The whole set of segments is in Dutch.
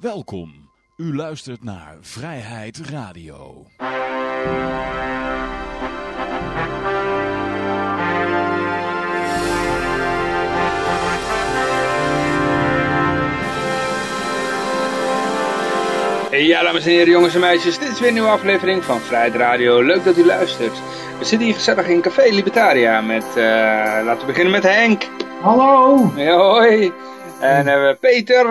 Welkom. U luistert naar Vrijheid Radio. Ja, dames en heren, jongens en meisjes, dit is weer een nieuwe aflevering van Vrijheid Radio. Leuk dat u luistert. We zitten hier gezellig in Café Libertaria met, eh, laten we beginnen met Henk. Hallo! Ja, hoi. En hebben we Peter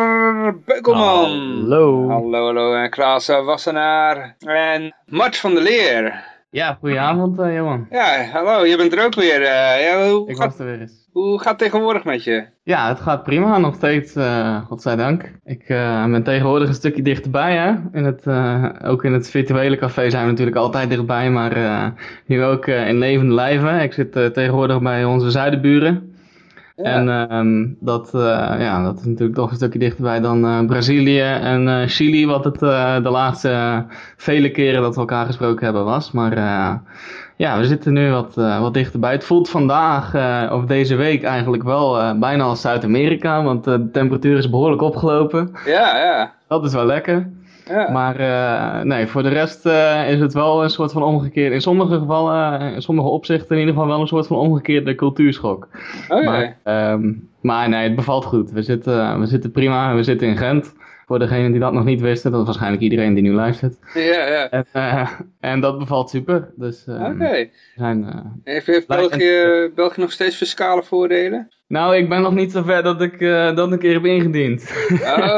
Beukelman. Hallo. Hallo, hallo. En Klaas Wassenaar. En Mart van der Leer. Ja, goedenavond uh, Johan. Ja, hallo, je bent er ook weer. Uh, ja, hoe, Ik gaat, was er weer eens. hoe gaat het tegenwoordig met je? Ja, het gaat prima, nog steeds, uh, godzijdank. Ik ben tegenwoordig een stukje dichterbij, hè. In het, ook in het virtuele café zijn we natuurlijk altijd dichtbij, maar nu ook in levende lijven. Ik zit tegenwoordig bij onze zuidenburen. En um, dat, ja, dat is natuurlijk toch een stukje dichterbij dan Brazilië en Chili, wat het de laatste vele keren dat we elkaar gesproken hebben was. Maar ja, we zitten nu wat, uh, wat dichterbij. Het voelt vandaag, uh, of deze week eigenlijk wel uh, bijna als Zuid-Amerika, want de temperatuur is behoorlijk opgelopen. Ja, ja. Dat is wel lekker. Ja. Maar nee, voor de rest is het wel een soort van omgekeerde, in sommige gevallen, in sommige opzichten in ieder geval wel een soort van omgekeerde cultuurschok. Okay. Maar, um, maar nee, het bevalt goed. We zitten, we zitten prima, we zitten in Gent. Voor degenen die dat nog niet wisten, dat is waarschijnlijk iedereen die nu luistert. Ja, ja. En, uh, en dat bevalt super. Dus, uh, Oké. Okay. zijn. Heeft heeft België, België nog steeds fiscale voordelen? Nou, ik ben nog niet zo ver dat ik dat een keer heb ingediend.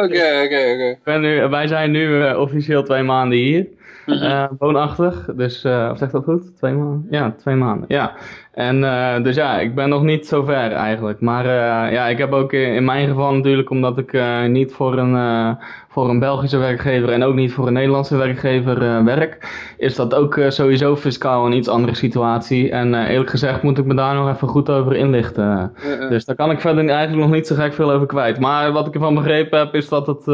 Oké, oké, oké. Wij zijn nu officieel twee maanden hier. -hmm. woonachtig, dus, of zeg dat goed? Twee maanden? Ja, twee maanden, ja. En uh, dus ja, ik ben nog niet zo ver eigenlijk. Maar uh, ja, ik heb ook in mijn geval natuurlijk, omdat ik uh, niet voor een, voor een Belgische werkgever en ook niet voor een Nederlandse werkgever werk, is dat ook sowieso fiscaal een iets andere situatie. En eerlijk gezegd moet ik me daar nog even goed over inlichten. Dus daar kan ik verder eigenlijk nog niet zo gek veel over kwijt. Maar wat ik ervan begrepen heb, is dat het...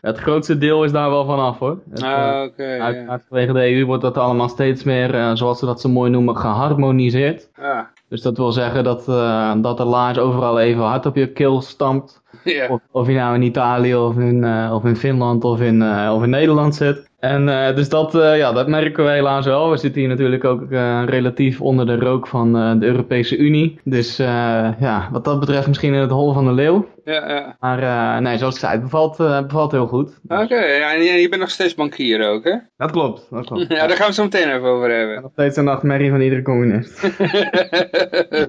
Het grootste deel is daar wel vanaf hoor. Het, ah, oké. Okay, uit, ja. Vanwege de EU wordt dat allemaal steeds meer, uh, zoals ze dat zo mooi noemen, geharmoniseerd. Ah. Dus dat wil zeggen dat, uh, dat de laars overal even hard op je keel stampt. Yeah. Of, of je nou in Italië of in, uh, of in Finland of in, of in Nederland zit. En uh, dus dat, uh, ja, dat merken we helaas wel. We zitten hier natuurlijk ook uh, relatief onder de rook van de Europese Unie. Dus ja, wat dat betreft misschien in het hol van de leeuw. Ja, ja. Maar nee, zoals ik zei, het bevalt, bevalt heel goed. Oké, okay, ja, en je bent nog steeds bankier ook, hè? Dat klopt, dat klopt. ja, daar gaan we zo meteen even over hebben. Nog steeds een nachtmerrie van iedere communist.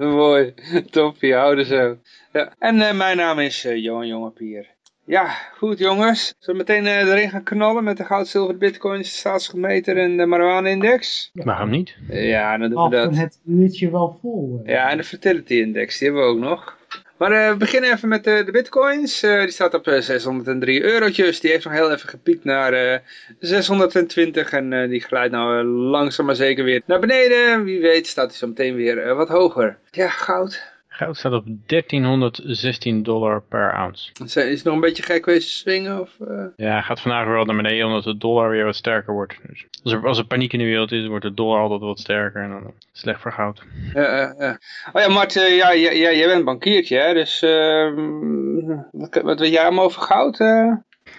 Mooi, toppie, houden zo. Ja. En mijn naam is Johan Jongepier. Ja, goed jongens. Zullen we meteen uh, erin gaan knallen met de goud, zilver, bitcoins, de staatsgemeter en de marijuana-index? Ja. Waarom niet? Ja, dan doen we dat. het uurtje wel vol. Uh. Ja, en de fertility-index, die hebben we ook nog. Maar uh, we beginnen even met de, de bitcoins. die staat op 603 eurotjes. Die heeft nog heel even gepiekt naar 620 en die glijdt nou langzaam maar zeker weer naar beneden. Wie weet staat hij zo meteen weer wat hoger. Ja, goud. Goud staat op 1316 dollar per ounce. Is het nog een beetje gek geweest swingen? Of, uh... Ja, gaat vandaag wel naar beneden omdat de dollar weer wat sterker wordt. Dus als, er, als er paniek in de wereld is, wordt de dollar altijd wat sterker en dan slecht voor goud. Ja, ja, ja. Oh ja, Mart, uh, ja, ja, jij bent bankiertje, hè? Dus uh, wat, wat weet jij allemaal over goud?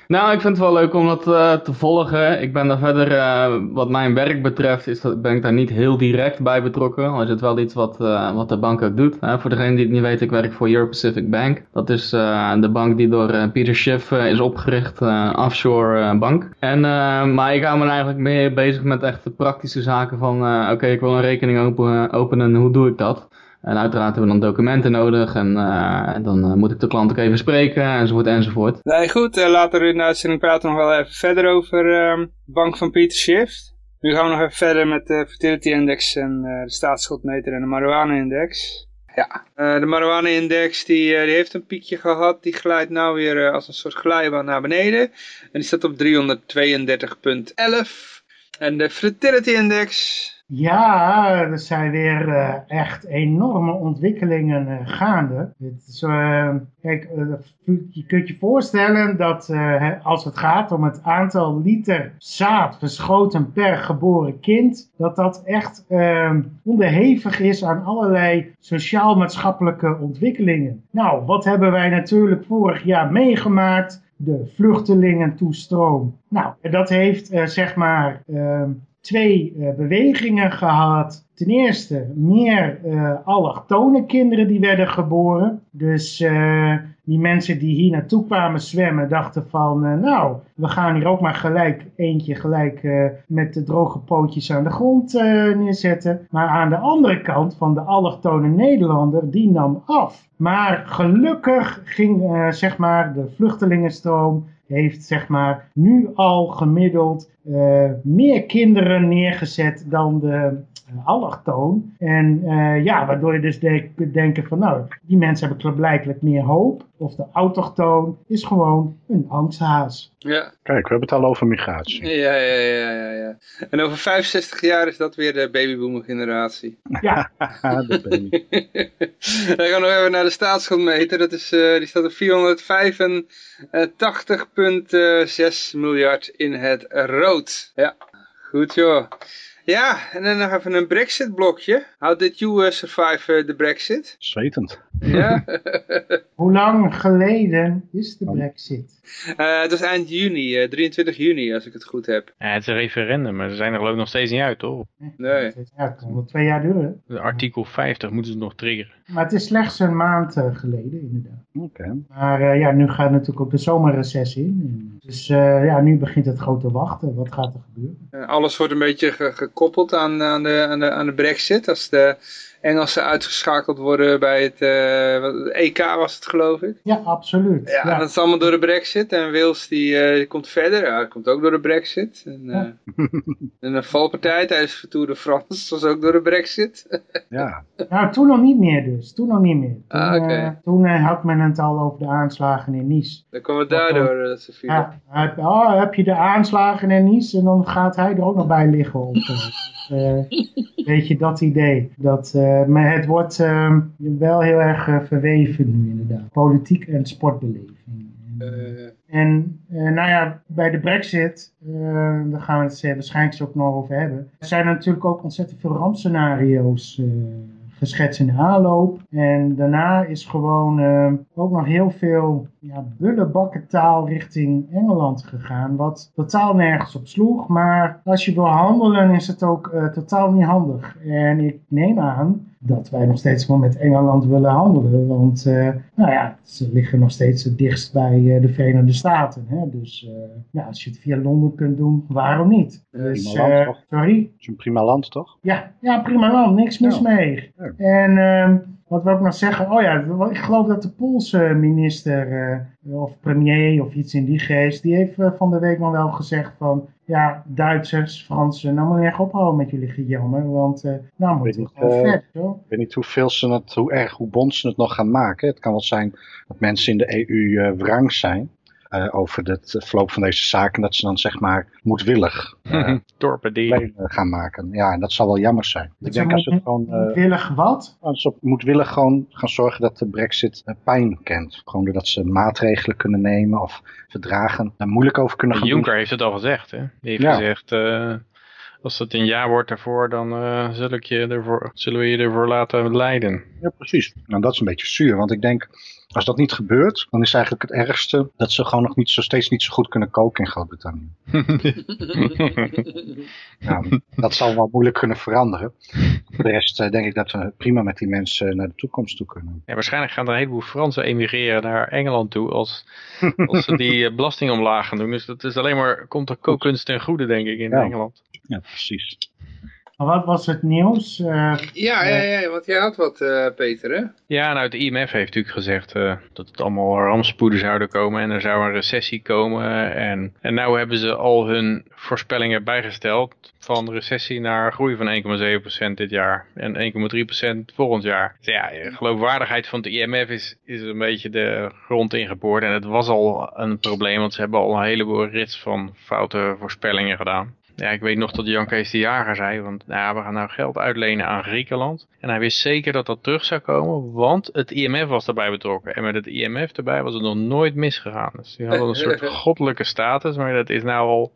Nou, ik vind het wel leuk om dat uh, te volgen. Ik ben daar verder, uh, wat mijn werk betreft, is dat, ben ik daar niet heel direct bij betrokken. Al is het wel iets wat, uh, wat de bank ook doet. Voor degene die het niet weet, ik werk voor Euro Pacific Bank. Dat is de bank die door Peter Schiff is opgericht, offshore bank. En, maar ik hou me eigenlijk meer bezig met echt de praktische zaken van, oké, ik wil een rekening open, openen, hoe doe ik dat? En uiteraard hebben we dan documenten nodig en, uh, en dan uh, moet ik de klant ook even spreken enzovoort enzovoort. Nee goed, uh, later in de uitzending praten we nog wel even verder over de bank van Peter Schiff. Nu gaan we nog even verder met de Fertility Index en de staatsschuldmeter en de marijuana index. Ja, de marijuana index die, die heeft een piekje gehad, die glijdt nou weer als een soort glijbaan naar beneden. En die staat op 332.11. En de Fertility Index, ja, er zijn weer uh, echt enorme ontwikkelingen uh, gaande. Het is, uh, kijk, je kunt je voorstellen dat als het gaat om het aantal liter zaad verschoten per geboren kind, dat dat echt onderhevig is aan allerlei sociaal-maatschappelijke ontwikkelingen. Nou, wat hebben wij natuurlijk vorig jaar meegemaakt? de vluchtelingentoestroom. Nou, dat heeft zeg maar uh, twee uh, bewegingen gehad. Ten eerste meer allochtone kinderen die werden geboren. Dus die mensen die hier naartoe kwamen zwemmen dachten van, uh, nou, we gaan hier ook maar gelijk eentje gelijk uh, met de droge pootjes aan de grond uh, neerzetten. Maar aan de andere kant van de allochtone Nederlander, die nam af. Maar gelukkig ging, zeg maar, de vluchtelingenstroom heeft zeg maar nu al gemiddeld uh, meer kinderen neergezet dan de uh, allochtoon. En uh, ja, waardoor je dus de kunt denken van nou, die mensen hebben blijkbaar meer hoop. Of de autochtoon is gewoon een angsthaas. Ja. Kijk, we hebben het al over migratie. Ja, ja, ja, ja, ja. En over 65 jaar is dat weer de babyboomer generatie. Ja. de baby. Dan gaan we nog even naar de staatsschuldmeter. Dat is, uh, die staat op 485,6 miljard in het rood. Ja, goed joh. Ja, en dan nog even een Brexit blokje. How did you uh, survive uh, the Brexit? Zwetend. Ja. Hoe lang geleden is de Brexit? Uh, het was eind juni, 23 juni als ik het goed heb. Ja, het is een referendum, maar ze zijn er geloof ik nog steeds niet uit, toch? Nee. Ja, het kan wel twee jaar duren. De artikel 50 moeten ze nog triggeren. Maar het is slechts een maand geleden, inderdaad. Oké. Okay. Maar ja, nu gaat natuurlijk ook de zomerrecessie in. Dus ja, nu begint het grote wachten. Wat gaat er gebeuren? alles wordt een beetje ge gekoppeld aan, aan, de, aan, de, aan de brexit. Als de Engelsen uitgeschakeld worden bij het uh, EK was het geloof ik. Ja, absoluut. Ja, ja. dat is allemaal door de brexit. En Wales die, uh, die komt verder. Ja, dat komt ook door de brexit. En, uh, ja. en een valpartij tijdens de Tour de France was ook door de brexit. ja. Nou, toen nog niet meer dus. Toen nog niet meer. Toen, ah, okay. toen had men het al over de aanslagen in Nice. Dan kwam het daardoor dat ze vielen. Ja, heb, oh, heb je de aanslagen in Nice en dan gaat hij er ook nog bij liggen. Op, uh, weet je, dat idee. Dat, uh, maar het wordt uh, wel heel erg uh, verweven nu inderdaad. Politiek en sportbeleving. En, en nou ja, bij de brexit, daar gaan we het waarschijnlijk ook nog over hebben. Er zijn natuurlijk ook ontzettend veel rampscenario's geschetst in aanloop. En daarna is gewoon uh, ook nog heel veel ja, bullenbakkentaal richting Engeland gegaan. Wat totaal nergens op sloeg. Maar als je wil handelen is het ook uh, totaal niet handig. En ik neem aan dat wij nog steeds wel met Engeland willen handelen. Want uh, nou ja, ze liggen nog steeds het dichtst bij uh, de Verenigde Staten. Hè? Dus uh, ja, als je het via Londen kunt doen, waarom niet? Dus, prima land, sorry? Het is een prima land, toch? Ja, ja prima land. Niks mis Ja. mee. Ja. En ehm, wat we ook nog zeggen, oh ja, ik geloof dat de Poolse minister eh, of premier of iets in die geest, die heeft eh, van de week nog wel gezegd van, ja, Duitsers, Fransen, nou moet je echt ophouden met jullie gejammer, want eh nou moeten we niet, gewoon eh, verder, zo. Ik weet niet hoeveel ze het, hoe erg, hoe bond ze het nog gaan maken. Het kan wel zijn dat mensen in de EU eh wrang zijn eh, over het verloop van deze zaken. Dat ze dan zeg maar moedwillig eh Torpederen. problemen gaan maken. Ja, en dat zal wel jammer zijn. Ik denk als het gewoon... eh, Willig wat? als ze moedwillig gewoon gaan zorgen dat de brexit eh, pijn kent. Gewoon doordat ze maatregelen kunnen nemen of verdragen daar moeilijk over kunnen gaan Juncker heeft het al gezegd, hè? Die heeft Ja. gezegd, eh, als het een jaar wordt daarvoor, dan eh, zal ik je ervoor, zullen we je ervoor laten leiden. Ja, precies. Nou, dat is een beetje zuur, want ik denk, als dat niet gebeurt, dan is eigenlijk het ergste dat ze gewoon nog niet zo, steeds niet zo goed kunnen koken in Groot-Brittannië. Nou, dat zal wel moeilijk kunnen veranderen. Voor de rest eh, denk ik dat we prima met die mensen naar de toekomst toe kunnen. Ja, waarschijnlijk gaan er een heleboel Fransen emigreren naar Engeland toe als, als ze die eh, belasting omlaag gaan doen. Dus dat is alleen maar, komt de kookkunst ten goede, denk ik, in Ja. Engeland. Ja, precies. Maar wat was het nieuws? Eh, Ja, ja, ja, want jij had wat, eh, Peter, hè? Ja, nou, het IMF heeft natuurlijk gezegd eh, dat het allemaal rampspoeden zouden komen en er zou een recessie komen. En, en nou hebben ze al hun voorspellingen bijgesteld van recessie naar groei van 1,7% dit jaar en 1,3% volgend jaar. Dus ja, de geloofwaardigheid van het IMF is, is een beetje de grond ingeboord. En het was al een probleem, want ze hebben al een heleboel rits van foute voorspellingen gedaan. Ja, ik weet nog dat Jan Kees de Jager zei, want nou, ja, we gaan nou geld uitlenen aan Griekenland. En hij wist zeker dat dat terug zou komen, want het IMF was daarbij betrokken. En met het IMF erbij was het nog nooit misgegaan. Dus die hadden een soort goddelijke status, maar dat is nou al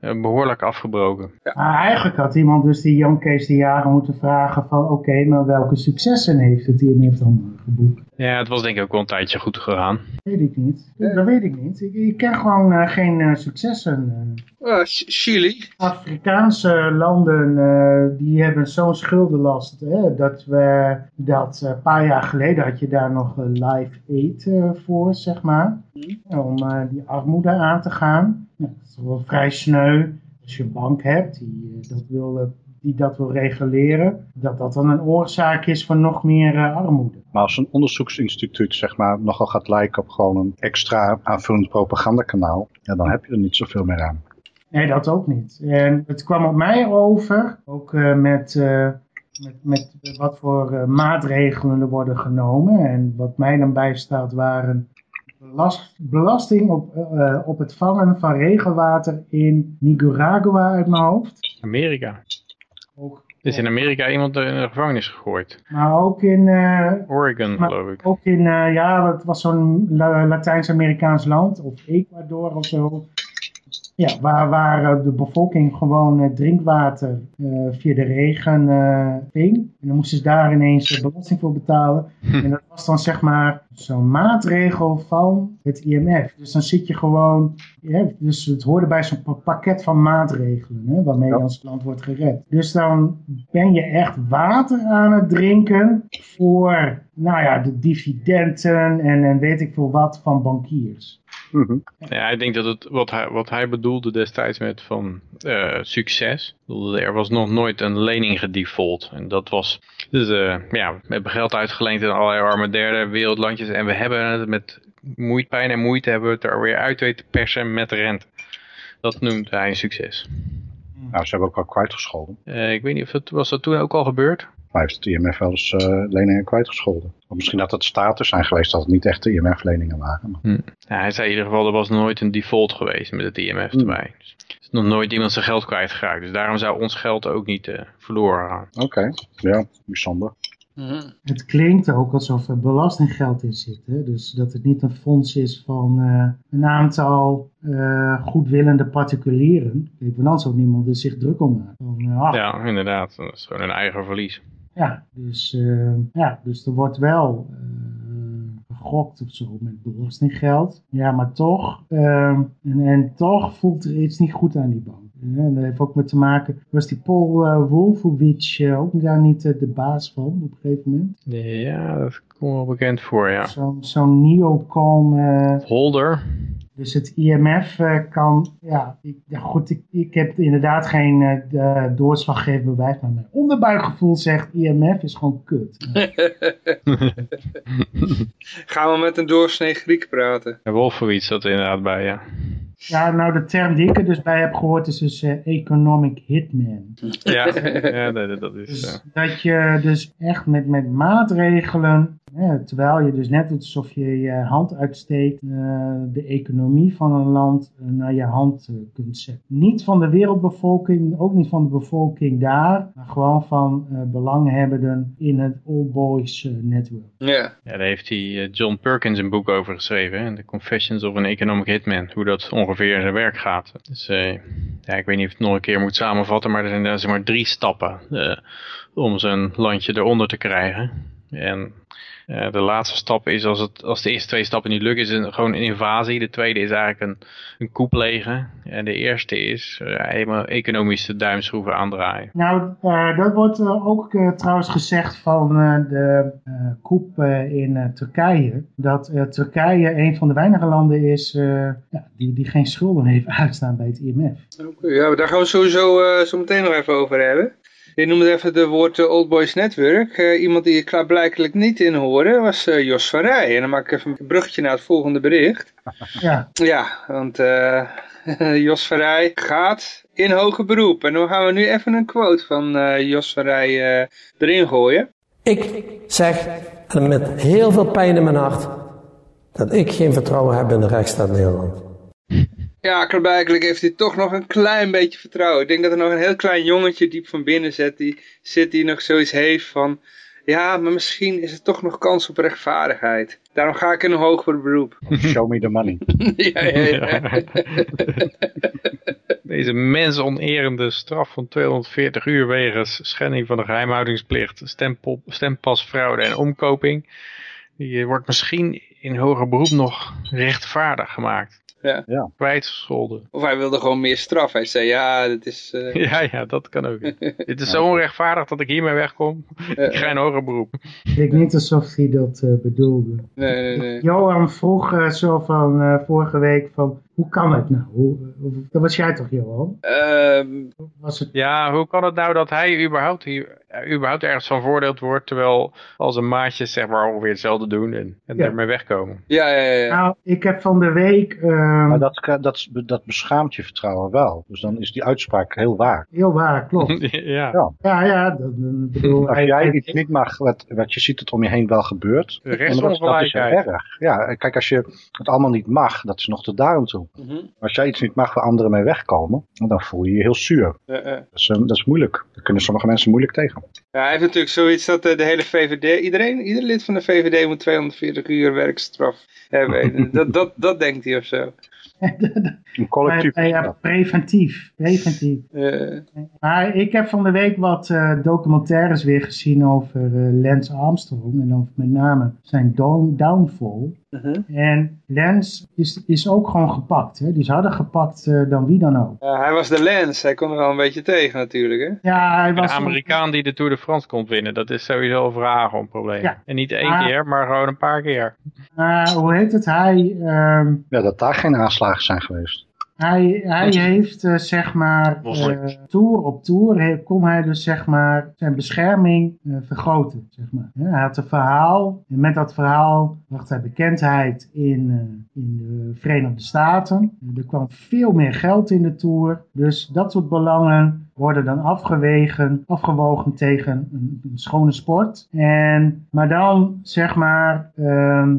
behoorlijk afgebroken. Eigenlijk had iemand dus die Jan Kees de Jager moeten vragen van oké, maar welke successen heeft het IMF dan geboekt? Ja, het was denk ik ook wel een tijdje goed gegaan. Weet ik niet. Dat weet ik niet. Ik, ik ken gewoon eh, geen eh, successen. eh. Ch- Chili. Afrikaanse landen eh, die hebben zo'n schuldenlast. Hè, dat we dat eh, een paar jaar geleden had je daar nog eh, live aid eh, voor, zeg maar. Om eh, die armoede aan te gaan. Ja, dat is wel vrij sneu. Als je een bank hebt die, eh, dat wil, eh, die dat wil reguleren. Dat dat dan een oorzaak is van nog meer eh, armoede. Maar als een onderzoeksinstituut zeg maar nogal gaat lijken op gewoon een extra aanvullend propagandakanaal, ja, dan heb je er niet zoveel meer aan. Nee, dat ook niet. En het kwam op mij over, ook met, met, met wat voor maatregelen er worden genomen. En wat mij dan bijstaat waren belast, belasting op, eh, op het vangen van regenwater in Nicaragua uit mijn hoofd. Amerika. Ook, Er is in Amerika iemand in de gevangenis gegooid. maar ook in, eh, Oregon, Maar geloof ik. ook in, eh, ja, het was zo'n La- Latijns-Amerikaans land, of Ecuador of zo. Ja, waar, waar eh, de bevolking gewoon eh, drinkwater eh, via de regen ving. En dan moesten ze daar ineens belasting voor betalen. En dat was dan zeg maar zo'n maatregel van het IMF. Dus dan zit je gewoon, ja, dus het hoorde bij zo'n pa- pakket van maatregelen, hè, waarmee Ja. ons land wordt gered. Dus dan ben je echt water aan het drinken voor, nou ja, de dividenden en, en weet ik veel wat van bankiers. Mhm. Ja, ik denk dat het wat hij, wat hij bedoelde destijds met van eh, succes. Er was nog nooit een lening gedefault. En dat was, dus eh, ja, we hebben geld uitgeleend in allerlei arme derde wereldlandjes. En we hebben het met moeite, pijn en moeite hebben we het er weer uit weten te persen met rente. Dat noemt hij een succes. Nou, ze hebben ook al kwijtgescholden. Eh, ik weet niet of dat, was dat toen ook al gebeurd? Maar heeft het IMF wel eens eh, leningen kwijtgescholden? Of misschien dat het status zijn geweest dat het niet echte IMF-leningen waren. Maar... Ja, hij zei in ieder geval, er was nooit een default geweest met het IMF Hmm. erbij. Dus er is nog nooit iemand zijn geld kwijtgeraakt. Dus daarom zou ons geld ook niet eh, verloren gaan. Oké, ja, bijzonder. Mhm. Het klinkt ook alsof er belastinggeld in zit. Hè? Dus dat het niet een fonds is van eh, een aantal eh, goedwillende particulieren. Kijk, want anders ook niemand er zich druk om maakt. Van, ah, Ja, inderdaad. Dat is gewoon een eigen verlies. Ja, dus, eh, ja, dus er wordt wel eh, gegokt of zo met belastinggeld. Ja, maar toch, ehm, en, en toch voelt er iets niet goed aan die bank. Eh, En dat heeft ook met te maken, was die Paul uh, Wolfowitz eh, ook daar niet de baas van op een gegeven moment? Ja, dat komt wel bekend voor, ja. Zo'n zo'n neocon, Holder. Dus het IMF eh, kan, ja, ik, ja goed, ik, ik heb inderdaad geen eh, de doorslaggevend bewijs, maar mijn onderbuikgevoel zegt IMF is gewoon kut. Gaan we met een doorsnee Griek praten. En Wolfowitz zat er inderdaad bij, ja. Ja, nou de term die ik er dus bij heb gehoord is dus eh, economic hitman. Ja, ja dat, dat is... Dus eh, dat je dus echt met, met maatregelen, hè, terwijl je dus net doet alsof je je hand uitsteekt, eh, de economie van een land eh, naar je hand eh, kunt zetten. Niet van de wereldbevolking, ook niet van de bevolking daar, maar gewoon van eh, belanghebbenden in het All Boys Network. Ja. ja, daar heeft hij John Perkins een boek over geschreven. Hè? The Confessions of an Economic Hitman. Hoe dat ongeveer in zijn werk gaat. Dus eh, ja, ik weet niet of ik het nog een keer moet samenvatten. Maar er zijn daar zeg maar drie stappen eh, om zijn landje eronder te krijgen. En eh, de laatste stap is, als, het, als de eerste twee stappen niet lukken, is het gewoon een invasie. De tweede is eigenlijk een, een coup plegen. En de eerste is eh, helemaal economische duimschroeven aandraaien. Nou, eh, dat wordt eh, ook eh, trouwens gezegd van eh, de eh eh, in eh, Turkije. Dat eh, Turkije een van de weinige landen is eh, ja, die, die geen schulden heeft uitstaan bij het IMF. Oké, ja, daar gaan we sowieso eh, zo meteen nog even over hebben. Je noemde even het woord eh, Old Boys Network. Eh, iemand die ik klaarblijkelijk niet in hoorde was eh, Jos van Rij. En dan maak ik even een bruggetje naar het volgende bericht. Ja, Ja, want eh, Jos van Rij gaat in hoger beroep. En dan gaan we nu even een quote van eh, Jos van Rij erin gooien. Ik zeg, met heel veel pijn in mijn hart, dat ik geen vertrouwen heb in de rechtsstaat Nederland. Ja, klaarblijkelijk heeft hij toch nog een klein beetje vertrouwen. Ik denk dat er nog een heel klein jongetje diep van binnen zit die, zit die nog zoiets heeft van... Ja, maar misschien is er toch nog kans op rechtvaardigheid. Daarom ga ik in een hoger beroep. Show me the money. ja, ja, ja. Deze mensonerende straf van 240 uur wegens schending van de geheimhoudingsplicht, stempel, stempasfraude en omkoping. Die wordt misschien in hoger beroep nog rechtvaardig gemaakt. Ja. Ja. Kwijtgescholden. Of hij wilde gewoon meer straf. Hij zei, ja, dat is... eh, Ja, ja, dat kan ook. Dit is zo onrechtvaardig dat ik hiermee wegkom. Ik ga in hoger beroep. Ik denk niet alsof hij dat eh, bedoelde. nee, nee, nee. Johan vroeg eh, zo van eh, vorige week van, hoe kan het nou? Hoe, dat was jij toch, Johan? Ehm, Was het, Ja, hoe kan het nou dat hij überhaupt, hier, eh, überhaupt ergens van voordeeld wordt, terwijl al zijn maatjes zeg maar ongeveer hetzelfde doen en, en Ja. ermee wegkomen? ja, ja, ja. nou, ik heb van de week, ehm, Maar dat, dat, dat beschaamt je vertrouwen wel. Dus dan is die uitspraak heel waar. heel waar, klopt. ja, Ja. Ja, ja, dat, dat bedoel Als jij iets niet mag, wat, wat je ziet het om je heen wel gebeurt. de en dat, dat is rechtsongelijkheid. erg. Ja, kijk, als je het allemaal niet mag, dat is nog tot daarom toe. Mhm. Als jij iets niet mag waar anderen mee wegkomen, dan voel je je heel zuur. Eh, dat is moeilijk. Daar kunnen sommige mensen moeilijk tegen. Ja, hij heeft natuurlijk zoiets dat eh, de hele VVD, iedereen, ieder lid van de VVD moet 240 uur werkstraf hebben. dat, dat, dat denkt hij of zo. Een collectief. Ja, ja, preventief. Preventief. Eh, Maar ik heb van de week wat eh, documentaires weer gezien over eh, Lance Armstrong. En dan met name zijn down, downfall. mhm. En Lance is, is ook gewoon gepakt. Hè? Die is harder gepakt eh, dan wie dan ook. Ja, hij was de lens, hij kon er wel een beetje tegen natuurlijk. Hè? Ja, hij Een was... Amerikaan die de Tour de France komt winnen, dat is sowieso een vraag om probleem. Ja. En niet één keer, maar gewoon een paar keer. Hoe heet het? Hij... ehm, Ja, dat daar geen zijn geweest. Hij, hij heeft eh, zeg maar eh, tour op tour he- kon hij dus zeg maar zijn bescherming eh, vergroten. Zeg maar. Ja, hij had een verhaal en met dat verhaal bracht hij bekendheid in, eh, in de Verenigde Staten. er kwam veel meer geld in de tour. Dus dat soort belangen worden dan afgewegen, afgewogen tegen een, een schone sport. En, maar dan zeg maar ehm,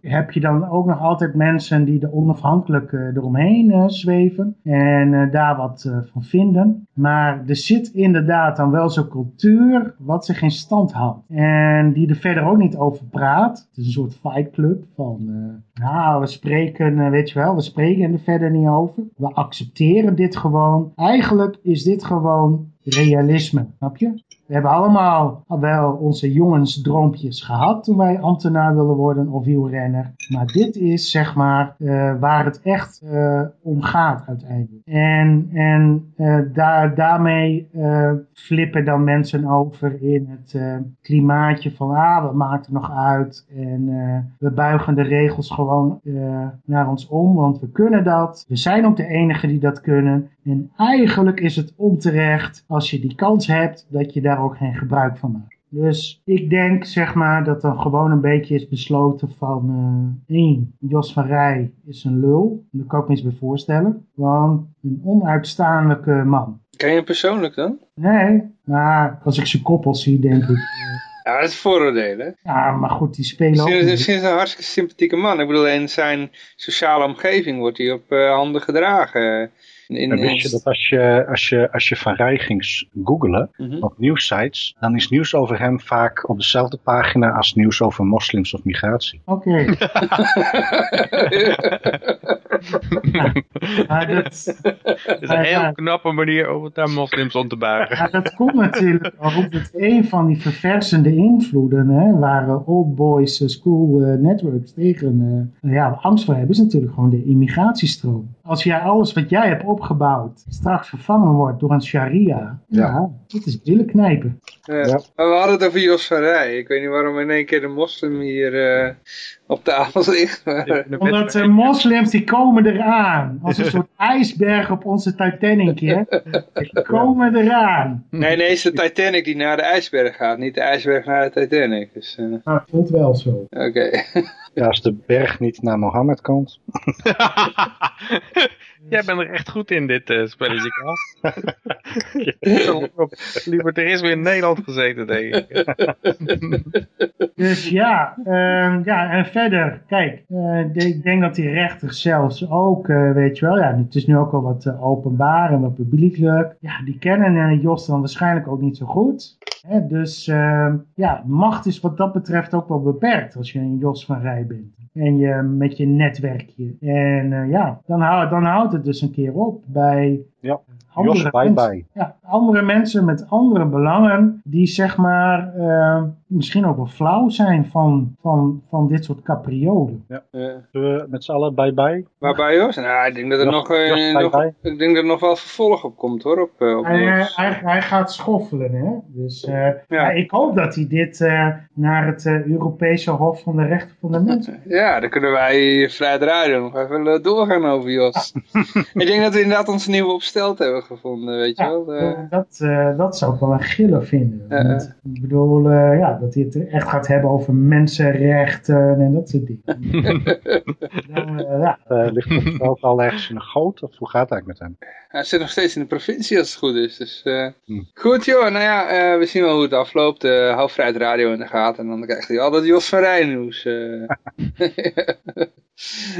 heb je dan ook nog altijd mensen die er onafhankelijk eh, eromheen eh, zweven en eh, daar wat van vinden. Maar er zit inderdaad dan wel zo'n cultuur wat zich in stand houdt. En die er verder ook niet over praat. Het is een soort fight club van, nou we spreken, weet je wel, we spreken er verder niet over. We accepteren dit gewoon. Eigenlijk is dit gewoon realisme, snap je? We hebben allemaal wel onze jongensdroompjes gehad toen wij ambtenaar willen worden of wielrenner. Maar dit is zeg maar eh, waar het echt eh, om gaat uiteindelijk. En, en eh, daar, daarmee flippen dan mensen over in het klimaatje van ah, we maken het nog uit. En we buigen de regels gewoon naar ons om, want we kunnen dat. We zijn ook de enigen die dat kunnen. En eigenlijk is het onterecht als je die kans hebt dat je daar ook geen gebruik van maakt. Dus ik denk zeg maar dat dan gewoon een beetje is besloten van eh één, Jos van Rij is een lul. Daar kan ik me eens bij voorstellen. Want een onuitstaanlijke man. Ken je hem persoonlijk dan? Nee, maar als ik zijn koppel zie denk ik... Ja, dat is vooroordelen. hè? ja, maar goed, die spelen ook Misschien, niet. misschien is een hartstikke sympathieke man. Ik bedoel, in zijn sociale omgeving wordt hij op eh, handen gedragen. In, En wist je dat als je, als je, als je Van Rij ging googlen Mhm. op nieuwsites, dan is nieuws over hem vaak op dezelfde pagina als nieuws over moslims of migratie. Oké. Maar dat, Dat is een heel knappe manier om het aan moslims om te buigen. Ja, dat komt natuurlijk ook dat een van die verversende invloeden, hè, waar Old Boys eh, School eh, Networks tegen eh, ja, angst voor hebben, is natuurlijk gewoon de immigratiestroom. Als jij alles wat jij hebt opgebouwd straks vervangen wordt door een sharia, ja, Ja. dat is billen knijpen. Ja. We hadden het over Jos van Rij. Ik weet niet waarom in één keer de moslim hier eh, op tafel ligt. maar- Omdat de moslims die komen eraan, als een soort ijsberg op onze Titanic, hè. Die komen eraan. nee, nee, het is de Titanic die naar de ijsberg gaat. Niet de ijsberg naar de Titanic. Dus, ik vond het wel zo. Oké. Ja, als de berg niet naar Mohammed komt. Jij bent er echt goed in dit eh, spelletje, op libertarisme in Nederland gezeten, denk ik. Dus ja, ehm, ja, en verder, kijk, eh, de- ik denk dat die rechters zelfs ook, eh, weet je wel, ja, het is nu ook al wat openbaar en wat publiekelijk. Ja, die kennen Jos dan waarschijnlijk ook niet zo goed. Dus ehm, ja, macht is wat dat betreft ook wel beperkt als je een Jos van Rij bent. En je met je netwerkje. En eh, ja, dan, hou, dan houdt het dus een keer op bij Ja. Jos, bye mensen, bye. ja, andere mensen met andere belangen die zeg maar eh, misschien ook wel flauw zijn van, van, van dit soort capriolen. Eh, Zullen we met z'n allen bye bye? waarbij Jos? Nou, ik denk dat er Jos- nog, eh, Jos, bye nog, bye. ik denk dat er nog wel vervolg op komt hoor. Op, eh, op Hij, hij, hij gaat schoffelen, hè? Dus eh, Ja. ja, ik hoop dat hij dit eh, naar het eh, Europese Hof van de Rechten van de Mens. Ja, dan kunnen wij vrij de radio nog even eh, doorgaan over Jos. ik denk dat we inderdaad onze nieuwe opstelt hebben gevonden, weet je Ja, wel. Eh, dat, eh, dat zou ik wel een giller vinden. Want, ik bedoel, eh, ja, dat hij het echt gaat hebben over mensenrechten en dat soort dingen. Dan, eh, ja, Eh, ligt het ook al ergens in een goot? Of hoe gaat het eigenlijk met hem? Hij zit nog steeds in de provincie als het goed is. Dus, eh, Hm. Goed joh, nou ja, eh, we zien wel hoe het afloopt. Eh hou Vrijheid Radio in de gaten. En dan krijgt hij altijd Jos van Rijn nieuws.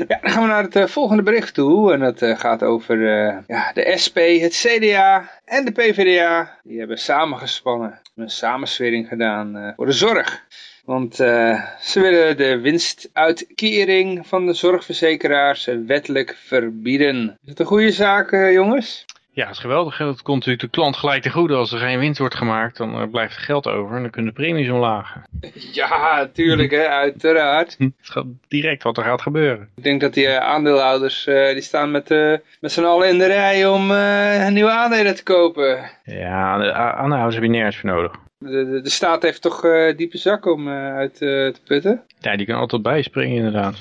ja, dan gaan we naar het eh, volgende bericht toe. En dat eh, gaat over eh, ja, de SP, het CDA en de PvdA. Die hebben samengespannen. Een samenswering gedaan voor de zorg. Want ze willen de winstuitkering van de zorgverzekeraars wettelijk verbieden. Is het een goede zaak, jongens? Ja, dat is geweldig. hè. Dat komt natuurlijk de klant gelijk te goede. Als er geen winst wordt gemaakt, dan eh, blijft er geld over en dan kunnen de premies omlaag. Ja, tuurlijk, hè, uiteraard. Het gaat direct wat er gaat gebeuren. Ik denk dat die eh, aandeelhouders, eh, die staan met, met z'n allen in de rij om nieuwe aandelen te kopen. Ja, de aandeelhouders heb je nergens voor nodig. De, de, de staat heeft toch diepe zak om uit te putten. Ja, die kan altijd bijspringen inderdaad.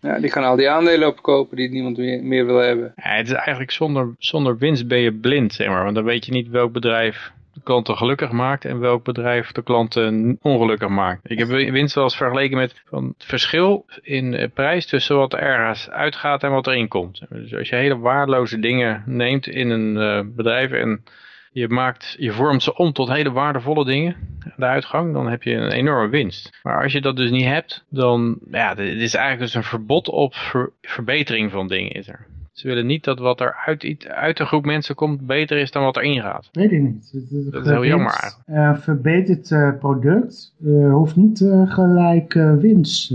Ja, die gaan al die aandelen opkopen die niemand meer, wil hebben. Ja, het is eigenlijk zonder, zonder winst ben je blind, zeg maar. Want dan weet je niet welk bedrijf de klanten gelukkig maakt en welk bedrijf de klanten ongelukkig maakt. Ik heb winst wel eens vergeleken met van het verschil in eh, prijs tussen wat er ergens uitgaat en wat erin komt. Dus als je hele waardeloze dingen neemt in een eh, bedrijf en je, maakt, je vormt ze om tot hele waardevolle dingen, de uitgang, dan heb je een enorme winst. Maar als je dat dus niet hebt, dan ja, het is eigenlijk dus een verbod op ver- verbetering van dingen is er. Ze willen niet dat wat er uit, uit een groep mensen komt beter is dan wat erin gaat. weet ik niet. Het- het- Dat is heel jammer gewinst, eh, verbeterd eh, product eh, hoeft niet gelijk winst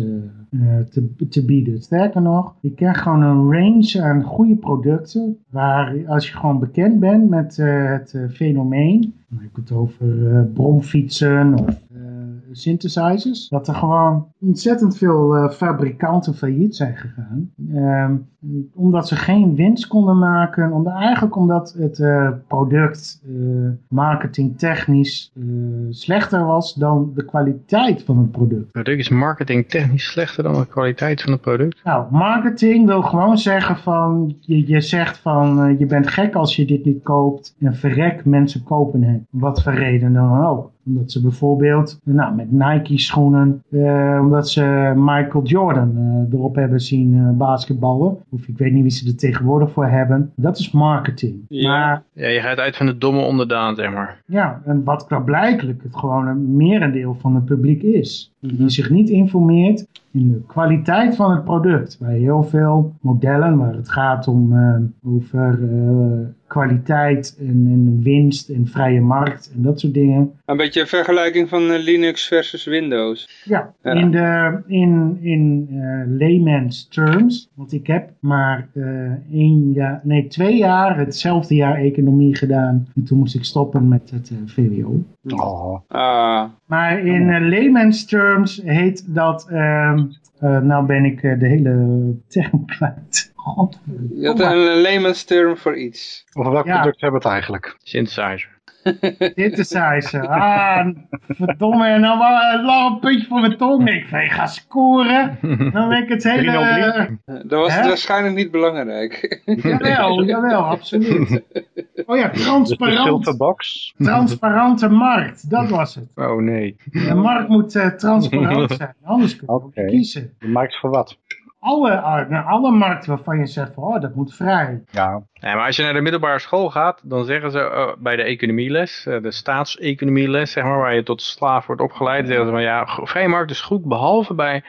te, te bieden. Sterker nog, je krijgt gewoon een range aan goede producten. Waar als je gewoon bekend bent met het fenomeen. Dan heb ik het over bromfietsen of synthesizers. Dat er gewoon ontzettend veel eh, fabrikanten failliet zijn gegaan. Ehm, omdat ze geen winst konden maken. Omdat, eigenlijk omdat het eh, product eh, marketingtechnisch eh, slechter was dan de kwaliteit van het product. Het product is marketingtechnisch slechter dan de kwaliteit van het product. Nou, marketing wil gewoon zeggen van, je, je zegt van, eh, je bent gek als je dit niet koopt en verrek, mensen kopen het. Wat voor reden dan ook. Omdat ze bijvoorbeeld, nou, met Nike schoenen, eh, omdat ze Michael Jordan eh, erop hebben zien eh, basketballen. Of ik weet niet wie ze er tegenwoordig voor hebben. Dat is marketing. Ja. Maar Ja, je gaat uit van de domme onderdaan, zeg maar. ja, en wat klaarblijkelijk het gewoon een merendeel van het publiek is. Mhm. Die zich niet informeert in de kwaliteit van het product. Bij heel veel modellen waar het gaat om eh, over eh, kwaliteit en, en winst en vrije markt en dat soort dingen. Een beetje een vergelijking van eh, Linux versus Windows. Ja, Ja. in, de, in, in eh, layman's terms. Want ik heb maar eh, één jaar, nee, twee jaar hetzelfde jaar economie gedaan. En toen moest ik stoppen met het VWO. Oh, Ah, Maar in layman's terms heet dat... ehm, eh, nou ben ik eh, de hele term kwijt. Je had een layman's term voor iets. over welk Ja. product hebben we het eigenlijk? Synthesizer. Synthesizer. Ah, verdomme. En dan wel een lang puntje voor mijn tong. Ik ga ga scoren. Dan ben ik het hele... 303. Eh, Dan was het waarschijnlijk niet belangrijk. Jawel, jawel, absoluut. Oh ja, Dus de transparant. Silverbox. Transparante markt, dat was het. Oh nee. De markt moet eh, transparant zijn, anders kun je niet kiezen. De markt voor wat? Alle, ah, nou, alle markten waarvan je zegt van, oh, dat moet vrij. Ja, Nee, maar als je naar de middelbare school gaat, dan zeggen ze oh, bij de economieles, eh, de staatseconomieles, zeg maar, waar je tot slaaf wordt opgeleid, zeggen ze van ja, vrije markt is goed, behalve bij,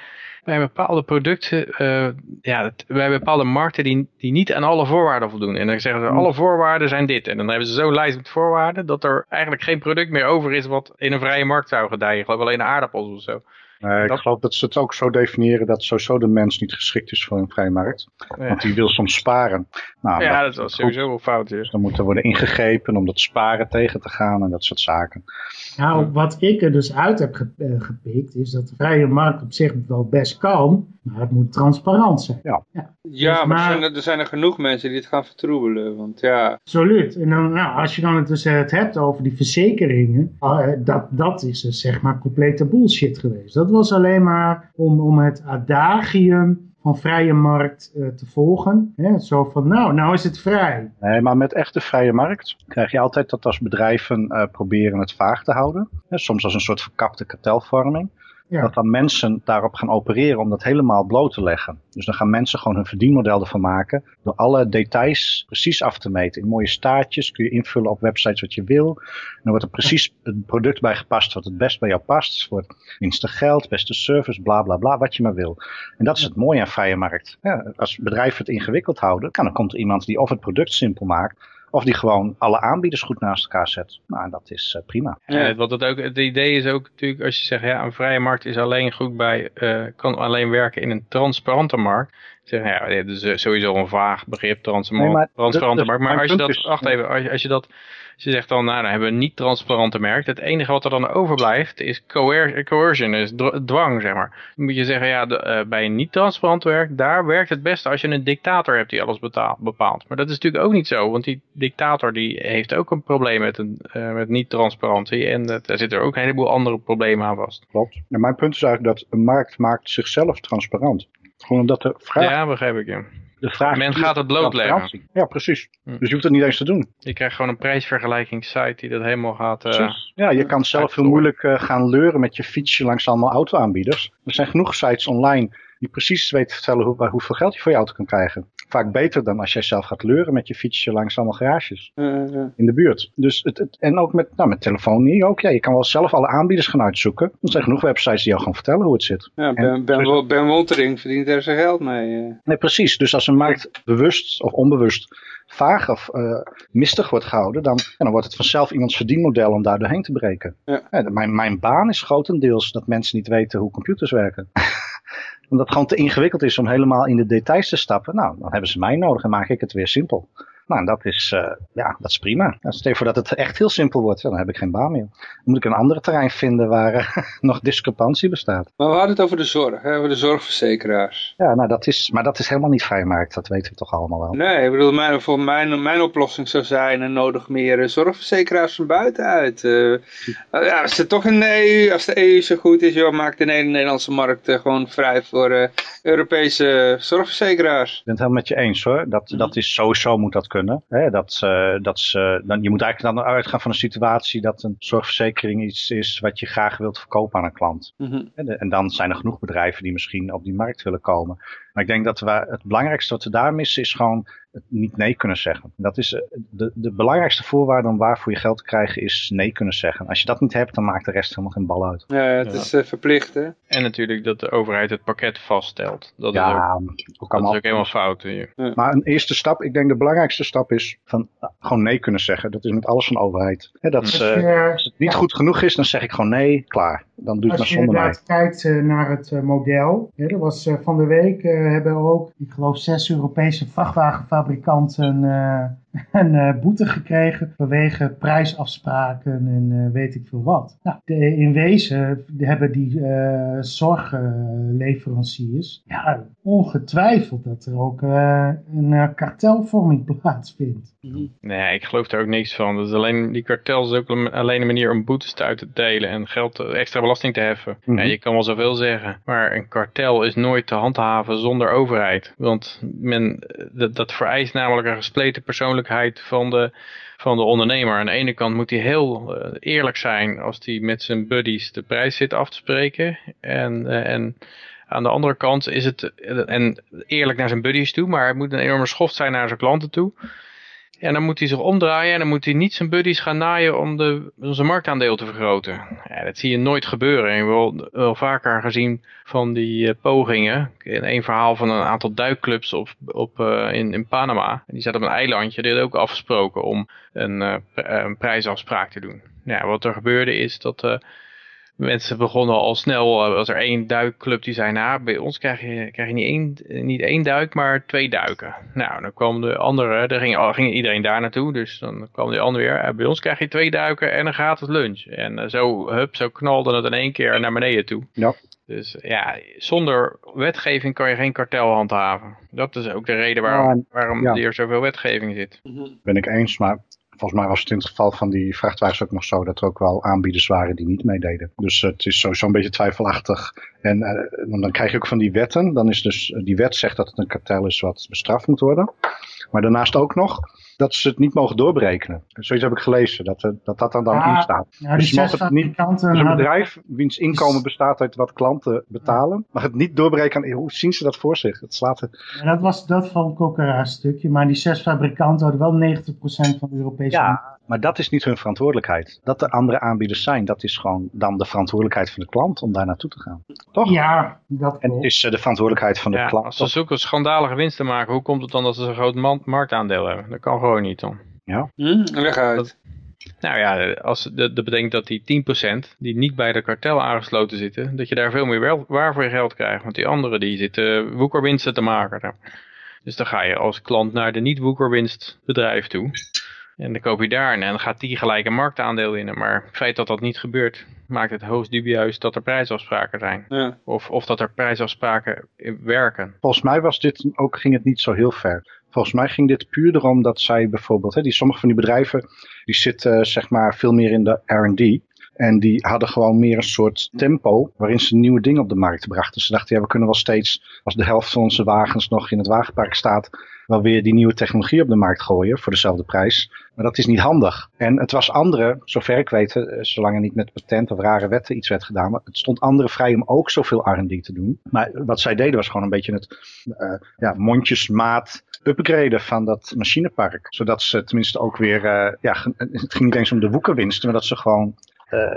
bij bepaalde producten, eh, ja, bij bepaalde markten die, die niet aan alle voorwaarden voldoen. En dan zeggen ze, alle voorwaarden zijn dit. En dan hebben ze zo'n lijst met voorwaarden, dat er eigenlijk geen product meer over is wat in een vrije markt zou gedijen. Ik geloof alleen de aardappels of zo. Uh, ik Dat- geloof dat ze het ook zo definiëren dat sowieso de mens niet geschikt is voor een vrije markt. Ja. Want die wil soms sparen. Nou, Ja, dat, dat was sowieso wel fout. Ja. Dus dan moet er worden ingegrepen om dat sparen tegen te gaan en dat soort zaken. Nou, wat ik er dus uit heb ge- eh, gepikt, is dat de vrije markt op zich wel best kan, maar het moet transparant zijn. Ja, maar, maar- Er, zijn, er- er zijn er genoeg mensen die het gaan vertroebelen. Want ja, Absoluut. En dan, nou, als je dan het dus eh, het hebt over die verzekeringen, eh, dat, dat is dus zeg maar complete bullshit geweest. Dat was alleen maar om, om het adagium van vrije markt eh, te volgen. Hè? Zo van, nou, nou is het vrij. Nee, maar met echte vrije markt krijg je altijd dat als bedrijven eh, proberen het vaag te houden. Hè, soms als een soort verkapte kartelvorming. Ja. Dat dan mensen daarop gaan opereren om dat helemaal bloot te leggen. Dus dan gaan mensen gewoon hun verdienmodel ervan maken. Door alle details precies af te meten. In mooie staartjes kun je invullen op websites wat je wil. En dan wordt er precies het product bij gepast wat het best bij jou past. Voor het minste geld, beste service, bla bla bla, wat je maar wil. En dat is het mooie aan vrije markt. Ja, als bedrijven het ingewikkeld houden, kan, dan komt er iemand die of het product simpel maakt. Of die gewoon alle aanbieders goed naast elkaar zet. Nou, en dat is eh, prima. Ja, wat het, ook, het idee is ook natuurlijk, als je zegt, ja, een vrije markt is alleen goed bij, eh, kan alleen werken in een transparante markt. Zeggen, ja, dit is eh, sowieso een vaag begrip, transparante, Nee, maar transparante de- de- markt. Maar als je dat, wacht even, als je, als je dat, als je zegt dan, nou, dan hebben we een niet transparante markt. Het enige wat er dan overblijft is coer coercion, is dwang, zeg maar. Dan moet je zeggen, ja, de, eh, bij een niet transparant werk, daar werkt het beste als je een dictator hebt die alles betaalt, bepaalt. Maar dat is natuurlijk ook niet zo, want die dictator die heeft ook een probleem met, een, eh, met niet-transparantie. En dat, daar zitten er ook een heleboel andere problemen aan vast. Klopt. En mijn punt is eigenlijk dat een markt maakt zichzelf transparant. Gewoon omdat de vraag, Ja, begrijp ik. Ja. de vraag men gaat het blootleggen. Ja, precies. Hm. Dus je hoeft het niet eens te doen. Je krijgt gewoon een prijsvergelijkingssite die dat helemaal gaat... eh. Ja, je kan zelf heel moeilijk eh, gaan leuren met je fietsje langs allemaal auto-aanbieders. Er zijn genoeg sites online die precies weten te vertellen hoe, hoeveel geld je voor je auto kan krijgen. Vaak beter dan als jij zelf gaat leuren met je fietsje langs allemaal garages in de buurt. Dus het, het, en ook met, nou, met telefonie ook. Ja, je kan wel zelf alle aanbieders gaan uitzoeken. Er zijn genoeg websites die jou gaan vertellen hoe het zit. ja, ben, ben, Wo- ben Woltering verdient er zijn geld mee. eh. Nee, precies. Dus als een markt bewust of onbewust vaag of eh, mistig wordt gehouden, dan, ja, dan wordt het vanzelf iemands verdienmodel om daar doorheen te breken. Ja. mijn, mijn baan is grotendeels dat mensen niet weten hoe computers werken. Omdat het gewoon te ingewikkeld is om helemaal in de details te stappen. Nou, dan hebben ze mij nodig en maak ik het weer simpel. Nou, en dat is, eh, ja, dat is prima. Nou, Stel je voor dat het echt heel simpel wordt, ja, dan heb ik geen baan meer. Dan moet ik een ander terrein vinden waar eh, nog discrepantie bestaat. Maar we hadden het over de zorg, hè, over de zorgverzekeraars. Ja, nou, dat is, maar dat is helemaal niet vrijmarkt, dat weten we toch allemaal wel. Nee, ik bedoel, mijn, voor mijn, mijn oplossing zou zijn, er nodig meer eh, zorgverzekeraars van buitenuit. Eh nou ja, als het toch in de EU, als de EU zo goed is, joh, maak de Neder- Nederlandse markt eh, gewoon vrij voor eh, Europese zorgverzekeraars. Ik ben het helemaal met je eens hoor. Dat, Mhm. dat is sowieso moet dat kunnen. Hè? Dat, dat ze, dan, je moet eigenlijk dan uitgaan van een situatie dat een zorgverzekering iets is wat je graag wilt verkopen aan een klant. Mhm. En dan zijn er genoeg bedrijven die misschien op die markt willen komen. Maar ik denk dat we, het belangrijkste wat we daar missen is gewoon het niet nee kunnen zeggen. Dat is eh, de, de belangrijkste voorwaarde om waarvoor je geld te krijgen is nee kunnen zeggen. Als je dat niet hebt, dan maakt de rest helemaal geen bal uit. Ja, het Ja. is eh, verplicht, hè. En natuurlijk dat de overheid het pakket vaststelt. Dat, is, ook, ja, ook dat is ook helemaal fout hier. Maar een eerste stap, ik denk de belangrijkste stap is van eh, gewoon nee kunnen zeggen. Dat is met alles van de overheid. Hè, dat als het niet goed genoeg is, dan zeg ik gewoon nee, klaar. Dan doe het maar Als je zonder mij. inderdaad kijkt eh, naar het eh, model. Hè, er was eh, van de week eh, hebben ook, ik geloof, zes Europese vrachtwagenfabrikanten eh, een eh, boete gekregen vanwege prijsafspraken en eh, weet ik veel wat. Nou, de, in wezen hebben die eh, zorgleveranciers ja, ongetwijfeld dat er ook eh, een kartelvorming plaatsvindt. Nee, ik geloof daar ook niks van. Dat is alleen, die kartels is ook een- alleen een manier om boetes uit te delen en geld, extra belasting te heffen. Ja, je kan wel zoveel zeggen, maar een kartel is nooit te handhaven zonder overheid. Want men, dat, dat vereist namelijk een gespleten persoonlijkheid van de, van de ondernemer. Aan de ene kant moet hij heel eh, eerlijk zijn als hij met zijn buddies de prijs zit af te spreken. En, eh, en aan de andere kant is het, en eerlijk naar zijn buddies toe, maar hij moet een enorme schoft zijn naar zijn klanten toe. En dan moet hij zich omdraaien en dan moet hij niet zijn buddies gaan naaien om, de, om zijn marktaandeel te vergroten. Ja, dat zie je nooit gebeuren. Ik heb wel, wel vaker gezien van die eh, pogingen. In een verhaal van een aantal duikclubs op, op, eh, in, in Panama. En die zaten op een eilandje. Die hadden ook afgesproken om een, eh, een prijsafspraak te doen. Ja, wat er gebeurde is dat... eh, mensen begonnen al snel, uh, was er één duikclub die zei, nou, bij ons krijg je, krijg je niet, één, niet één duik, maar twee duiken. Nou, dan kwam de andere, er ging, ging iedereen daar naartoe, dus dan kwam de ander weer, bij ons krijg je twee duiken en dan gaat het lunch. En zo, hup, zo knalde het in één keer naar beneden toe. Ja. Dus ja, zonder wetgeving kan je geen kartel handhaven. Dat is ook de reden waarom, waarom ja. er zoveel wetgeving zit. Ben ik eens, maar volgens mij was het in het geval van die vrachtwagens ook nog zo dat er ook wel aanbieders waren die niet meededen. Dus het is sowieso een beetje twijfelachtig. En uh, dan krijg je ook van die wetten, dan is dus, die wet zegt dat het een kartel is wat bestraft moet worden. Maar daarnaast ook nog dat ze het niet mogen doorberekenen. Zoiets heb ik gelezen, dat dat, dat er dan in staat. Ja, Dus je mag het niet- Dus een bedrijf wiens inkomen bestaat uit wat klanten betalen, mag het niet doorberekenen. Hoe zien ze dat voor zich? Het slaat er... Ja, dat, was, dat vond ik ook een raar stukje. Maar die zes fabrikanten hadden wel 90% van de Europese Ja, maar dat is niet hun verantwoordelijkheid. Dat er andere aanbieders zijn, dat is gewoon dan de verantwoordelijkheid van de klant om daar naartoe te gaan. Toch? Ja, dat En het is eh, de verantwoordelijkheid van de Ja, klant. als ze zulke schandalige winsten maken, hoe komt het dan dat ze zo'n groot marktaandeel hebben? Dat kan gewoon niet dan. Ja. Hm, leg uit. Nou ja, als dat, betekent dat die 10% die niet bij de kartel aangesloten zitten, dat je daar veel meer wel, waar voor je geld krijgt. Want die anderen die zitten woekerwinsten te maken. Dus dan ga je als klant naar de niet-woekerwinst bedrijf toe. En dan koop je daar en dan gaat die gelijk een marktaandeel in. Maar het feit dat dat niet gebeurt, maakt het hoogst dubieus dat er prijsafspraken zijn. Ja. Of, of dat er prijsafspraken werken. Volgens mij was dit ook, ging het niet zo heel ver. Volgens mij ging dit puur erom dat zij bijvoorbeeld, hè, die, sommige van die bedrijven, die zitten eh, zeg maar veel meer in de R&D. En die hadden gewoon meer een soort tempo waarin ze nieuwe dingen op de markt brachten. Ze dachten, ja, we kunnen wel steeds, als de helft van onze wagens nog in het wagenpark staat, wel weer die nieuwe technologie op de markt gooien voor dezelfde prijs. Maar dat is niet handig. En het was anderen, zover ik weet, eh, zolang er niet met patent of rare wetten iets werd gedaan, maar het stond anderen vrij om ook zoveel R&D te doen. Maar wat zij deden was gewoon een beetje het eh, ja, mondjesmaat upgraden van dat machinepark. Zodat ze tenminste ook weer, eh, ja, het ging niet eens om de woekerwinsten, maar dat ze gewoon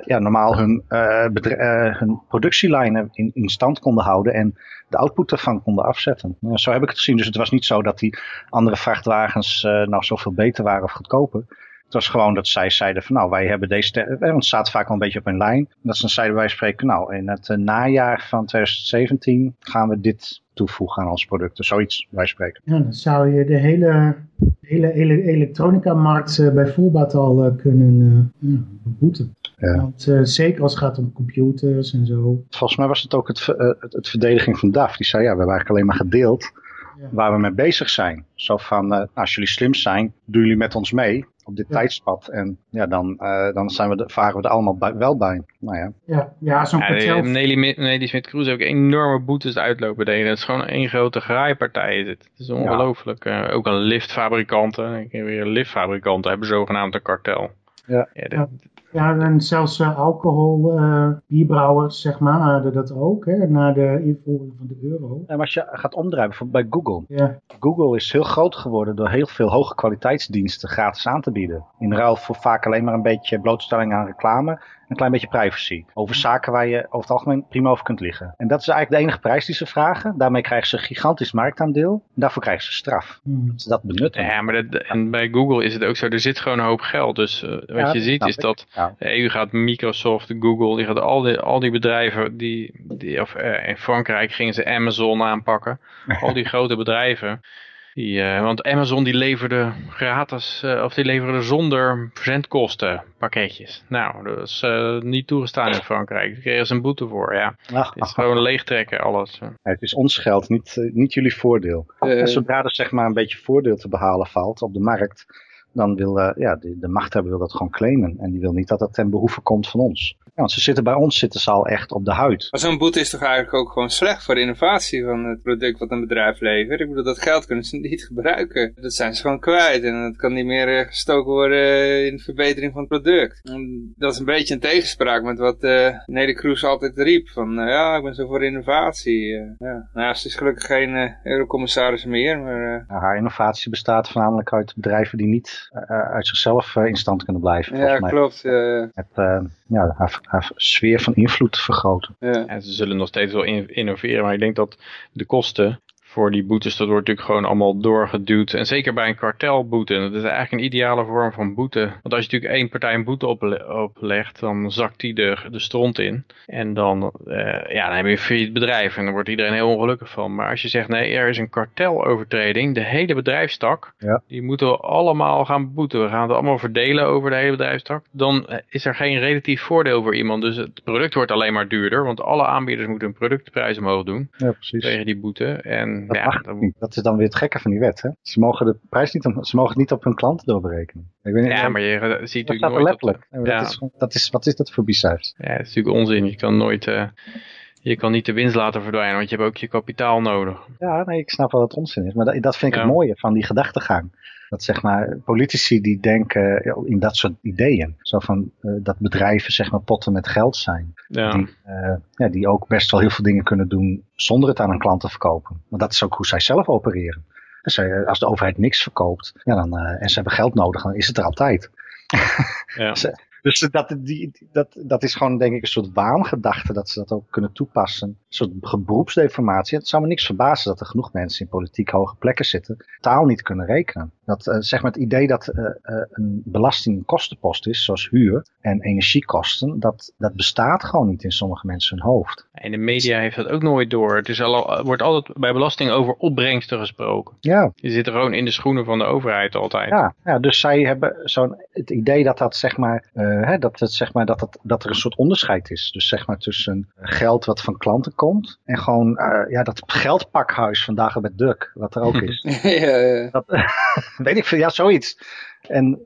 ja, normaal hun, eh, eh, hun productielijnen in, in stand konden houden en de output ervan konden afzetten. Zo heb ik het gezien. Dus het was niet zo dat die andere vrachtwagens eh, nou zoveel beter waren of goedkoper. Het was gewoon dat zij zeiden van nou wij hebben deze, want het staat vaak wel een beetje op een lijn. Dat ze zeiden wij spreken nou in het eh, najaar van 2017 gaan we dit toevoegen aan onze producten. Zoiets wij spreken. Ja, dan zou je de hele, hele ele- elektronica-markt eh, bij voorbaat al eh, kunnen ja, beboeten. Ja. Want zeker als het gaat om computers en zo. Volgens mij was het ook het, het, het verdediging van DAF. Die zei ja we hebben eigenlijk alleen maar gedeeld. Waar we mee bezig zijn. Zo van, eh, als jullie slim zijn, doen jullie met ons mee op dit Ja. tijdspad. En ja, dan, eh, dan zijn we de, varen we er allemaal bij- wel bij. Nou ja, Ja, ja zo'n Ja, Nelly, Nelly Smit-Cruz ook enorme boetes uitlopen deden. Het is gewoon één grote graaipartij. is Het Het is ongelooflijk. Eh, ook een liftfabrikanten. Ik heb weer liftfabrikanten hebben zogenaamd een kartel. Ja. dat- Ja. En zelfs eh, alcohol, eh, bierbrouwers, zeg maar, hadden dat ook, hè, na de invoering van de euro. En als je gaat omdraaien, bijvoorbeeld bij Google. Ja, Google is heel groot geworden door heel veel hoge kwaliteitsdiensten gratis aan te bieden. In ruil voor vaak alleen maar een beetje blootstelling aan reclame een klein beetje privacy. Over zaken waar je over het algemeen prima over kunt liggen. En dat is eigenlijk de enige prijs die ze vragen. Daarmee krijgen ze een gigantisch marktaandeel. En daarvoor krijgen ze straf. hm. Dat ze dat benutten. Ja, maar dat, en bij Google is het ook zo, er zit gewoon een hoop geld. Dus eh, wat Ja, je ziet is ik. dat Ja. de EU gaat Microsoft, Google, die gaat al die, al die bedrijven, die, die, of eh, in Frankrijk gingen ze Amazon aanpakken. al die grote bedrijven. Die, eh, want Amazon die leverde gratis, eh, of die leverde zonder verzendkosten pakketjes. Nou, dat is eh, niet toegestaan in Frankrijk. Daar kregen ze een boete voor, ja. Ach, Het is gewoon leegtrekken, alles. Het is ons geld, niet, niet jullie voordeel. Zodra er zeg maar een beetje voordeel te behalen valt op de markt, dan wil eh, ja, de, de machthebber wil dat gewoon claimen. En die wil niet dat dat ten behoeve komt van ons. Ja, want ze zitten bij ons zitten ze al echt op de huid. Maar zo'n boete is toch eigenlijk ook gewoon slecht voor de innovatie van het product wat een bedrijf levert. Ik bedoel, dat geld kunnen ze niet gebruiken. Dat zijn ze gewoon kwijt en dat kan niet meer eh, gestoken worden in de verbetering van het product. En dat is een beetje een tegenspraak met wat eh Nelly Kroes altijd riep. Van eh, ja, ik ben zo voor innovatie. eh, ja. Nou, ze is gelukkig geen eh, eurocommissaris meer, maar... eh, haar innovatie bestaat voornamelijk uit bedrijven die niet eh, uit zichzelf eh, in stand kunnen blijven. ja, volgens mij. klopt. eh, Het, eh, ja, haar, haar sfeer van invloed vergroten. ja. En ze zullen nog steeds wel in- innoveren, maar ik denk dat de kosten voor die boetes. Dat wordt natuurlijk gewoon allemaal doorgeduwd. En zeker bij een kartelboete. Dat is eigenlijk een ideale vorm van boete. Want als je natuurlijk één partij een boete oplegt, dan zakt die de, de stront in. En dan, uh, ja, dan heb je failliet bedrijf en dan wordt iedereen heel ongelukkig van. Maar als je zegt, nee, er is een kartelovertreding, de hele bedrijfstak, Ja. die moeten we allemaal gaan boeten. We gaan het allemaal verdelen over de hele bedrijfstak. Dan eh, is er geen relatief voordeel voor iemand. Dus het product wordt alleen maar duurder, want alle aanbieders moeten hun productprijs omhoog doen Ja, precies. tegen die boete. En Dat ja, mag dan- niet. Dat is dan weer het gekke van die wet. Hè? Ze mogen de prijs niet, om- ze mogen het niet op hun klanten doorberekenen. Ik weet niet, ja, maar je ziet dat natuurlijk nooit... Ja. Dat is, dat is, wat is dat voor bizars? Ja, het is natuurlijk onzin. Je kan nooit... eh, je kan niet de winst laten verdwijnen, want je hebt ook je kapitaal nodig. Ja, nee, ik snap wel dat het onzin is. Maar dat, dat vind ik Ja. het mooie van die gedachtegang. Dat zeg maar, politici die denken in dat soort ideeën. Zo van eh, dat bedrijven zeg maar potten met geld zijn. Ja. Die, eh, ja, die ook best wel heel veel dingen kunnen doen zonder het aan een klant te verkopen. Want dat is ook hoe zij zelf opereren. Dus zij, als de overheid niks verkoopt ja, dan, eh, en ze hebben geld nodig, dan is het er altijd. Ja. Ze- Dus dat, die, dat, dat is gewoon denk ik een soort waangedachte dat ze dat ook kunnen toepassen. Een soort beroepsdeformatie. Het zou me niks verbazen dat er genoeg mensen in politiek hoge plekken zitten, taal niet kunnen rekenen. Dat eh, zeg maar het idee dat eh, eh, een belasting een kostenpost is, zoals huur en energiekosten, dat, dat bestaat gewoon niet in sommige mensen hun hoofd. En de media heeft dat ook nooit door. Het is al, wordt altijd bij belasting over opbrengsten gesproken. Ja, Je zit er gewoon in de schoenen van de overheid altijd. Ja, ja, dus zij hebben zo'n het idee dat dat zeg maar, eh, hè, dat het zeg maar dat, het, dat er een soort onderscheid is. Dus zeg maar tussen geld wat van klanten komt en gewoon eh, ja, dat geldpakhuis van Dagobert Duck, wat er ook is. ja, ja. dat, weet ik veel, ja, zoiets. En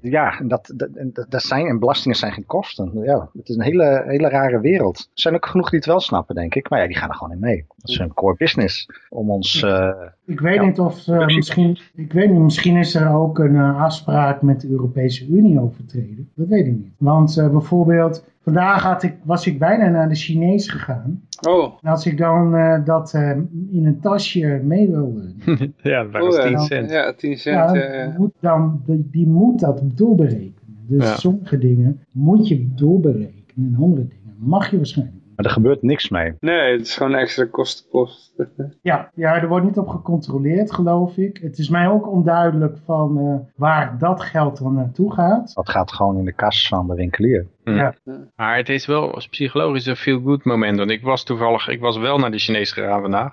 ja, dat, dat, dat, dat zijn, en belastingen zijn geen kosten. Ja, het is een hele, hele rare wereld. Er zijn ook genoeg die het wel snappen, denk ik. Maar ja, die gaan er gewoon in mee. Dat is hun core business. Om ons, eh, Ik weet Ja. niet of eh, misschien, ik weet niet, misschien is er ook een eh, afspraak met de Europese Unie overtreden. Dat weet ik niet. Want eh, bijvoorbeeld, vandaag had ik, was ik bijna naar de Chinees gegaan. Oh, En als ik dan eh, dat eh, in een tasje mee wil eh, Ja, dat was ja. 10 cent. Ja, 10 cent. ja, ja, ja. Moet dan, die, die moet dat doorberekenen. Dus Ja. sommige dingen moet je doorberekenen en andere dingen mag je waarschijnlijk. Maar er gebeurt niks mee. Nee, het is gewoon extra kostenpost. Ja, ja, er wordt niet op gecontroleerd, geloof ik. Het is mij ook onduidelijk van eh, waar dat geld dan naartoe gaat. Dat gaat gewoon in de kas van de winkelier. Ja. Maar het is wel als psychologisch een feel-good moment. Want ik was toevallig, ik was wel naar de Chinees gegaan vandaag.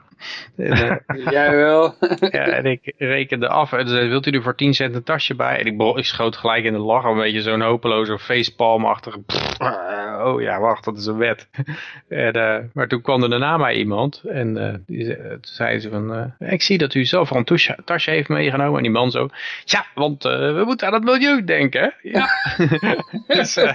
En, eh, Jij wel. ja, en ik rekende af. En ze zei, wilt u er voor 10 cent een tasje bij? En ik, ik schoot gelijk in de lach. Een beetje zo'n hopeloze facepalm-achtige... Oh ja, wacht, dat is een wet. En, eh, maar toen kwam er daarna mij iemand. En eh, die zei, toen zei ze van... eh, ik zie dat u zelf al een tasje, tasje heeft meegenomen. En die man zo... Ja, want eh, we moeten aan het milieu denken. hè?" Ja. dus, eh,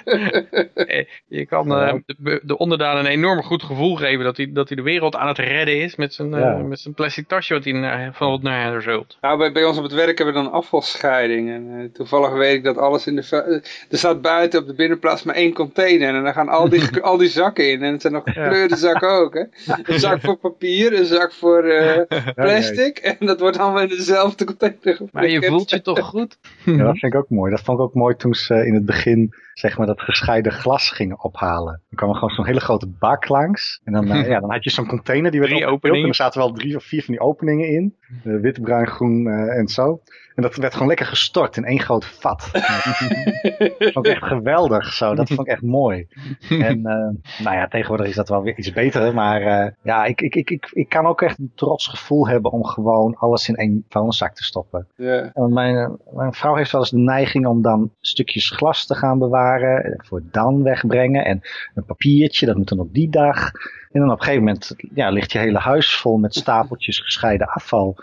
eh, je kan eh, de, de onderdaan een enorm goed gevoel geven dat hij, dat hij de wereld aan het redden is met zijn, eh, Ja. met zijn plastic tasje wat hij naar, van naar haar zult. Nou, bij, bij ons op het werk hebben we dan afvalscheiding. En eh, toevallig weet ik dat alles in de... eh, Er staat buiten op de binnenplaats maar één container. En daar gaan al die, al die zakken in. En het zijn nog gekleurde zakken ook, hè. Een zak voor papier, een zak voor eh, plastic. En dat wordt allemaal in dezelfde container geflikkerd. Maar je voelt je toch goed? Ja, dat vind ik ook mooi. Dat vond ik ook mooi toen ze in het begin zeg maar dat gescheiden glas gingen ophalen. Dan kwam er gewoon zo'n hele grote bak langs. En dan, eh, ja, dan had je zo'n container die werd Drie opgevuld. En er zaten wel drie of vier van die openingen in. Eh, wit, bruin, groen eh, en zo. En dat werd gewoon lekker gestort in één groot vat. dat vond ik echt geweldig zo. Dat vond ik echt mooi. En eh, nou ja, tegenwoordig is dat wel weer iets beter. Maar eh, ja, ik, ik, ik, ik, ik kan ook echt een trots gevoel hebben om gewoon alles in één vuilniszak te stoppen. Ja. En Mijn, mijn vrouw heeft wel eens de neiging om dan stukjes glas te gaan bewaren. Voor dan wegbrengen. En een papiertje, dat moet dan op die dag. En dan op een gegeven moment ja, ligt je hele huis vol met stapeltjes gescheiden afval.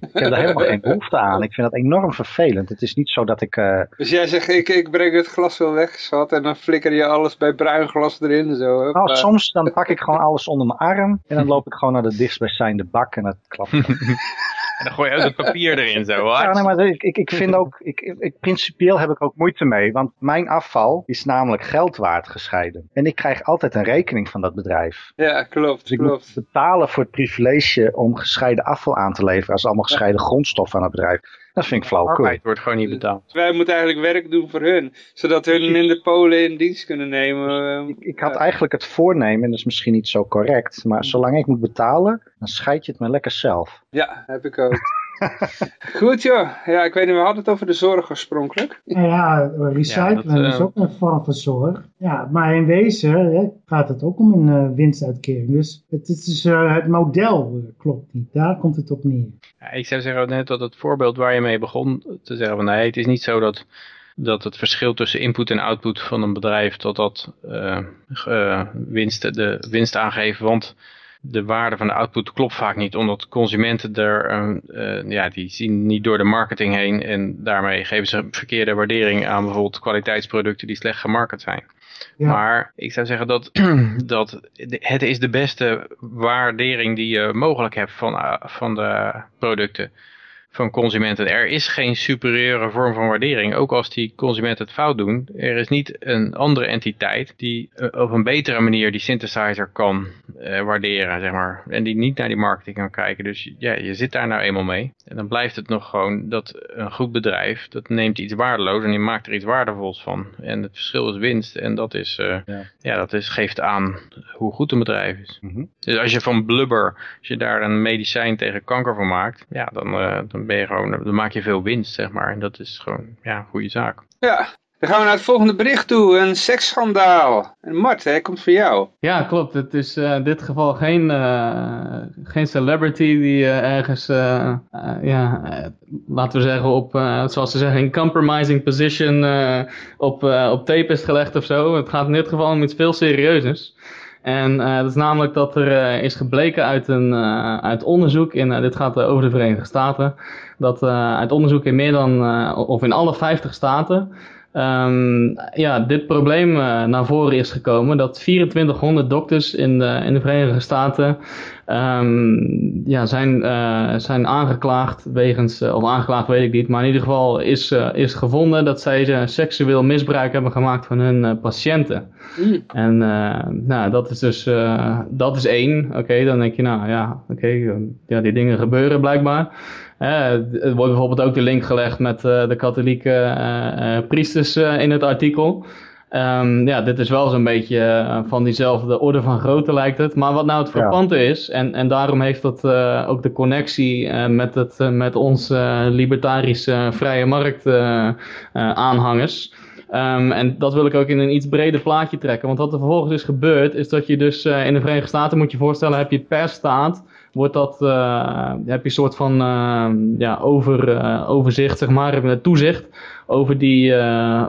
Ik heb daar helemaal geen behoefte aan. Ik vind dat enorm vervelend. Het is niet zo dat ik... eh, Dus jij zegt, ik, ik breng het glas wel weg, schat. En dan flikker je alles bij bruin glas erin. Zo, nou, soms dan pak ik gewoon alles onder mijn arm. En dan loop ik gewoon naar de dichtstbijzijnde bak. En dat klapt. En dan gooi je ook het papier erin zo. Ja, hoor. nee, maar ik, ik, ik vind ook, ik, ik, principieel heb ik ook moeite mee, want mijn afval is namelijk geld waard gescheiden. En ik krijg altijd een rekening van dat bedrijf. Ja, klopt, Dus ik klopt. moet betalen voor het privilege om gescheiden afval aan te leveren als allemaal gescheiden grondstof aan het bedrijf. Dat vind ik flauwekul. Arbeid wordt gewoon niet betaald. Wij moeten eigenlijk werk doen voor hun. Zodat hun minder Polen in dienst kunnen nemen. Ik, ik had eigenlijk het voornemen, en dat is misschien niet zo correct, maar zolang ik moet betalen, dan scheid je het me lekker zelf. Ja, heb ik ook. Goed joh. Ja, ik weet niet, we hadden het over de zorg oorspronkelijk. Nou ja, recyclen Ja, dat, is eh, ook een vorm van zorg. Ja, maar in wezen hè, gaat het ook om een eh, winstuitkering. Dus het, het, is, eh, het model klopt niet. Daar komt het op neer. Ja, ik zou zeggen net dat het voorbeeld waar je mee begon te zeggen van nee, het is niet zo dat, dat het verschil tussen input en output van een bedrijf dat dat winst, de winst aangeeft, want de waarde van de output klopt vaak niet, omdat consumenten er, eh, eh, ja, die zien niet door de marketing heen en daarmee geven ze verkeerde waardering aan bijvoorbeeld kwaliteitsproducten die slecht gemarket zijn. Ja. Maar ik zou zeggen dat, dat het is de beste waardering die je mogelijk hebt van, eh, van de producten van consumenten. Er is geen superieure vorm van waardering, ook als die consumenten het fout doen. Er is niet een andere entiteit die eh, op een betere manier die synthesizer kan eh, waarderen, zeg maar. En die niet naar die marketing kan kijken. Dus ja, je zit daar nou eenmaal mee. En dan blijft het nog gewoon dat een goed bedrijf, dat neemt iets waardeloos en die maakt er iets waardevols van. En het verschil is winst. En dat is, eh, Ja. ja. dat is, geeft aan hoe goed een bedrijf is. Mhm. Dus als je van blubber, als je daar een medicijn tegen kanker van maakt, ja, dan, dan ben je gewoon, dan maak je veel winst, zeg maar. En dat is gewoon, ja, een goede zaak. Ja, dan gaan we naar het volgende bericht toe. Een seksschandaal. En Mart, hij komt voor jou. Ja, klopt. Het is eh, in dit geval geen, eh, geen celebrity die eh, ergens, ja, laten we zeggen, op, eh, zoals ze zeggen, in compromising position eh, op, eh, op tape is gelegd of zo. Het gaat in dit geval om iets veel serieuzers. En eh, dat is namelijk dat er eh, is gebleken uit een eh, uit onderzoek, in, eh, dit gaat eh, over de Verenigde Staten, dat eh, uit onderzoek in meer dan, eh, of in alle 50 staten, ehm, ja, dit probleem eh, naar voren is gekomen. Dat 2400 dokters in de, in de Verenigde Staten ehm, ja, zijn, eh, zijn aangeklaagd wegens, eh, of aangeklaagd weet ik niet, maar in ieder geval is, eh, is gevonden dat zij seksueel misbruik hebben gemaakt van hun patiënten. Mm. En nou, dat is dus, dat is één. Oké, dan denk je, nou ja, oké, eh, ja, die dingen gebeuren blijkbaar. Eh, er wordt bijvoorbeeld ook de link gelegd met de katholieke priesters in het artikel. Ehm, ja, dit is wel zo'n beetje eh, van diezelfde orde van grootte lijkt het. Maar wat nou het Ja. frappante is, en, en daarom heeft dat eh, ook de connectie eh, met, het, met ons eh, libertarische vrije markt aanhangers. Ehm, en dat wil ik ook in een iets breder plaatje trekken. Want wat er vervolgens is gebeurd, is dat je dus in de Verenigde Staten, moet je je voorstellen, heb je per staat, wordt dat, eh, heb je een soort van eh, ja, over, eh, overzicht, zeg maar, toezicht over, die,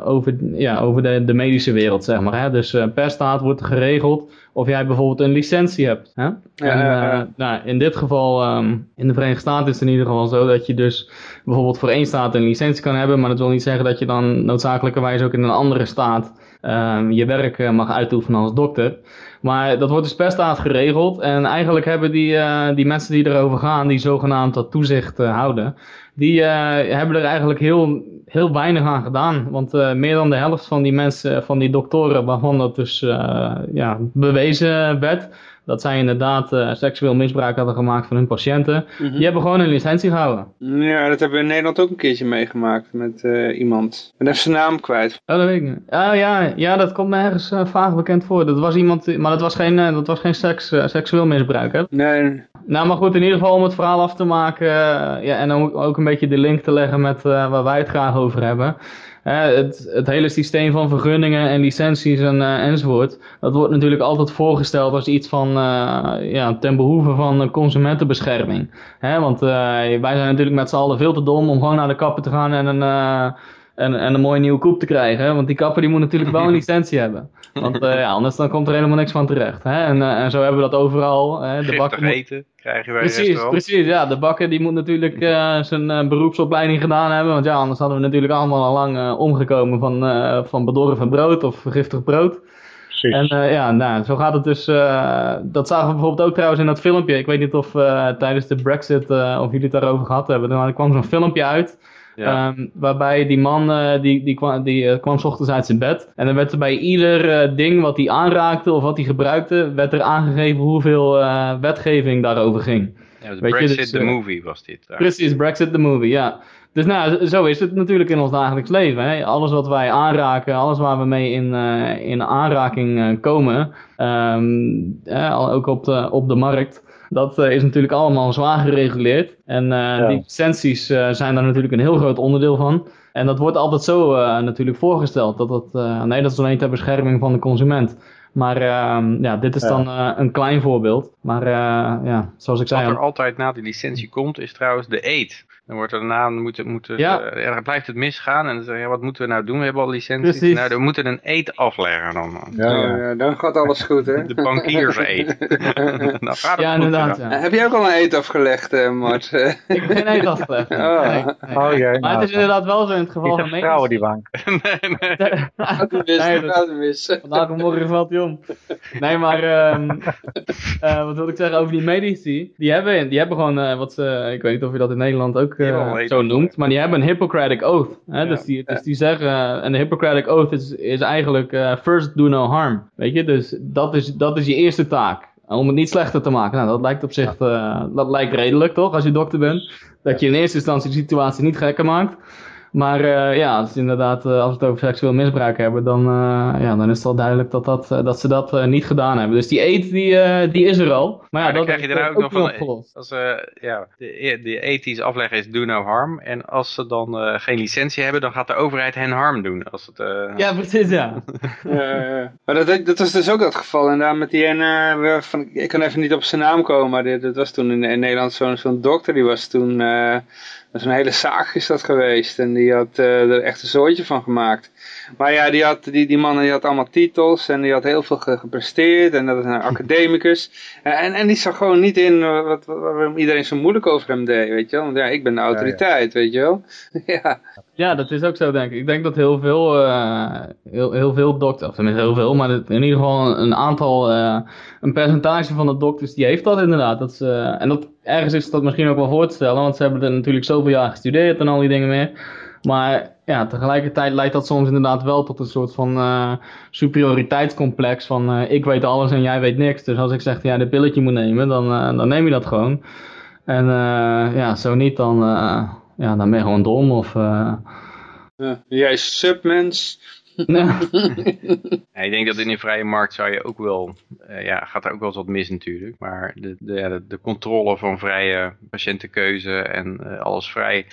over, ja, over de, de medische wereld, zeg maar. Hè? Dus per staat wordt er geregeld of jij bijvoorbeeld een licentie hebt. Hè? en, nou, in dit geval, ehm, in de Verenigde Staten is het in ieder geval zo dat je dus bijvoorbeeld voor één staat een licentie kan hebben, maar dat wil niet zeggen dat je dan noodzakelijkerwijs ook in een andere staat ehm, je werk mag uitoefenen als dokter. Maar dat wordt dus per staat geregeld. En eigenlijk hebben die, eh, die mensen die erover gaan, die zogenaamd dat toezicht eh, houden, die eh, hebben er eigenlijk heel, heel weinig aan gedaan. Want meer dan de helft van die mensen, van die doktoren, waarvan dat dus ja, bewezen werd, dat zij inderdaad eh, seksueel misbruik hadden gemaakt van hun patiënten, die hebben gewoon een licentie gehouden. Ja, dat hebben we in Nederland ook een keertje meegemaakt met eh, iemand. Ik ben even zijn naam kwijt. Oh, dat weet ik niet. Ah, ja, ja, dat komt me ergens eh, vaag bekend voor. Dat was iemand, maar dat was geen, dat was geen seks, seksueel misbruik, hè? Nee, Nou, maar goed, in ieder geval om het verhaal af te maken ja, en ook, ook een beetje de link te leggen met waar wij het graag over hebben. Het, het hele systeem van vergunningen en licenties en, eh, enzovoort, dat wordt natuurlijk altijd voorgesteld als iets van, eh, ja, ten behoeve van consumentenbescherming. Hè, want eh, wij zijn natuurlijk met z'n allen veel te dom om gewoon naar de kapper te gaan en een, en, en een mooie nieuwe koep te krijgen. hè. Want die kapper die moet natuurlijk wel een licentie hebben. Want eh, ja, anders dan komt er helemaal niks van terecht. Hè? En, eh, en zo hebben we dat overal. Hè? De bakker moet- eten krijg je bij een Precies, precies. Ja, de bakker die moet natuurlijk eh, zijn beroepsopleiding gedaan hebben. Want ja, anders hadden we natuurlijk allemaal al lang omgekomen van, van bedorven brood of vergiftigd brood. Precies. En ja, nou, zo gaat het dus. dat zagen we bijvoorbeeld ook trouwens in dat filmpje. Ik weet niet of tijdens de Brexit of jullie het daarover gehad hebben. Maar er kwam zo'n filmpje uit. Ja. Ehm, waarbij die man eh, die, die, kwam, die eh, kwam 's ochtends uit zijn bed. En dan werd er bij ieder eh, ding wat hij aanraakte of wat hij gebruikte, werd er aangegeven hoeveel wetgeving daarover ging. Ja, Brexit dus, the movie was dit. Precies, Brexit the movie, ja. Dus nou, zo is het natuurlijk in ons dagelijks leven. Hè? Alles wat wij aanraken, alles waar we mee in, in aanraking komen, ehm, eh, ook op de, op de markt, dat eh, is natuurlijk allemaal zwaar gereguleerd. En eh, die licenties eh, zijn daar natuurlijk een heel groot onderdeel van. En dat wordt altijd zo eh, natuurlijk voorgesteld. Dat dat, eh, nee, dat is alleen ter bescherming van de consument. Maar ehm, ja, dit is Ja. dan eh, een klein voorbeeld. Maar eh, ja, zoals ik Wat zei... er altijd na die licentie komt, is trouwens de eet. Dan wordt er daarna, moet, moet het, Ja. eh, ja, blijft het misgaan. En dan zeg je, ja, wat moeten we nou doen? We hebben al licenties. Precies. Nou, we moeten een eet afleggen dan. Ja, ja. ja, dan gaat alles goed, hè? De bankiers eet. dan gaat het Ja, goed, inderdaad. Heb je ook al een eet afgelegd, eh, Mart? Ik heb geen eet afgelegd. nee. Oh. Nee, nee. Oh jee, Maar nou, het is inderdaad wel zo in het geval van vertrouwen die bank. nee, nee. Dat- gaat het mis. Vandaag of morgen valt hij om. Nee, maar ehm, eh, wat wil ik zeggen over die medici? Die hebben, die hebben gewoon eh, wat ze, ik weet niet of je dat in Nederland ook Eh, zo noemt, maar die hebben een Hippocratic Oath. Hè? Ja. Dus, die, dus die zeggen, en de Hippocratic Oath is, is eigenlijk eh, first do no harm. Weet je, dus dat is, dat is je eerste taak. Om het niet slechter te maken. Nou, dat lijkt op zich eh, dat lijkt redelijk, toch? Als je dokter bent. Dat je in eerste instantie de situatie niet gekker maakt. Maar eh, ja, als, inderdaad, eh, als we het over seksueel misbruik hebben, dan, eh, ja, dan is het wel duidelijk dat, dat, eh, dat ze dat niet gedaan hebben. Dus die eet, die, eh, die is er al. Maar ja, dan dat krijg je is er ook nog van, opgelost. als, eh, ja, de, de ethisch afleggen is do no harm. En als ze dan eh, geen licentie hebben, dan gaat de overheid hen harm doen. Als het, eh, Ja, precies, ja. Ja, ja. maar dat, dat was dus ook het geval. En daar met die ene, van, ik kan even niet op zijn naam komen, maar dit, dat was toen in, in Nederland zo'n zo'n dokter, die was toen, eh dat is een hele zaak is dat geweest. En die had eh, er echt een zooitje van gemaakt. Maar ja, die, had, die, die man die had allemaal titels en die had heel veel ge- gepresteerd en dat is een academicus. En, en, die zag gewoon niet in wat, wat, waarom iedereen zo moeilijk over hem deed, weet je wel. Want ja, ik ben de autoriteit, weet je wel. ja. Ja, dat is ook zo, denk ik. Ik denk dat heel veel, eh, heel, heel veel dokters, of tenminste heel veel, maar in ieder geval een, aantal, eh, een percentage van de dokters, die heeft dat inderdaad. Dat ze, en dat, ergens is dat misschien ook wel voor te stellen, want ze hebben er natuurlijk zoveel jaar gestudeerd en al die dingen meer. Maar ja, tegelijkertijd leidt dat soms inderdaad wel tot een soort van eh, superioriteitscomplex van eh, ik weet alles en jij weet niks. Dus als ik zeg dat jij dit pilletje moet nemen, dan, eh, dan neem je dat gewoon. En eh, ja, zo niet, dan, eh, ja, dan ben je gewoon dom of... eh, Ja. Jij is submens. ja. Ja, ik denk dat in een vrije markt zou je ook wel, eh, ja, gaat er ook wel eens wat mis natuurlijk. Maar de, de, ja, de, de controle van vrije patiëntenkeuze en eh, alles vrij,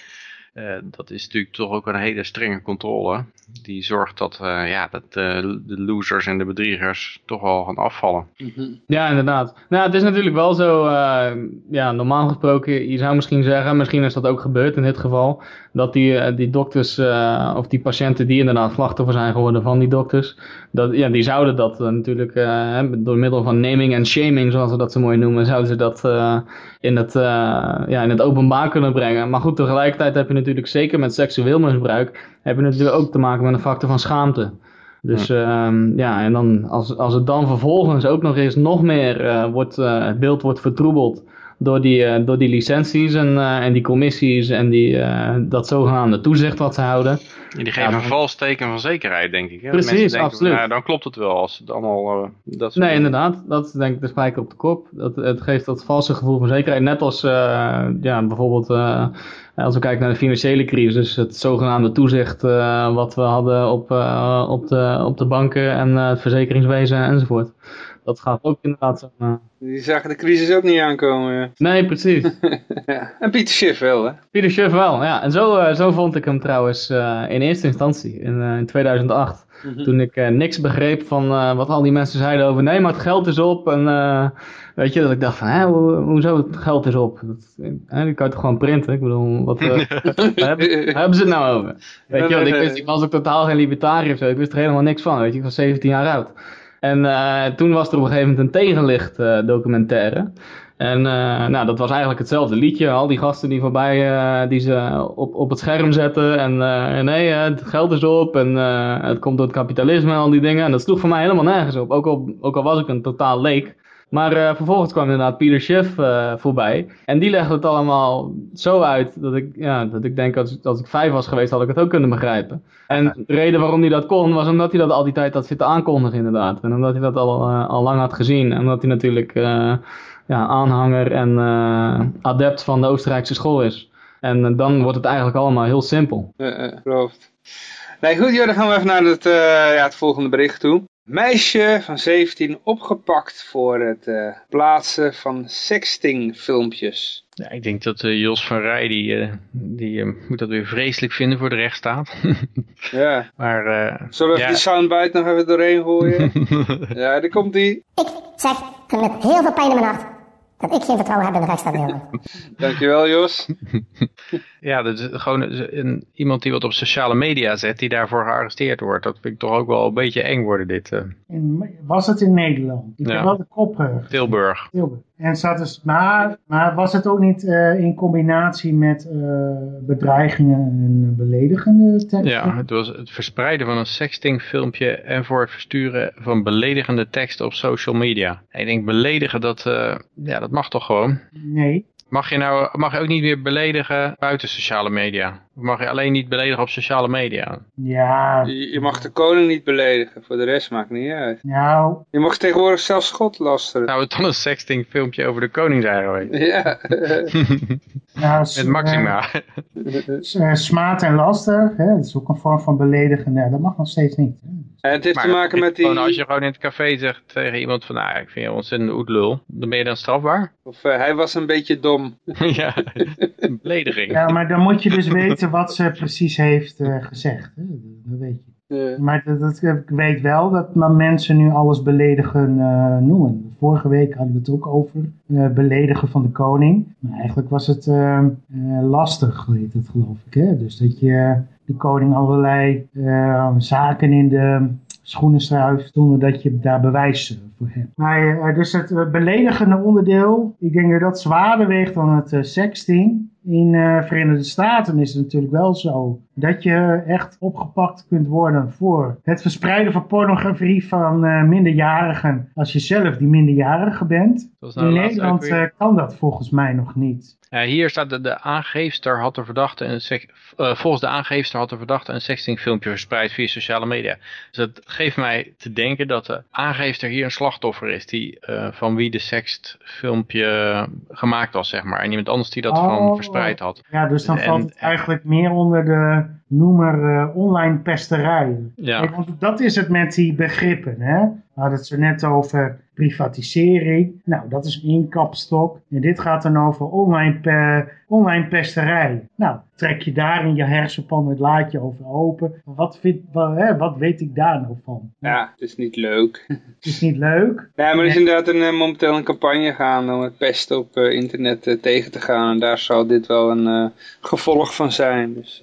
eh, dat is natuurlijk toch ook een hele strenge controle. Die zorgt dat, eh, ja, dat eh, de losers en de bedriegers toch wel gaan afvallen. Ja, inderdaad. Nou, het is natuurlijk wel zo, eh, ja, normaal gesproken, je zou misschien zeggen, misschien is dat ook gebeurd in dit geval, dat die, die dokters, eh, of die patiënten die inderdaad slachtoffer zijn geworden van die dokters, dat, ja, die zouden dat natuurlijk eh, hè, door middel van naming en shaming, zoals we dat zo mooi noemen, zouden ze dat eh, in, het, eh, ja, in het openbaar kunnen brengen. Maar goed, tegelijkertijd heb je natuurlijk zeker met seksueel misbruik, heb je natuurlijk ook te maken met een factor van schaamte. Dus ja, ja en dan, als, als het dan vervolgens ook nog eens nog meer eh, wordt, eh, het beeld wordt vertroebeld door die, eh, door die licenties en, en die commissies en die, dat zogenaamde toezicht wat ze houden. En die geven Ja, een vals teken van zekerheid, denk ik. Hè? Precies, denken, absoluut. Nou, dan klopt het wel als het allemaal... dat Nee, inderdaad. Dat is denk ik de spijker op de kop. Dat, het geeft dat valse gevoel van zekerheid. Net als ja, bijvoorbeeld als we kijken naar de financiële crisis. Het zogenaamde toezicht eh, wat we hadden op, eh, op, de, op de banken en eh, het verzekeringswezen enzovoort. Dat gaat ook inderdaad zo. eh, Die zagen de crisis ook niet aankomen. ja. Nee, precies. ja. En Pieter Schiff wel, hè? Peter Schiff wel, ja. En zo, eh, zo vond ik hem trouwens eh, in eerste instantie, in, eh, in 2008. Toen ik eh, niks begreep van eh, wat al die mensen zeiden over nee, maar het geld is op. En eh, weet je, dat ik dacht van, hè, ho- hoezo het geld is op? Dat, hè, die kan je toch gewoon printen? Ik bedoel, wat, eh, waar hebben, waar hebben ze het nou over? Weet je, want ik, wist, ik was ook totaal geen libertariër of zo. Ik wist er helemaal niks van, weet je. Ik was 17 jaar oud. En eh, toen was er op een gegeven moment een tegenlicht eh, documentaire. En nou, dat was eigenlijk hetzelfde liedje. Al die gasten die voorbij, die ze op, op het scherm zetten. En eh, nee, het geld is op en het komt door het kapitalisme en al die dingen. En dat sloeg voor mij helemaal nergens op. Ook al, ook al was ik een totaal leek. Maar eh, vervolgens kwam inderdaad Peter Schiff eh, voorbij. En die legde het allemaal zo uit dat ik, ja, dat ik denk als, als ik vijf was geweest had ik het ook kunnen begrijpen. En de reden waarom hij dat kon was omdat hij dat al die tijd had zitten aankondigen inderdaad. En omdat hij dat al, eh, al lang had gezien. En omdat hij natuurlijk... ja, aanhanger en adept van de Oostenrijkse school is. En dan wordt het eigenlijk allemaal heel simpel. Klopt. Nee, goed, joh, dan gaan we even naar het, ja, het volgende bericht toe. Meisje van 17 opgepakt voor het uh, plaatsen van sexting-filmpjes. Ja, ik denk dat uh, Jos van Rij, die, uh, die moet dat weer vreselijk vinden voor de rechtsstaat. ja. Maar, Zullen we ja. die soundbite nog even doorheen gooien? ja, daar komt die. Ik zeg met heel veel pijn in mijn hart dat ik geen vertrouwen heb in de rechtsstaat Nederland. Dankjewel Jos. ja, dat is gewoon een, iemand die wat op sociale media zet, die daarvoor gearresteerd wordt. Dat vind ik toch ook wel een beetje eng worden dit. Uh. In, was het in Nederland? Ik Ja. heb wel de kop. eh, Tilburg. Tilburg. En zat dus, maar, maar was het ook niet eh, in combinatie met eh, bedreigingen en beledigende teksten? Ja, het was het verspreiden van een sexting filmpje en voor het versturen van beledigende teksten op social media. En ik denk beledigen, dat, eh, ja, dat mag toch gewoon? Nee. Mag je nou mag je ook niet meer beledigen buiten sociale media? Mag je alleen niet beledigen op sociale media? Ja, Je, je mag de koning niet beledigen, voor de rest maakt niet uit. nou, Je mag tegenwoordig zelfs God lasteren. Nou, het dan een sexting filmpje over de koning zijn geweest. Ja. nou Met Maxima. eh, eh, smaad en laster, hè, dat is ook een vorm van beledigen. Nee, dat mag nog steeds niet. hè. En het heeft Maar te maken met die... als je gewoon in het café zegt tegen iemand van, nou, ik vind je ontzettend oetlul, dan ben je dan strafbaar? Of eh, hij was een beetje dom. ja, een belediging. Ja, maar dan moet je dus weten wat ze precies heeft eh, gezegd. Hè? Dat weet je. Eh, Maar dat, ik weet wel dat mensen nu alles beledigen eh, noemen. Vorige week hadden we het ook over eh, beledigen van de koning. Maar eigenlijk was het lastig, heet het geloof ik. Hè? Dus dat je de koning allerlei zaken in de schoenen schuift zonder dat je daar bewijs voor hebt. Maar, dus het beledigende onderdeel, ik denk dat dat zwaarder weegt dan het sexting. In eh Verenigde Staten is het natuurlijk wel zo dat je echt opgepakt kunt worden voor het verspreiden van pornografie van eh, minderjarigen als je zelf die minderjarige bent. Nou In Nederland eh, kan dat volgens mij nog niet. Hier staat de, de aangeefster had de verdachte een volgens de aangeefster had de verdachte een sextingfilmpje verspreid via sociale media. Dus dat geeft mij te denken dat de aangeefster hier een slachtoffer is die, van wie de sextfilmpje gemaakt was, zeg maar. En iemand anders die dat Oh. gewoon verspreid had. Ja, dus dan En- valt het eigenlijk meer onder de noemer eh, online pesterij. Ja. Kijk, want dat is het met die begrippen. Hè? We hadden het zo net over privatisering. Nou, dat is één kapstok. En dit gaat dan over online, pe online pesterij. Nou, trek je daar in je hersenpan het laadje over open. Wat, vind, wat, hè, wat weet ik daar nou van? ja, het is niet leuk. Het is niet leuk. Ja, maar er is inderdaad een, eh, momenteel een campagne gaan om het pesten op eh, internet eh, tegen te gaan. En daar zal dit wel een gevolg van zijn. Dus,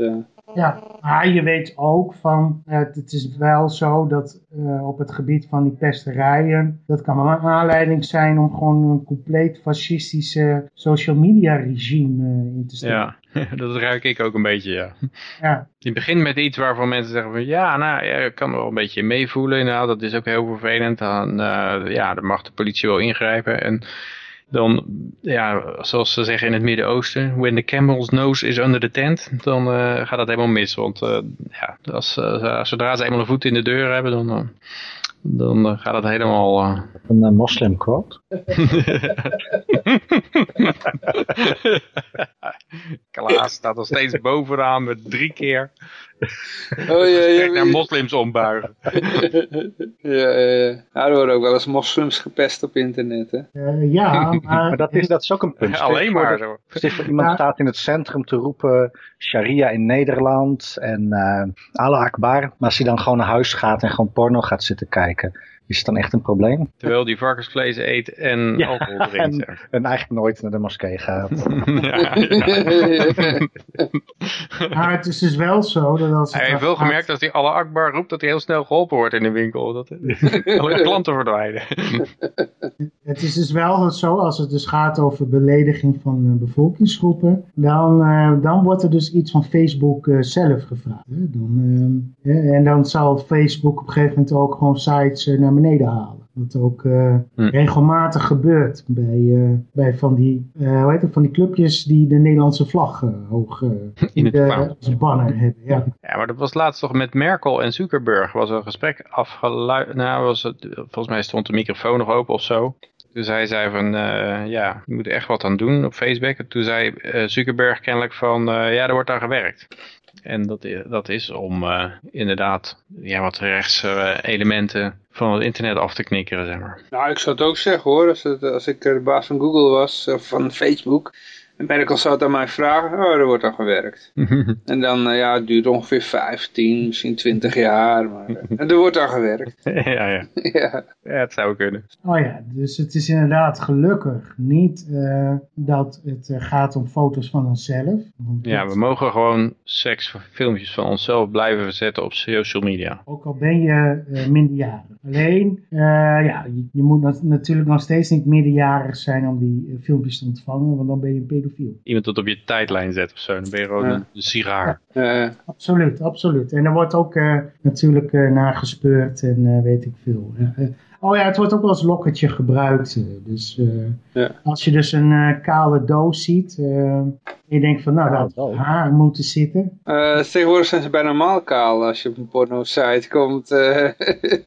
Ja, maar je weet ook van, eh, het is wel zo dat eh, op het gebied van die pesterijen, dat kan wel een aanleiding zijn om gewoon een compleet fascistische social media regime eh, in te stellen. Ja, dat ruik ik ook een beetje, ja. Ja. Je begint met iets waarvan mensen zeggen van ja, nou, ja, ik kan er wel een beetje meevoelen. Inderdaad, dat is ook heel vervelend. Dan, ja, dan mag de politie wel ingrijpen. En dan, ja, zoals ze zeggen in het Midden-Oosten, when the camel's nose is under the tent, dan eh, gaat dat helemaal mis. Want eh, ja, als, eh, zodra ze eenmaal een voet in de deur hebben, dan, dan gaat het helemaal... Een moslim quote. Klaas staat nog steeds bovenaan met drie keer Oh ja, naar moslims ombuigen. ja, ja, ja. Nou, er worden ook wel eens moslims gepest op internet, hè. Eh, ja, maar, Maar dat is, dat is ook een punt. Alleen maar zo. Iemand Ja. staat in het centrum te roepen sharia in Nederland en eh Allah Akbar. Maar als hij dan gewoon naar huis gaat en gewoon porno gaat zitten kijken, is het dan echt een probleem? Terwijl die varkensvlees eet en Ja, alcohol drinkt. en, en eigenlijk nooit naar de moskee gaat. ja, ja. maar het is dus wel zo dat als Hij heeft wel gaat- gemerkt dat hij alle akbar roept dat hij heel snel geholpen wordt in de winkel. Dat alle klanten verdwijnen. Het is dus wel zo, als het dus gaat over belediging van eh, bevolkingsgroepen, dan, eh, dan wordt er dus iets van Facebook eh, zelf gevraagd. Hè? Dan, eh, hè, en dan zal Facebook op een gegeven moment ook gewoon sites eh, naar beneden halen. Wat ook eh, Hm. regelmatig gebeurt bij, eh, bij van, die, eh, hoe heet het, van die clubjes die de Nederlandse vlag hoog In het de- als banner hebben. Ja. Ja, maar dat was laatst toch met Merkel en Zuckerberg. was een gesprek afgeluid. Nou, was het, volgens mij stond de microfoon nog open of zo. Toen zei zij van, ja, je moet er echt wat aan doen op Facebook. En toen zei Zuckerberg kennelijk van, ja, er wordt aan gewerkt. En dat, dat is om eh, inderdaad ja, wat rechts eh, elementen van het internet af te knikkeren, zeg maar. Nou, ik zou het ook zeggen hoor, als, het, als ik eh, de baas van Google was, of van Facebook, en Merkel zou het aan mij vragen, oh, er wordt aan gewerkt. En dan, eh, ja, het duurt ongeveer 15, misschien 20 jaar, maar eh, en er wordt aan gewerkt. ja, ja. ja. ja, het zou kunnen. Oh ja, dus het is inderdaad gelukkig niet eh, dat het gaat om foto's van onszelf. Want Ja, we mogen gewoon seksfilmpjes van onszelf blijven verzetten op social media. Ook al ben je eh, minderjarig. Alleen, eh, ja, je, je moet nat- natuurlijk nog steeds niet minderjarig zijn om die filmpjes te ontvangen, want dan ben je een pedofiel. Iemand dat op je tijdlijn zet of zo, dan ben je gewoon een sigaar. Absoluut, absoluut. En er wordt ook eh, natuurlijk eh nagespeurd en eh, weet ik veel. Oh ja, het wordt ook wel als lokketje gebruikt. eh, dus eh, Ja. als je dus een eh, kale doos ziet, eh, je denkt van nou, dat doos? haar moeten zitten. eh, tegenwoordig zijn ze bijna allemaal kaal als je op een porno site komt. eh.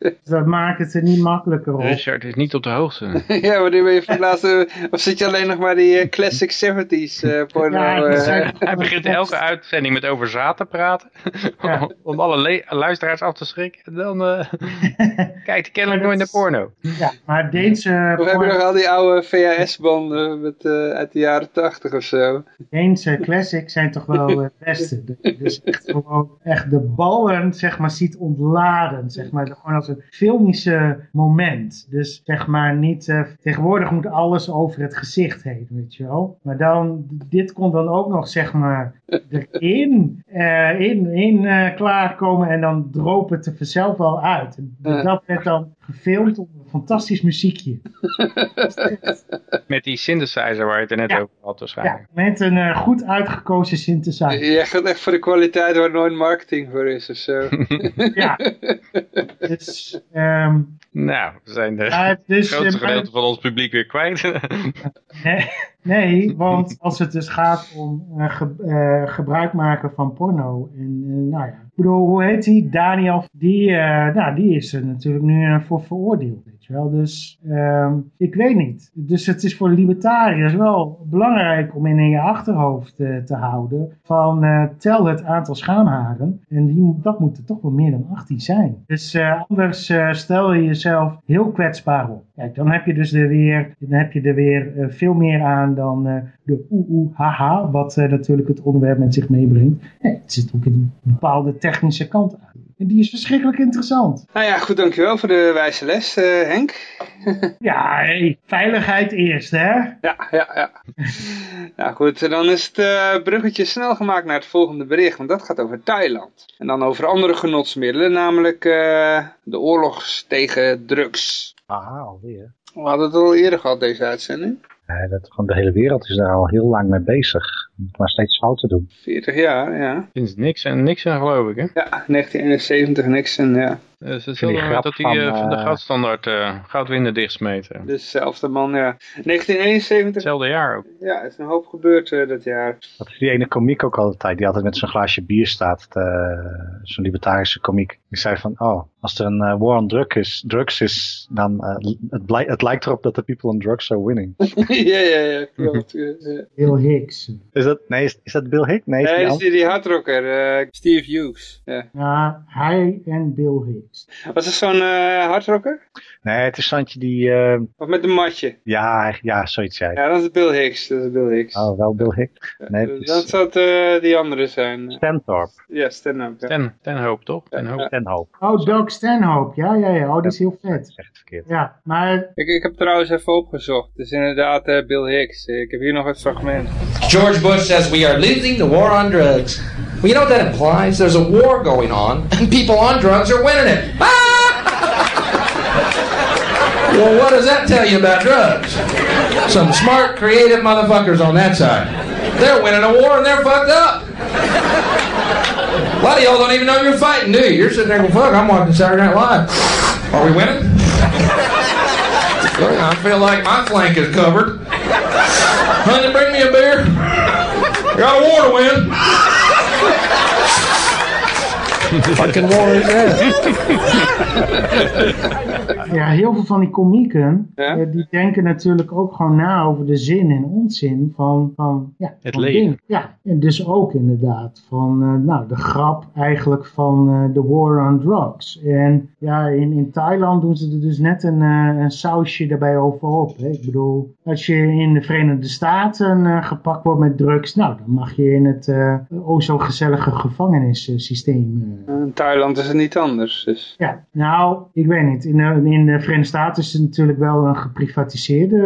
Dus dat maakt het er niet makkelijker op. Richard is niet op de hoogte. ja, wanneer ben je voor het laatst, eh, of zit je alleen nog maar die classic 70s eh, porno? Ja, eh, Hij begint elke uitzending met over zaad te praten. Ja. om alle le- luisteraars af te schrikken. En dan eh kijkt hij kennelijk nooit naar porno. Ja, maar Deense, Of heb je porno- nog al die oude VHS-banden met, eh, uit de jaren 80 of zo? Deense classics zijn toch wel het beste. Dus echt gewoon echt de ballen zeg maar ziet ontladen. Zeg maar, gewoon als een filmische moment. Dus zeg maar niet, eh, tegenwoordig moet alles over het gezicht heen, weet je wel. Maar dan, dit kon dan ook nog zeg maar erin, eh, in, in eh, klaarkomen en dan droop het er vanzelf wel uit. Dat werd dan gefilmd op een fantastisch muziekje. Met die synthesizer waar je het er net Ja. over had waarschijnlijk. Ja, met een eh, goed uitgekozen synthesizer. Je gaat echt voor de kwaliteit waar nooit marketing voor is of zo. Ja. Dus, ehm, Nou, we zijn de maar dus, grootste eh, gedeelte van ons publiek weer kwijt. nee, want als het dus gaat om eh, ge- eh, gebruik maken van porno. En eh, nou ja, ik bedoel, hoe heet die? Daniel, die, eh, nou, die is er natuurlijk nu voor veroordeeld. Dus ehm, ik weet niet. Dus het is voor libertariërs wel belangrijk om in je achterhoofd eh, te houden. Van eh, tel het aantal schaamharen. En die, dat moet er toch wel meer dan 18 zijn. Dus eh, anders stel je jezelf heel kwetsbaar op. Kijk, dan heb je dus er weer, dan heb je er weer veel meer aan dan de oeh oeh haha. Wat natuurlijk het onderwerp met zich meebrengt. Het zit ook een bepaalde technische kant aan. En die is verschrikkelijk interessant. nou ja, goed, dankjewel voor de wijze les, eh, Henk. Ja, hey, veiligheid eerst, hè? Ja, ja, ja. nou goed, dan is het eh, bruggetje snel gemaakt naar het volgende bericht, want dat gaat over Thailand. En dan over andere genotsmiddelen, namelijk eh, de oorlog tegen drugs. Aha, alweer. We hadden het al eerder gehad, deze uitzending. Ja, dat, gewoon de hele wereld is daar al heel lang mee bezig. Om het maar steeds fouten doen. 40 jaar, ja. Sinds niks en niks aan geloof ik hè. Ja, 1971 Nixon, ja. Dat is die hetzelfde moment grap dat die van, eh, van de eh, goudstandaard uh, goudwinden dichtsmeten. Dezelfde man, ja. 1971, Hetzelfde jaar ook. ja, er is een hoop gebeurd eh, dat jaar. Dat is die ene komiek ook altijd, die altijd met zo'n glaasje bier staat. Zo'n libertarische komiek. Die zei van, oh, als er een eh, war on drug is, drugs is, dan uh, het, blijk, het lijkt erop dat de people on drugs are winning. ja, ja, ja, klopt. Heel Hicks. Is dat, nee, is, is dat Bill Hick? Nee, is Nee, die is die, die hardrocker, eh, Steve Hughes. Ja. Ja, hij en Bill Hicks. Was het zo'n eh, hardrocker? Nee, het is zo'n die, uh, Of met een matje? ja, ja, zoiets zei. Ja, dat is Bill Hicks. Dat is Bill Hicks. Oh, wel Bill Hick? Nee, dat is zou het, eh, die andere zijn. Stenthorpe. Ja, stand-up. Ja. Ten, ten hoop toch? Ten hoop. Stenhope. Oh, Doug Stanhope. Ja, ja, ja. Oh, die is heel Dat vet. echt verkeerd. Ja, maar Ik, ik heb trouwens even opgezocht. Het is inderdaad eh, Bill Hicks. Ik heb hier nog het fragment. George Bush says we are losing the war on drugs. Well, you know what that implies? There's a war going on, and people on drugs are winning it. well, what does that tell you about drugs? Some smart, creative motherfuckers on that side. They're winning a war and they're fucked up. A lot of y'all don't even know you're fighting, do you? You're sitting there going, fuck, I'm watching Saturday Night Live. Are we winning? I feel like my flank is covered. Honey, bring me a beer. Got a war to win. Fucking war is that? Ja, heel veel van die komieken, Ja? eh, die denken natuurlijk ook gewoon na over de zin en onzin van, van, ja, Het van leven. dingen. Ja, en dus ook inderdaad van, eh, nou, de grap eigenlijk van eh, de war on drugs. En ja, in, in Thailand doen ze er dus net een, eh, een sausje erbij overop. Hè. Ik bedoel, als je in de Verenigde Staten eh, gepakt wordt met drugs, nou, dan mag je in het eh o zo gezellige gevangenissysteem eh, In Thailand is het niet anders. Dus. ja, nou, ik weet niet. In de, in de Verenigde Staten is het natuurlijk wel een geprivatiseerde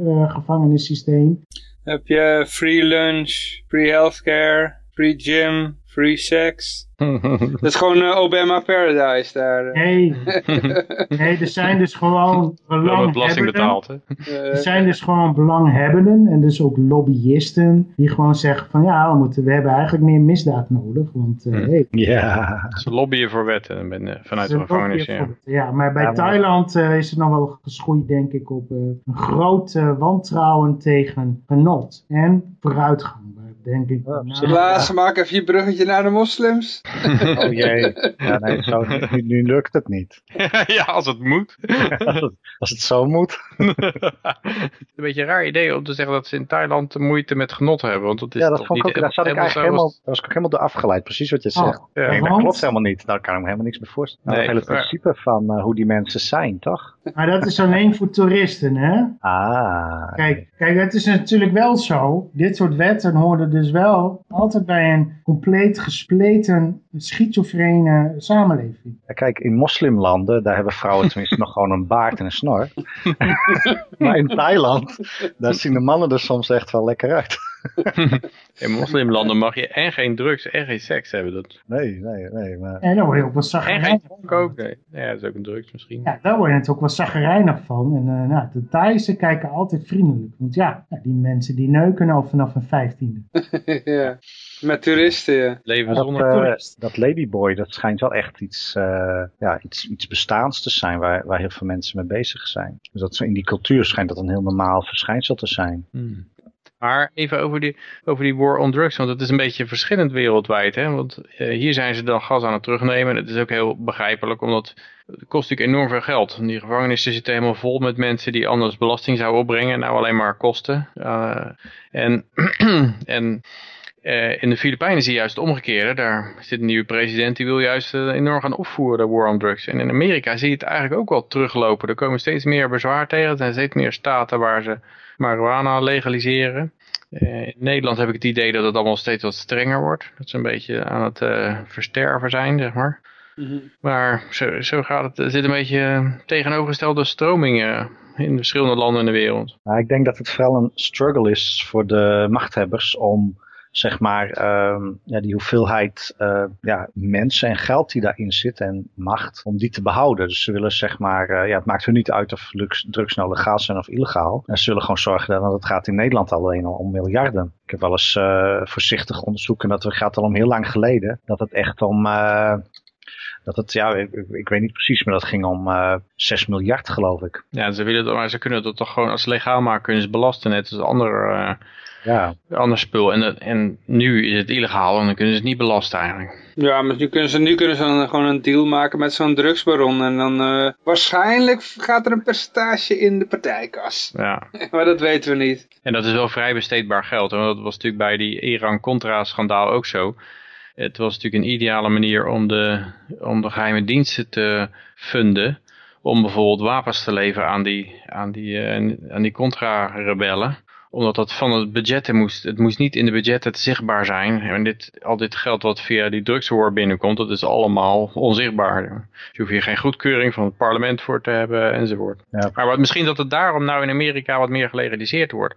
eh, gevangenissysteem. Heb je free lunch, free healthcare, free gym, free sex. Dat is gewoon eh, Obama Paradise daar. Nee, nee, er zijn dus gewoon belanghebbenden. betaald, hè? Eh, Er zijn dus gewoon belanghebbenden en dus ook lobbyisten die gewoon zeggen van ja, we, moeten, we hebben eigenlijk meer misdaad nodig. Want eh, Hm. hey, Ja, Ze lobbyen voor wetten ben- vanuit de gevangenis. Ja. Ja, maar bij Ja, maar- Thailand is het nog wel geschoeid, denk ik, op een groot wantrouwen tegen genot en vooruitgang. Denk ik. Ja, nou, ze maken even je bruggetje naar de moslims. oh jee. Ja, nee, zo, nu, nu lukt het niet. ja, als het moet. Als het, als het zo moet. een beetje een raar idee om te zeggen dat ze in Thailand de moeite met genot hebben. Want dat is Ja, dat toch vond ik niet ook, daar zat ik helemaal eigenlijk helemaal, daar was ik ook helemaal door afgeleid. Precies wat je Oh, zegt. Ja, Nee, dat klopt helemaal niet. Daar kan ik me helemaal niks meer voorstellen. Nee, het hele maar- principe van eh, hoe die mensen zijn, toch? Maar dat is alleen voor toeristen, hè? Ah. Kijk, kijk, het is natuurlijk wel zo. Dit soort wetten horen dus wel altijd bij een compleet gespleten, schizofrene samenleving. Ja, Kijk, in moslimlanden, daar hebben vrouwen tenminste nog gewoon een baard en een snor. maar in Thailand, daar zien de mannen er soms echt wel lekker uit. In moslimlanden mag je en geen drugs en geen seks hebben. Dat... Nee, nee, nee. Maar... En daar word je ook wel En geen zagrijnig drank ook. Nee. Ja, dat is ook een drugs misschien. Ja, daar word je natuurlijk ook wel zagrijnig van. En eh, nou, de Thaisen kijken altijd vriendelijk. Want ja, die mensen die neuken al vanaf een vijftiende. ja. Met toeristen, ja. Leven dat, zonder eh, toerist. dat Ladyboy, dat schijnt wel echt iets, eh, ja, iets, iets bestaans te zijn waar, waar heel veel mensen mee bezig zijn. Dus dat in die cultuur schijnt dat een heel normaal verschijnsel te zijn. Hmm. Maar even over die, over die war on drugs, want het is een beetje verschillend wereldwijd. Hè? Want eh, hier zijn ze dan gas aan het terugnemen. En het is ook heel begrijpelijk, omdat het kost natuurlijk enorm veel geld. Die gevangenissen zitten helemaal vol met mensen die anders belasting zouden opbrengen. Nou alleen maar kosten. Eh, en en eh, in de Filipijnen zie je juist het omgekeerde. Daar zit een nieuwe president die wil juist eh, enorm gaan opvoeren, de war on drugs. En in Amerika zie je het eigenlijk ook wel teruglopen. Er komen steeds meer bezwaar tegen. Er zijn steeds meer staten waar ze marijuana legaliseren. Eh, in Nederland heb ik het idee dat het allemaal steeds wat strenger wordt. Dat ze een beetje aan het versterven zijn, zeg maar. Mhm. Maar zo, zo gaat het. Er zit een beetje tegenovergestelde stromingen in verschillende landen in de wereld. Maar ik denk dat het vooral een struggle is voor de machthebbers om zeg maar ehm, ja, die hoeveelheid eh, ja, mensen en geld die daarin zit en macht, om die te behouden. Dus ze willen zeg maar, eh, ja, het maakt hun niet uit of drugs, nou legaal zijn of illegaal. En ze willen gewoon zorgen, dat, want het gaat in Nederland alleen al om miljarden. Ik heb wel eens eh, voorzichtig onderzoeken, dat het gaat al om heel lang geleden, dat het echt om... dat het, ja, ik, ik- weet niet precies, maar dat ging om eh 6 miljard geloof ik. Ja, ze willen het, maar ze kunnen het toch gewoon, als legaal maken, kunnen ze belasten. Net als ander, eh, Ja, ander spul. En, en nu is het illegaal en dan kunnen ze het niet belasten eigenlijk. Ja, maar nu kunnen ze, nu kunnen ze dan gewoon een deal maken met zo'n drugsbaron. En dan eh, waarschijnlijk gaat er een percentage in de partijkas. Ja. maar dat weten we niet. En dat is wel vrij besteedbaar geld. hè, Want dat was natuurlijk bij die Iran-Contra-schandaal ook zo. Het was natuurlijk een ideale manier om de, om de geheime diensten te funden. Om bijvoorbeeld wapens te leveren aan die, aan die, eh, aan die Contra-rebellen. Omdat dat van het budget moest. Het moest niet in de budgetten zichtbaar zijn. En dit, al dit geld wat via die drugswar binnenkomt, dat is allemaal onzichtbaar. Dus je hoeft hier geen goedkeuring van het parlement voor te hebben enzovoort. Ja. Maar wat, misschien dat het daarom nou in Amerika wat meer gelegaliseerd wordt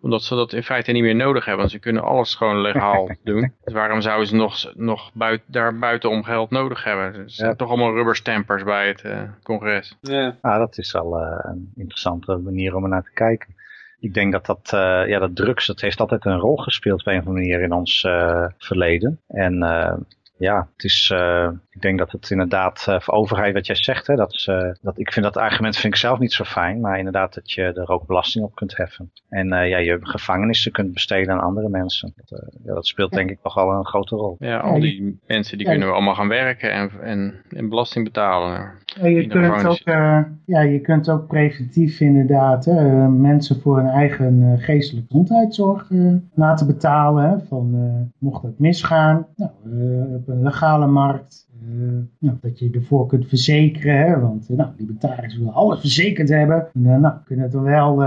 omdat ze dat in feite niet meer nodig hebben. Want ze kunnen alles gewoon legaal doen. Dus waarom zouden ze nog, nog buit, daar buitenom geld nodig hebben? Er zijn Ja. toch allemaal rubberstampers bij het eh, congres. Ja. Ah, dat is wel eh, een interessante manier om er naar te kijken. Ik denk dat dat, eh, ja, dat drugs, dat heeft altijd een rol gespeeld op een of andere manier in ons eh, verleden. En eh, Ja, het is, uh, ik denk dat het inderdaad uh, voor overheid, wat jij zegt, hè, dat, is, uh, dat, ik vind dat argument vind ik zelf niet zo fijn, maar inderdaad dat je er ook belasting op kunt heffen. En ja, je gevangenissen kunt besteden aan andere mensen. Dat, ja, dat speelt denk ik toch wel een grote rol. Ja, al die mensen die kunnen allemaal gaan werken en, en, en belasting betalen. Ja, je, kunt ook, ja, je kunt ook preventief inderdaad hè, mensen voor hun eigen geestelijke gezondheidszorg laten betalen. Hè, van mocht het misgaan, nou, op een legale markt. Nou, dat je ervoor kunt verzekeren, hè, want nou, libertariërs willen alles verzekerd hebben. En nou, kunnen het wel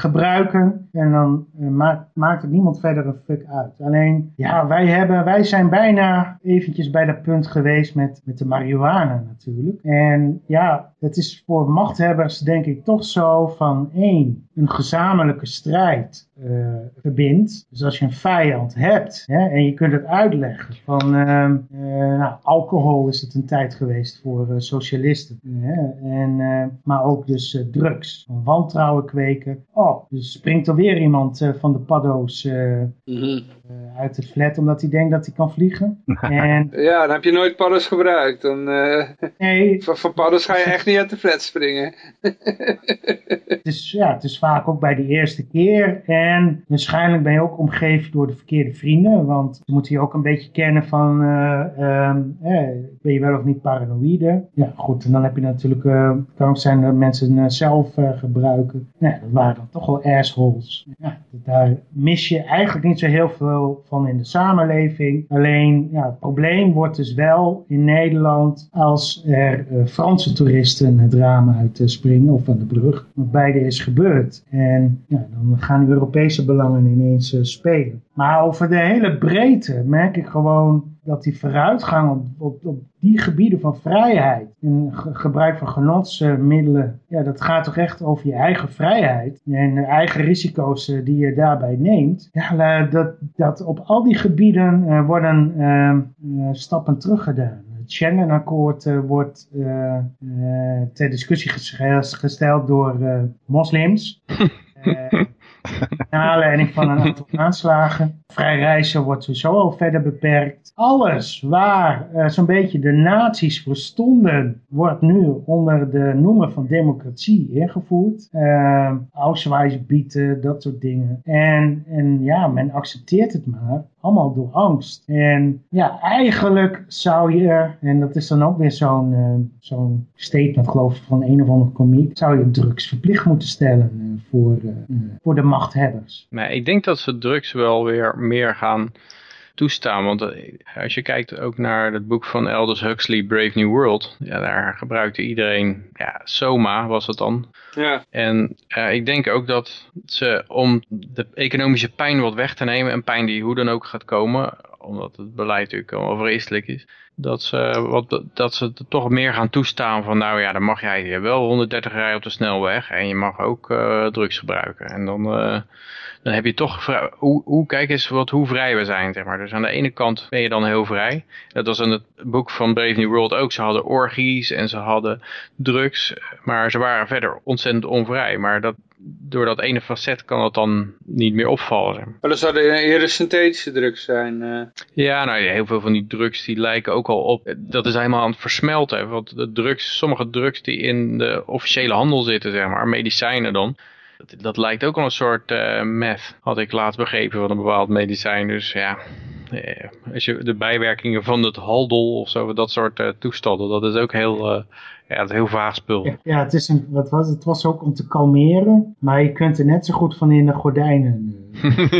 gebruiken en dan maakt, maakt het niemand verder een fuck uit. Alleen, ja, wij, hebben, wij zijn bijna eventjes bij dat punt geweest met, met de marihuana natuurlijk. En ja, het is voor machthebbers denk ik toch zo van één, een gezamenlijke strijd uh, verbindt. Dus als je een vijand hebt hè, en je kunt het uitleggen van uh, uh, nou, alcohol is het een tijd geweest voor socialisten. en, maar ook dus drugs. Wantrouwen kweken. Oh, dus springt er weer iemand van de paddo's mm uit het flat omdat hij denkt dat hij kan vliegen. En, ja, dan heb je nooit paddo's gebruikt. Dan, nee. Van, van paddo's ga je echt niet uit de flat springen. het, is, ja, het is vaak ook bij de eerste keer. En waarschijnlijk ben je ook omgeven door de verkeerde vrienden. Want ze moeten je ook een beetje kennen van... Uh, ben je wel of niet paranoïde? Ja, goed. En dan heb je natuurlijk... Uh, kan ook zijn dat mensen zelf gebruiken. Nee, dat waren dan toch wel assholes. Ja, daar mis je eigenlijk niet zo heel veel van in de samenleving. Alleen, ja, het probleem wordt dus wel in Nederland... als er Franse toeristen het raam uit springen of van de brug. Want beide is gebeurd. En dan gaan Europese belangen ineens uh, spelen. Maar over de hele breedte merk ik gewoon dat die vooruitgang op, op, op die gebieden van vrijheid en gebruik van genotsmiddelen, ja, dat gaat toch echt over je eigen vrijheid en de eigen risico's uh, die je daarbij neemt. Ja, dat, dat op al die gebieden uh, worden stappen teruggedaan. Schengen-akkoord uh, wordt ter discussie gesteld door moslims. naar aanleiding van een aantal aanslagen. Vrij reizen wordt sowieso al verder beperkt. Alles waar zo'n beetje de nazi's voor stonden, wordt nu onder de noemer van democratie ingevoerd. Uh, Auschwitz bieden, dat soort dingen. En, en ja, men accepteert het maar. Allemaal door angst. En ja, eigenlijk zou je, en dat is dan ook weer zo'n uh, zo'n statement geloof ik van een of andere komiek, zou je drugs verplicht moeten stellen uh, voor, uh, voor de machthebbers. Nee, ik denk dat ze drugs wel weer meer gaan toestaan. Want als je kijkt ook naar het boek van Aldous Huxley, Brave New World. Ja, daar gebruikte iedereen, ja, Soma was het dan. Ja. En uh, ik denk ook dat ze, om de economische pijn wat weg te nemen, en pijn die hoe dan ook gaat komen, omdat het beleid natuurlijk al vreselijk is, dat ze, wat, dat ze toch meer gaan toestaan van nou ja, dan mag jij wel 130 rijden op de snelweg en je mag ook uh, drugs gebruiken. En dan, uh, dan heb je toch, hoe, hoe, kijk eens wat, hoe vrij we zijn, zeg maar. Dus aan de ene kant ben je dan heel vrij. Dat was in het boek van Brave New World ook. Ze hadden orgies en ze hadden drugs, maar ze waren verder ontzettend onvrij. Maar dat, door dat ene facet kan het dan niet meer opvallen. Maar. dat zouden eerder synthetische drugs zijn. Uh. Ja, nou heel veel van die drugs die lijken ook al op. Dat is helemaal aan het versmelten. Want de drugs, sommige drugs die in de officiële handel zitten, zeg maar, medicijnen dan. Dat, dat lijkt ook al een soort uh, meth, had ik laatst begrepen van een bepaald medicijn. Dus ja, eh, als je de bijwerkingen van het haldol of zo, dat soort uh, toestanden, dat is ook heel, uh, ja, dat is heel vaag spul. Ja, het, is een, wat was, het was ook om te kalmeren, maar je kunt er net zo goed van in de gordijnen.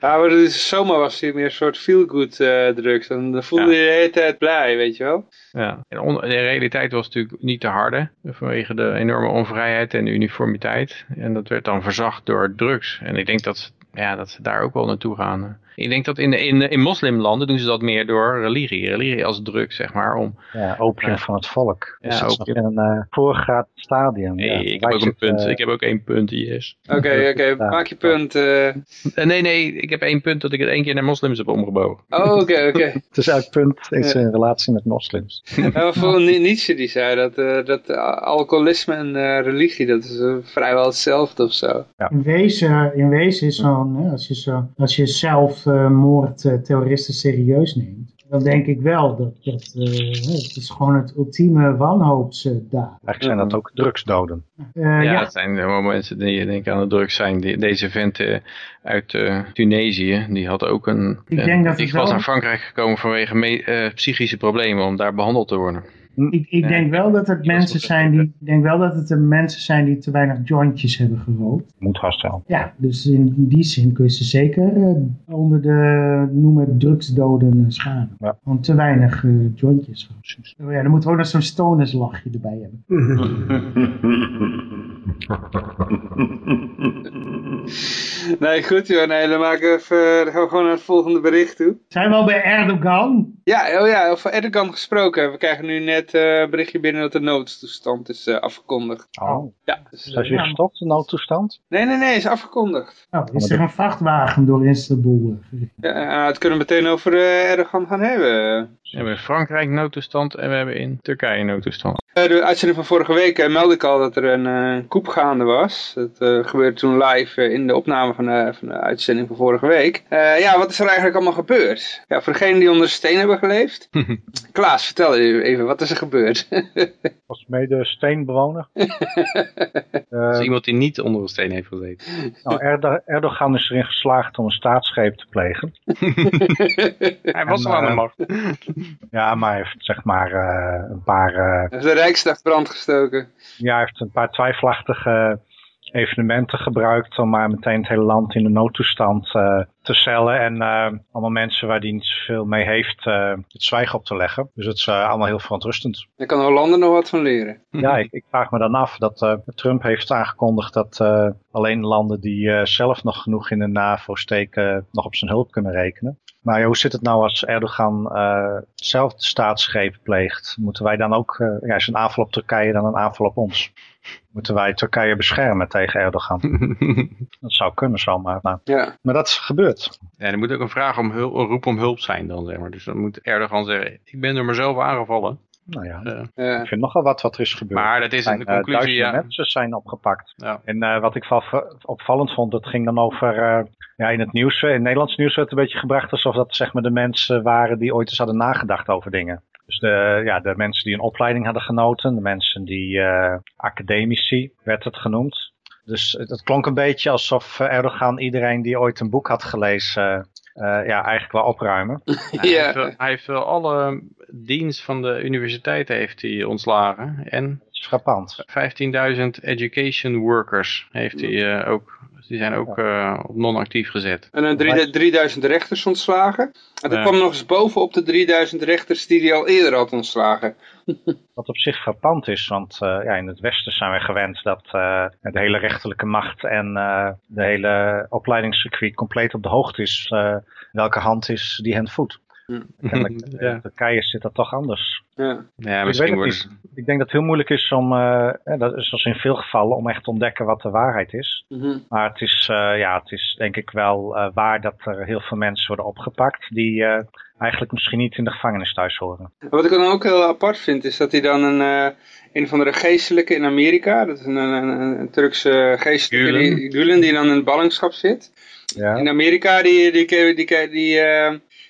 ja, maar de Soma was hier meer een soort feel-good drugs. Dan voelde je de hele tijd blij, weet je wel. Ja, en de realiteit was natuurlijk niet te harde vanwege de enorme onvrijheid en de uniformiteit. En dat werd dan verzacht door drugs. En ik denk dat ja, dat ze daar ook wel naartoe gaan. Ik denk dat in, in, in moslimlanden doen ze dat meer door religie. Religie als druk, zeg maar. Om, ja, opium uh, van het volk. Ja, dus opium. in een uh, voorgaand stadium. Nee, ja, ik heb ook een punt. Uh, ik heb ook één punt, yes. Oké, oké. Maak je punt. nee, nee. Ik heb één punt dat ik het één keer naar moslims heb omgebogen. Oh, oké, oké. Okay. het is uit punt is in relatie met moslims. ja, voor Nietzsche die zei dat, dat alcoholisme en religie, dat is vrijwel hetzelfde of zo. Ja. In, wezen, in wezen is zo'n, als je, zo, als je zelf zelfmoord uh, terroristen serieus neemt, dan denk ik wel dat, dat uh, het is gewoon het ultieme wanhoopsdaad. Eigenlijk zijn dat ook drugsdoden. Uh, ja, ja, dat zijn gewoon mensen die denken aan de drugs zijn. Die, deze vent uh, uit Tunesië, die had ook een... Ik denk dat die was wel... naar Frankrijk gekomen vanwege me, psychische problemen om daar behandeld te worden. Ik, ik denk wel dat het mensen zijn die, ik denk wel dat het de mensen zijn die te weinig jointjes hebben gerookt. Moet vast wel. Ja, dus in die zin kun je ze zeker uh, onder de noemen drugsdoden schaden. Ja. Want te weinig uh, jointjes. Oh ja, dan moeten we ook nog zo'n stonerslachje erbij hebben. nee, goed joh. Nee, dan, maken we even, dan gaan we gewoon naar het volgende bericht toe. Zijn we al bij Erdogan? Ja, oh ja, over Erdogan gesproken. We krijgen nu net een uh, berichtje binnen dat de noodtoestand is uh, afgekondigd. Oh. Ja, dus, is weer gestopt, de noodtoestand? Nee, nee, nee, is afgekondigd. Oh, is er een vrachtwagen door Istanbul? Ja, het kunnen we meteen over uh, Erdogan gaan hebben. We hebben in Frankrijk noodtoestand en we hebben in Turkije noodtoestand. de uitzending van vorige week meldde ik al dat er een koep gaande was. Dat gebeurde toen live in de opname van de, van de uitzending van vorige week. ja, wat is er eigenlijk allemaal gebeurd? Ja, voor degenen die onder de steen hebben geleefd. Klaas, vertel even, wat is er gebeurd? Was mede steenbewoner. uh, is iemand die niet onder een steen heeft gezeten. Nou, Erdogan is erin geslaagd om een staatsgreep te plegen. hij was al aan de macht. ja, maar hij heeft zeg maar uh, een paar... Uh, hij heeft de Rijksdag brand gestoken. Ja, hij heeft een paar twijfelachtige evenementen gebruikt om maar meteen het hele land in de noodtoestand uh, te cellen. En uh, allemaal mensen waar die niet zoveel mee heeft uh, het zwijgen op te leggen. Dus het is allemaal heel verontrustend. Daar kan Hollander nog wat van leren. Ja, ik, ik vraag me dan af dat Trump heeft aangekondigd dat alleen landen die zelf nog genoeg in de NAVO steken nog op zijn hulp kunnen rekenen. Maar ja, hoe zit het nou als Erdogan uh, zelf de staatsgreep pleegt? Moeten wij dan ook, uh, ja, is een aanval op Turkije dan een aanval op ons? Moeten wij Turkije beschermen tegen Erdogan? dat zou kunnen zomaar. Nou, ja. Maar dat is gebeurd. Ja, er moet ook een vraag om hulp, een roep om hulp zijn dan, zeg maar. Dus dan moet Erdogan zeggen, ik ben door mezelf aangevallen. Nou ja, uh, ik vind nogal wat wat er is gebeurd. Maar dat is een conclusie, ja. mensen zijn opgepakt. Ja. En uh, wat ik wel opvallend vond, dat ging dan over, uh, ja, in het nieuws, in het Nederlands nieuws werd het een beetje gebracht alsof dat zeg maar de mensen waren die ooit eens hadden nagedacht over dingen. Dus de, ja, de mensen die een opleiding hadden genoten, de mensen die academici, werd het genoemd. Dus het klonk een beetje alsof Erdogan iedereen die ooit een boek had gelezen ja, eigenlijk wel opruimen. ja. hij, heeft wel, hij heeft wel alle dienst van de universiteit heeft hij ontslagen. En frappant. 15.000 education workers heeft hij uh, ook. Die zijn ook uh, op non-actief gezet. En een 3000 rechters ontslagen. En er kwam nog eens bovenop de 3000 rechters die hij al eerder had ontslagen. Wat op zich frappant is, want uh, ja, in het Westen zijn we gewend dat uh, de hele rechterlijke macht en uh, de hele opleidingscircuit compleet op de hoogte is welke hand is die hen voedt. Ja. in Turkije zit dat toch anders. Ja, ja ik misschien wordt Ik denk dat het heel moeilijk is om, uh, dat is zoals in veel gevallen, om echt te ontdekken wat de waarheid is. Mm -hmm. Maar het is, uh, ja, het is denk ik wel uh, waar dat er heel veel mensen worden opgepakt die eigenlijk misschien niet in de gevangenis thuis horen. Wat ik dan ook heel apart vind, is dat hij dan een, een van de geestelijke in Amerika, dat is een, een, een Turkse geestelijke, Gulen. die, Gulen, die dan in ballingschap zit. Ja. In Amerika, die, die, die, die, die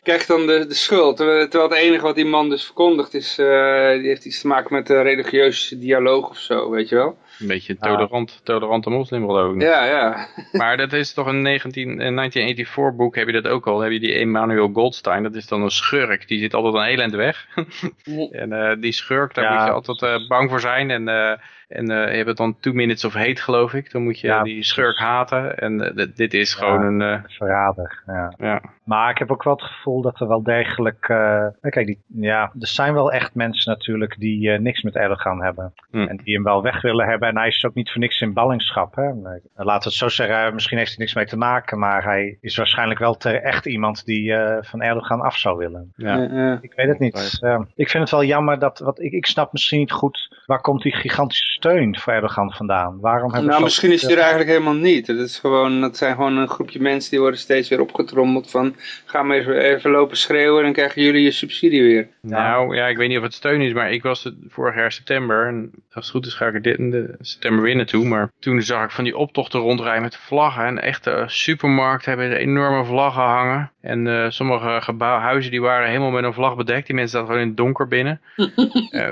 krijgt dan de, de schuld. Terwijl het enige wat die man dus verkondigt is, uh, die heeft iets te maken met religieuze dialoog of zo, weet je wel. Een beetje tolerant, tolerante moslim geloof ik. Ja, ja. maar dat is toch een 19, een 1984 boek, heb je dat ook al. Heb je die Emmanuel Goldstein, dat is dan een schurk. Die zit altijd een heel eind weg. en uh, die schurk, daar Ja. moet je altijd uh, bang voor zijn. En, uh, en uh, je hebt het dan Two Minutes of Hate geloof ik. Dan moet je Ja, die schurk haten. En uh, dit is gewoon een... Uh, Verrader, ja. ja. Maar ik heb ook wel het gevoel dat er wel degelijk... Uh, kijk, die, ja, er zijn wel echt mensen natuurlijk die uh, niks met Erdogan hebben. Hm. En die hem wel weg willen hebben. En hij is ook niet voor niks in ballingschap. Hè? Laten we het zo zeggen, misschien heeft hij niks mee te maken. Maar hij is waarschijnlijk wel echt iemand die uh, van Erdogan af zou willen. Ja. Ja. Ik weet het niet. Ja. ik vind het wel jammer dat... Wat, ik, ik snap misschien niet goed... Waar komt die gigantische steun voor Erdogan vandaan? Waarom hebben Nou, misschien is hij er eigenlijk helemaal niet. Dat, is gewoon, dat zijn gewoon een groepje mensen die worden steeds weer opgetrommeld van... ga maar even, even lopen schreeuwen, dan krijgen jullie je subsidie weer. Nou ja, ik weet niet of het steun is, maar ik was het vorig jaar september. En als het goed is ga ik er dit in de september weer naartoe. Maar toen zag ik van die optochten rondrijden met vlaggen. En echte supermarkten hebben enorme vlaggen hangen. En eh, sommige gebouw, huizen die waren helemaal met een vlag bedekt. Die mensen zaten gewoon in het donker binnen. Eh,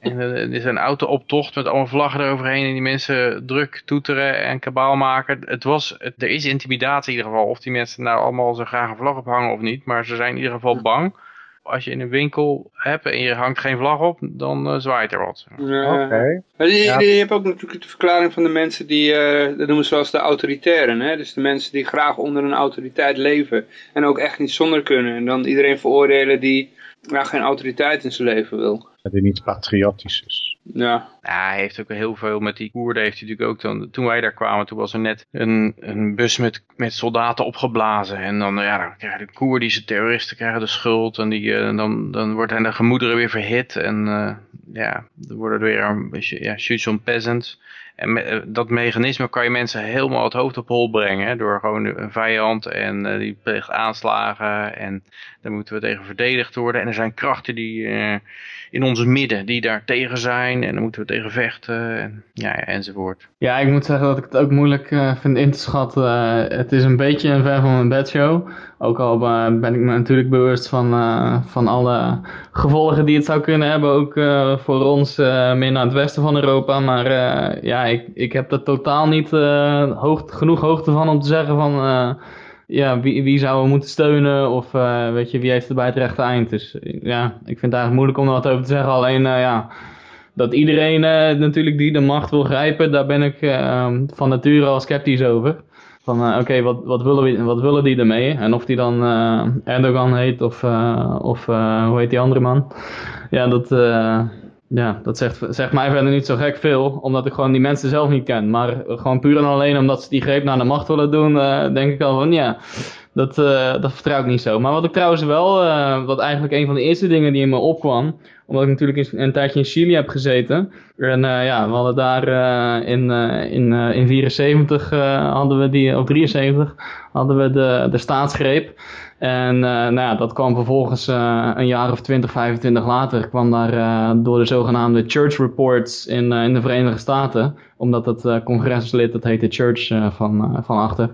en eh, er is een auto-optocht met allemaal vlaggen eroverheen. En die mensen druk toeteren en kabaal maken. Het was, het- er is intimidatie in ieder geval. Of die mensen nou allemaal zo graag een vlag ophangen of niet. Maar ze zijn in ieder geval bang. Als je in een winkel hebt en je hangt geen vlag op, dan eh, zwaait er wat. Ja. Oké. Maar je, Ja. je hebt ook natuurlijk de verklaring van de mensen die, eh, dat noemen ze wel eens de autoritairen. Hè? Dus de mensen die graag onder een autoriteit leven en ook echt niet zonder kunnen. En dan iedereen veroordelen die ja, geen autoriteit in zijn leven wil. Dat hij niet patriotisch is. Ja, Ja, hij heeft ook heel veel met die Koerden. Heeft hij natuurlijk ook dan, toen wij daar kwamen, toen was er net een, een bus met, met soldaten opgeblazen. En dan, ja, dan krijgen de Koerdische terroristen krijgen de schuld. En die, eh, dan, dan worden de gemoederen weer verhit. En eh, ja, er worden weer een beetje, ja, shoots on peasants. En eh, dat mechanisme kan je mensen helemaal het hoofd op hol brengen. Hè, door gewoon een vijand en eh, die pleegt aanslagen. En daar moeten we tegen verdedigd worden. En er zijn krachten die eh, in ons midden die daar tegen zijn. En daar moeten we tegen vechten. En, ja, enzovoort. Ja, ik moet zeggen dat ik het ook moeilijk eh, vind in te schatten. Eh, het is een beetje een ver van mijn bedshow. Ook al eh, ben ik me natuurlijk bewust van, van alle gevolgen die het zou kunnen hebben. Ook voor ons meer naar het westen van Europa. Maar ja, ik, ik heb er totaal niet hoog, genoeg hoogte van om te zeggen van... ja, wie, wie zouden we moeten steunen of eh, weet je, wie heeft er bij het rechte eind. Dus ja, ik vind het eigenlijk moeilijk om er wat over te zeggen. Alleen eh, ja, dat iedereen eh, natuurlijk die de macht wil grijpen, daar ben ik eh, van nature al sceptisch over. Van oké, wat, wat, willen we- wat willen die ermee? En of die dan Erdogan heet of, of hoe heet die andere man? Ja, dat, ja, dat zegt, zegt mij verder niet zo gek veel, omdat ik gewoon die mensen zelf niet ken. Maar gewoon puur en alleen omdat ze die greep naar de macht willen doen, eh, denk ik al van ja, dat, eh, dat vertrouw ik niet zo. Maar wat ik trouwens wel, eh, wat eigenlijk een van de eerste dingen die in me opkwam, omdat ik natuurlijk in- een tijdje in Chili heb gezeten. En ja, we hadden daar in, in, in 74 eh, hadden we die, of 73 hadden we de, de staatsgreep. En eh, nou ja, dat kwam vervolgens eh, een jaar of 20, 25 later, kwam daar eh, door de zogenaamde Church Reports in, in de Verenigde Staten, omdat het eh, congreslid, dat heette Church eh, van, eh, van achter,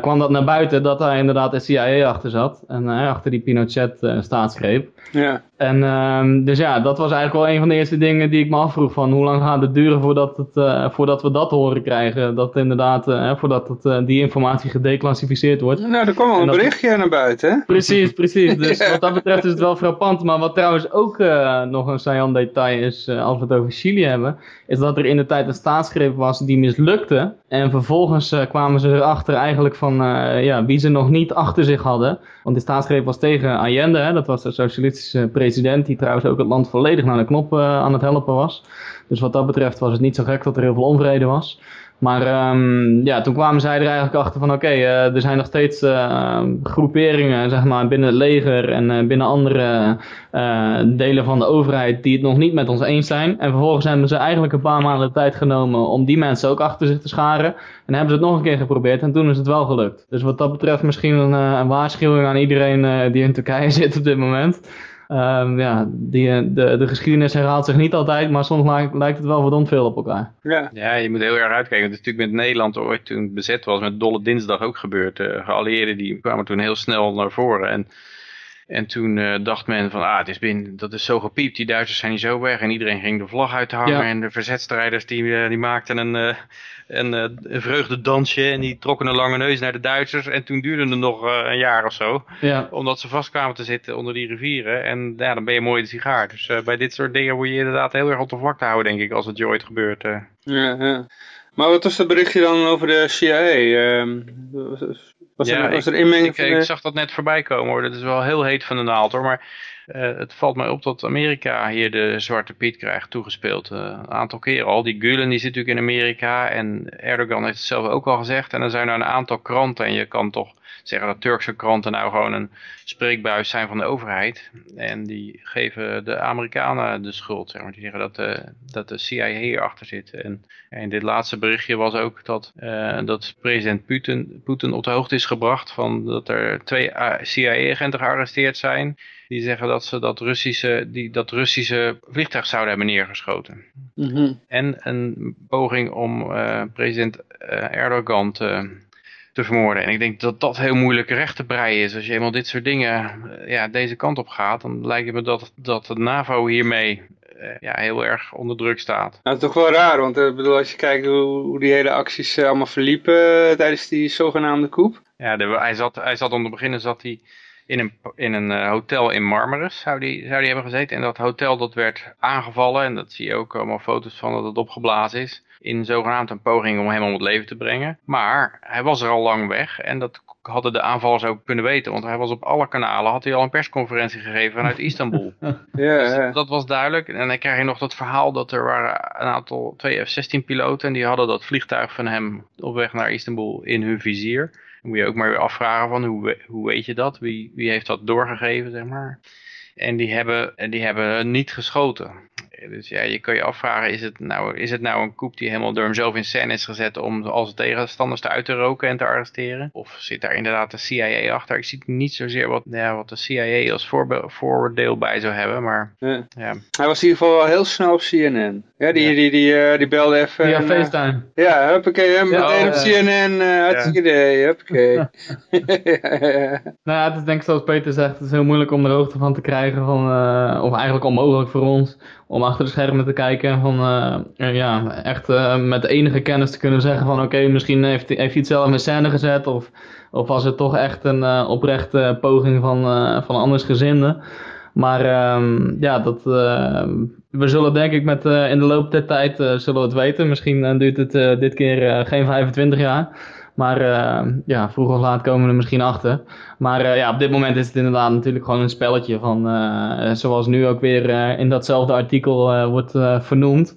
kwam dat naar buiten dat daar inderdaad de CIA achter zat. En achter die Pinochet eh, staatsgreep. ja. En ehm, dus ja, dat was eigenlijk wel een van de eerste dingen die ik me afvroeg van hoe lang gaat het duren voordat, het, voordat we dat horen krijgen. Dat inderdaad, voordat het, die informatie gedeclassificeerd wordt. Nou, er kwam al En een dat- berichtje naar buiten, hè? Precies, precies. Dus Ja. wat dat betreft is het wel frappant. Maar wat trouwens ook nog een saillant detail is, als we het over Chili hebben, is dat er in de tijd een staatsgreep was die mislukte. En vervolgens eh, kwamen ze erachter eigenlijk van eh, ja, wie ze nog niet achter zich hadden. Want de staatsgreep was tegen Allende, hè, dat was de socialistische president, die trouwens ook het land volledig naar de knop eh, aan het helpen was. Dus wat dat betreft was het niet zo gek dat er heel veel onvrede was. Maar ehm, ja, toen kwamen zij er eigenlijk achter van oké, eh, er zijn nog steeds eh, groeperingen zeg maar, binnen het leger en eh, binnen andere delen van de overheid die het nog niet met ons eens zijn. En vervolgens hebben ze eigenlijk een paar maanden de tijd genomen om die mensen ook achter zich te scharen. En hebben ze het nog een keer geprobeerd en toen is het wel gelukt. Dus wat dat betreft misschien een, een waarschuwing aan iedereen die in Turkije zit op dit moment. Ehm, ja, die, eh, de, de geschiedenis herhaalt zich niet altijd, maar soms lijkt, lijkt het wel verdomd veel op elkaar. Ja, Ja, je moet heel erg uitkijken. Het is natuurlijk met Nederland ooit toen het bezet was, met Dolle Dinsdag ook gebeurd. De geallieerden die kwamen toen heel snel naar voren. En, en toen eh, dacht men van, ah, het is binnen, dat is zo gepiept, die Duitsers zijn hier zo weg. En iedereen ging de vlag uithangen. Ja. En de verzetstrijders die, eh, die maakten een, eh, een, eh, een vreugdedansje. En die trokken een lange neus naar de Duitsers. En toen duurde het nog eh, een jaar of zo. Ja, Omdat ze vast kwamen te zitten onder die rivieren. En ja, dan ben je mooi de sigaar. Dus eh, bij dit soort dingen moet je inderdaad heel erg op de vlakte houden, denk ik, als het je ooit gebeurt. eh. ja, ja. Maar wat was dat berichtje dan over de CIA? Ehm, was, was Ja, er, was ik- er inmenging Ik, van ik de... zag dat net voorbij komen hoor. Dat is wel heel heet van de naald hoor. Maar eh, het valt mij op dat Amerika hier de Zwarte Piet krijgt toegespeeld. eh, een aantal keren al. Die Gulen die zit natuurlijk in Amerika. En Erdogan heeft het zelf ook al gezegd. En er zijn er een aantal kranten. En je kan toch zeggen dat Turkse kranten nou gewoon een spreekbuis zijn van de overheid. En die geven de Amerikanen de schuld. Zeg maar. Die zeggen dat de, dat de CIA hierachter zit. En in dit laatste berichtje was ook dat, eh, dat president Putin, Poetin op de hoogte is gebracht van dat er twee CIA-agenten gearresteerd zijn. Die zeggen dat ze dat Russische, die, dat Russische vliegtuig zouden hebben neergeschoten. Mhm. En een poging om eh, president eh, Erdogan te, te vermoorden. En ik denk dat dat heel moeilijk recht te breien is. Als je eenmaal dit soort dingen eh, ja, deze kant op gaat, dan lijkt het me dat, dat de NAVO hiermee eh, ja, heel erg onder druk staat. Nou, toch wel raar, want ik bedoel, als je kijkt hoe, hoe die hele acties allemaal verliepen tijdens die zogenaamde coup. Ja, de, hij, zat, hij zat om te beginnen zat hij in een, in een hotel in Marmaris, zou die, zou die hebben gezeten. En dat hotel dat werd aangevallen, en dat zie je ook allemaal foto's van dat het opgeblazen is. In zogenaamd een poging om hem om het leven te brengen. Maar hij was er al lang weg en dat hadden de aanvallers ook kunnen weten. Want hij was op alle kanalen, had hij al een persconferentie gegeven vanuit Istanbul. Ja, ja. Dat was duidelijk. En dan krijg je nog dat verhaal dat er waren een aantal, twee F-16 piloten. En die hadden dat vliegtuig van hem op weg naar Istanbul in hun vizier. Dan moet je ook maar weer afvragen van hoe, hoe weet je dat? Wie, wie heeft dat doorgegeven, zeg maar. En die hebben, en die hebben niet geschoten. Dus ja, je kan je afvragen, is het nou, is het nou een koep die helemaal door hemzelf in scène is gezet om als tegenstanders te uit te roken en te arresteren? Of zit daar inderdaad de CIA achter? Ik zie niet zozeer wat, ja, wat de CIA als voordeel bij zou hebben, maar Ja. ja. Hij was in ieder geval wel heel snel op CNN. Ja, die, die, die, eh, die belde even. Via en, eh, FaceTime. ja, huppakee, hè, meteen Ja, op oh, CNN, eh hartstikke idee, huppakee. ja, ja, ja. Nou ja, het is denk ik zoals Peter zegt, het is heel moeilijk om er hoogte van te krijgen. Van, eh, of eigenlijk onmogelijk voor ons. Om achter de schermen te kijken. Van, eh, ja, echt eh, met enige kennis te kunnen zeggen van oké, misschien heeft, heeft hij het zelf in scène gezet. Of, of was het toch echt een eh, oprechte poging van, van andersgezinden. Maar ehm, ja, dat, we zullen denk ik met, in de loop der tijd zullen we het weten. Misschien duurt het dit keer geen 25 jaar. Maar eh, ja, vroeg of laat komen we er misschien achter. Maar eh, ja, op dit moment is het inderdaad natuurlijk gewoon een spelletje van, eh, zoals nu ook weer in datzelfde artikel wordt vernoemd.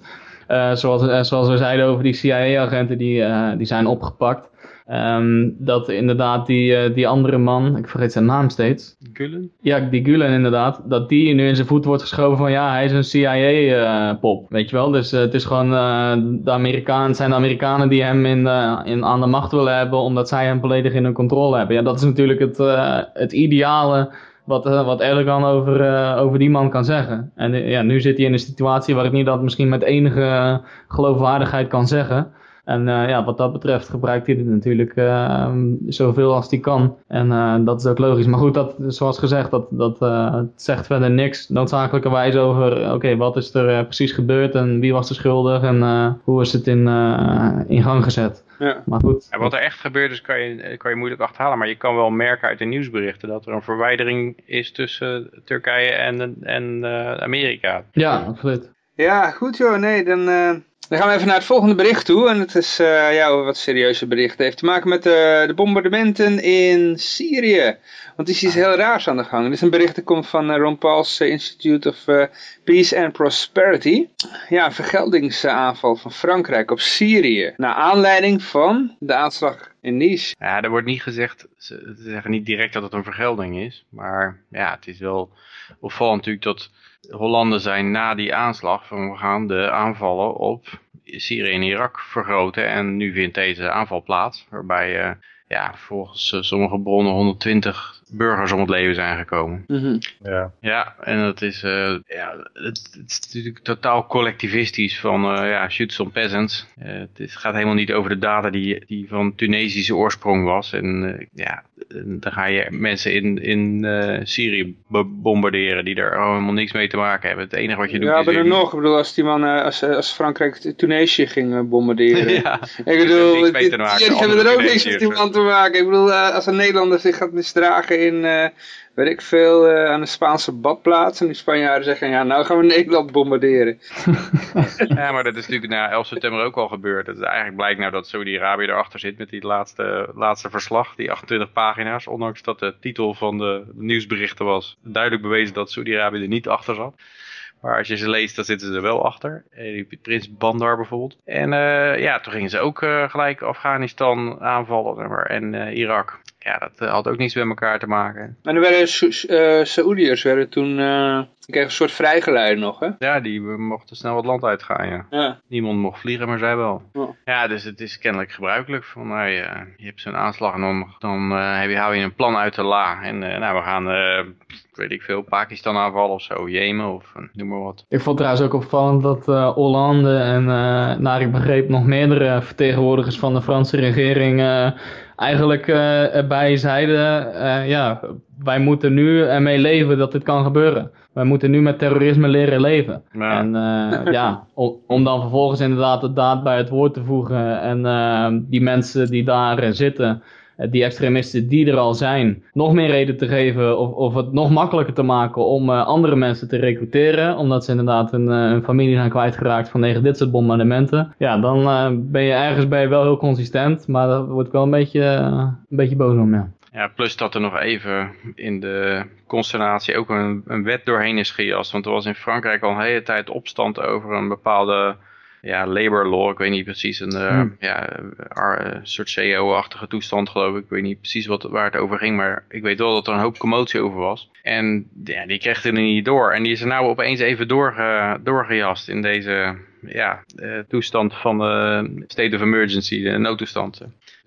Zoals, zoals we zeiden over die CIA-agenten die, die zijn opgepakt. Ehm, dat inderdaad die, eh, die andere man, ik vergeet zijn naam steeds. Gulen? Ja, die Gulen inderdaad. Dat die nu in zijn voet wordt geschoven van ja, hij is een CIA-pop. weet je wel? Dus eh, het is gewoon eh, de Amerikanen, het zijn de Amerikanen die hem in, eh, in, aan de macht willen hebben, omdat zij hem volledig in hun controle hebben. Ja, dat is natuurlijk het, eh, het ideale wat, eh, wat Erdogan over, eh, over die man kan zeggen. En eh, ja, nu zit hij in een situatie waar ik niet dat misschien met enige eh, geloofwaardigheid kan zeggen. En eh, ja, wat dat betreft gebruikt hij het natuurlijk eh, zoveel als hij kan. En eh, dat is ook logisch. Maar goed, dat, zoals gezegd, dat, dat eh, zegt verder niks noodzakelijkerwijs over... oké, wat is er precies gebeurd en wie was er schuldig en eh, hoe is het in, eh, in gang gezet. Ja. Maar goed. En wat er echt gebeurd is, kan je, kan je moeilijk achterhalen. Maar je kan wel merken uit de nieuwsberichten dat er een verwijdering is tussen Turkije en, en eh, Amerika. Ja, absoluut. Ja, goed joh. Nee, dan, eh, dan gaan we even naar het volgende bericht toe. En het is eh, ja, wat serieuze bericht. Het heeft te maken met eh, de bombardementen in Syrië. Want er is iets heel raars aan de gang. Dit is een bericht dat komt van eh, Ron Paul's Institute of Peace and Prosperity. Ja, een vergeldingsaanval van Frankrijk op Syrië. Naar aanleiding van de aanslag in Nice. Ja, er wordt niet gezegd, ze ze zeggen niet direct dat het een vergelding is. Maar ja, het is wel opvallend natuurlijk dat Hollanden zijn na die aanslag van we gaan de aanvallen op Syrië en Irak vergroten. En nu vindt deze aanval plaats, waarbij eh, ja, volgens eh, sommige bronnen 120 burgers om het leven zijn gekomen. Ja. Ja, en dat is, eh, ja, het, het is natuurlijk totaal collectivistisch van, eh, ja, shoot some peasants. Het is, gaat helemaal niet over de dader die, die van Tunesische oorsprong was. En eh, ja, dan ga je mensen in, in eh, Syrië bo- bombarderen die daar helemaal niks mee te maken hebben. Het enige wat je doet Ja, is... maar er weer- nog. Ik bedoel, als die man, eh, als, eh, als Frankrijk Tunesië ging bombarderen. Ja, ik bedoel, niks mee te maken, die hebben er ook niks met die man te maken. Ik bedoel, als een Nederlander zich gaat misdragen in, weet ik veel, eh, aan de Spaanse badplaats. En die Spanjaarden zeggen, ja, nou gaan we Nederland bombarderen. Ja, maar dat is natuurlijk na 11 september ook al gebeurd. Het is eigenlijk blijkt nou dat Saudi-Arabië erachter zit met die laatste, laatste verslag, die 28 pagina's. Ondanks dat de titel van de nieuwsberichten was duidelijk bewezen dat Saudi-Arabië er niet achter zat. Maar als je ze leest, dan zitten ze er wel achter. Eh, Prins Bandar bijvoorbeeld. En eh, ja, toen gingen ze ook gelijk Afghanistan aanvallen en Irak. Ja, dat eh, had ook niets met elkaar te maken. En er werden eh, Saoediërs werden toen, eh, die kregen een soort vrijgeleide nog, hè? Ja, die eh, mochten snel het land uitgaan, ja. Ja. Niemand mocht vliegen, maar zij wel. Ja. Ja, dus het is kennelijk gebruikelijk. Van, nou, je, je hebt zo'n aanslag en dan, dan eh, heb je, hou je een plan uit de la. En eh, nou, we gaan, eh, weet ik veel, Pakistan aanvallen of zo, Jemen of eh, noem maar wat. Ik vond trouwens ook opvallend dat eh, Hollande en eh, naar ik begreep nog meerdere vertegenwoordigers van de Franse regering eh, eigenlijk eh, erbij zeiden, eh, ja, wij moeten nu ermee leven dat dit kan gebeuren. Wij moeten nu met terrorisme leren leven. Ja. En eh, ja, om, om dan vervolgens inderdaad de daad bij het woord te voegen en die mensen die daar zitten, die extremisten die er al zijn, nog meer reden te geven of, of het nog makkelijker te maken om eh, andere mensen te recruteren, omdat ze inderdaad eh, hun familie zijn kwijtgeraakt vanwege dit soort bombardementen. Ja, dan eh, ben je ergens je wel heel consistent, maar daar word ik wel een beetje, eh, een beetje boos om, ja. Ja, plus dat er nog even in de consternatie ook een, een wet doorheen is gejast. Want er was in Frankrijk al een hele tijd opstand over een bepaalde ja, labor law. Ik weet niet precies, een eh, Hmm. ja, ar- een soort CEO-achtige toestand geloof ik. Ik weet niet precies wat, waar het over ging, maar ik weet wel dat er een hoop commotie over was. En ja, die kreeg er niet door. En die is er nou opeens even doorge, doorgejast in deze ja, eh, toestand van de state of emergency, de noodtoestand.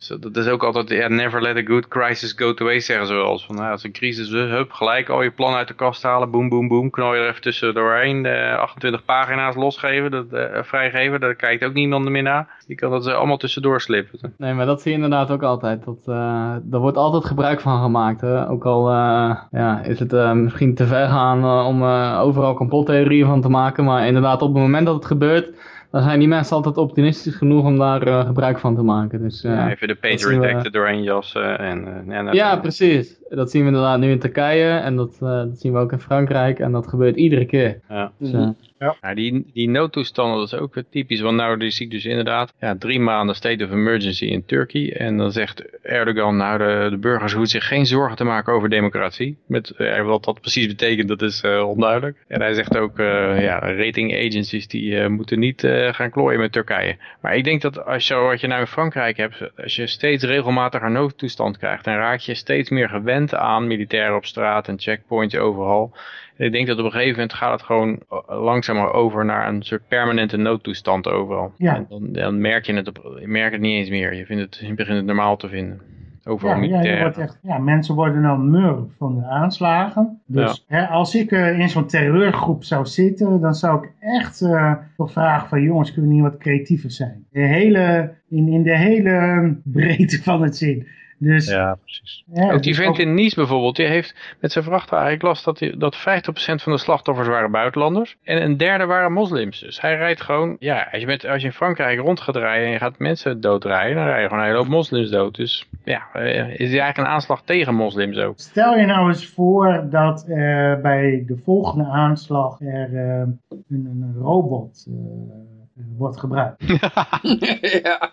Dus dat- is ook altijd, ja, never let a good crisis go to waste, zeggen ze wel. Van, nou, als een crisis is, hup, gelijk al je plan uit de kast halen, boem, boem, boem, knal er even tussen doorheen, eh, 28 pagina's losgeven, dat, eh, vrijgeven, daar kijkt ook niemand meer naar. Die kan dat allemaal tussendoor slippen. Nee, maar dat zie je inderdaad ook altijd. Dat, eh er wordt altijd gebruik van gemaakt. Hè? Ook al eh, ja, is het eh, misschien te ver gaan eh, om eh, overal complottheorieën van te maken. Maar inderdaad, op het moment dat het gebeurt, dan zijn die mensen altijd optimistisch genoeg om daar eh, gebruik van te maken. Dus, eh, Ja, even de we- Act er doorheen jassen. En, eh, en, Ja, precies. Dat zien we inderdaad nu in Turkije en dat, eh, dat zien we ook in Frankrijk. En dat gebeurt iedere keer. Ja. Dus, eh, Ja, die, die noodtoestanden, dat is ook weer typisch. Want nou die zie ik dus inderdaad ja, drie maanden state of emergency in Turkey. En dan zegt Erdogan, nou de, de burgers hoeven zich geen zorgen te maken over democratie. Met, eh, wat dat precies betekent, dat is eh, onduidelijk. En hij zegt ook, eh, ja, rating agencies die eh, moeten niet eh, gaan klooien met Turkije. Maar ik denk dat als je, wat je nou in Frankrijk hebt, als je steeds regelmatig een noodtoestand krijgt, dan raak je steeds meer gewend aan militairen op straat en checkpoints overal. En ik denk dat op een gegeven moment gaat het gewoon eh, langzamer over naar een soort permanente noodtoestand overal. Ja. En dan, dan merk je het, op, merkt het niet eens meer. Je, vindt het, je begint het normaal te vinden. Overal Ja, ja, militairen. wordt echt, ja, mensen worden dan mur van de aanslagen. Dus hè, als ik eh, in zo'n terreurgroep zou zitten, dan zou ik echt toch vragen van jongens, kunnen we niet wat creatiever zijn? De hele, in, in de hele breedte van het zin. Dus, Ja, precies. hè, Ook die dus vent in Nice bijvoorbeeld, die heeft met zijn vrachtwagen, ik las dat, die, dat 50% van de slachtoffers waren buitenlanders en een derde waren moslims. Dus hij rijdt gewoon, ja, als je, met, als je in Frankrijk rond gaat rijden en je gaat mensen doodrijden, dan rij je gewoon een hele hoop moslims dood. Dus ja, eh, is die eigenlijk een aanslag tegen moslims ook. Stel je nou eens voor dat eh, bij de volgende aanslag er eh, een, een robot eh, wordt gebruikt. ja.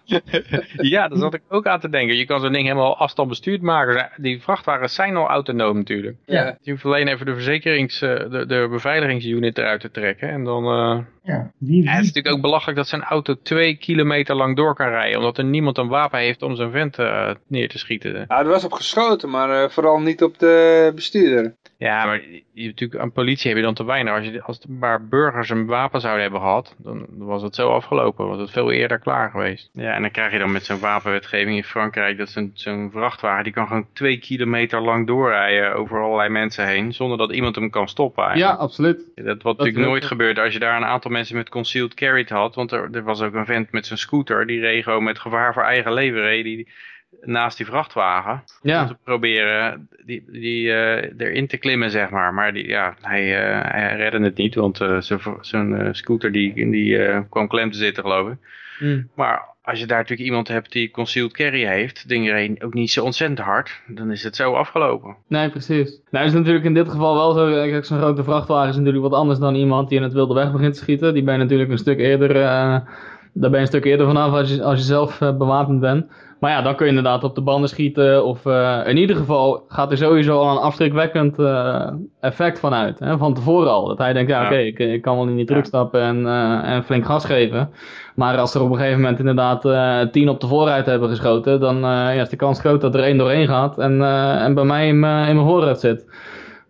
ja, daar zat ik ook aan te denken. Je kan zo'n ding helemaal afstand bestuurd maken. Die vrachtwagens zijn al autonoom natuurlijk. Ja. Je hoeft alleen even de verzekerings, eh, de, de beveiligingsunit eruit te trekken. En dan, eh, Ja, wie, ja, het is natuurlijk ook belachelijk dat zijn auto twee kilometer lang door kan rijden. Omdat er niemand een wapen heeft om zijn vent eh, neer te schieten. Ja, er was op geschoten, maar eh, vooral niet op de bestuurder. Ja, maar je, je- natuurlijk aan politie heb je dan te weinig. Als, je, als er maar burgers een wapen zouden hebben gehad, dan was het zo afgelopen. Was het veel eerder klaar geweest. Ja, en dan krijg je dan met zo'n wapenwetgeving in Frankrijk, dat zo'n zo'n vrachtwagen, die kan gewoon twee kilometer lang doorrijden over allerlei mensen heen, zonder dat iemand hem kan stoppen ja, eigenlijk. absoluut. Dat wat natuurlijk nooit gebeurt als je daar een aantal mensen met concealed carry had. Want er, er was ook een vent met zijn scooter, die reed gewoon met gevaar voor eigen leven reed die, naast die vrachtwagen. Om Ja, te proberen die, die, eh, erin te klimmen, zeg maar. Maar die, ja, hij, eh, hij redde het niet, want eh, zijn eh, scooter die, die kwam klem te zitten, geloof ik. Hm. Maar als je daar natuurlijk iemand hebt die concealed carry heeft, ding reed ook niet zo ontzettend hard, dan is het zo afgelopen. Nee, precies. Nou is het natuurlijk in dit geval wel zo, zo'n grote vrachtwagen is natuurlijk wat anders dan iemand die in het wilde weg begint te schieten. Die ben je natuurlijk een stuk eerder, daar ben je een stuk eerder vanaf als je, als je zelf bewapend bent. Maar ja, dan kun je inderdaad op de banden schieten of eh, in ieder geval gaat er sowieso al een afschrikwekkend eh, effect van uit. Hè, van tevoren al. Dat hij denkt, ja Ja. oké, ik, ik kan wel in die truck stappen en, eh, en flink gas geven. Maar als er op een gegeven moment inderdaad tien op de voorruit hebben geschoten, dan ja, is de kans groot dat er één doorheen gaat en, en bij mij in mijn in mijn voorruit zit.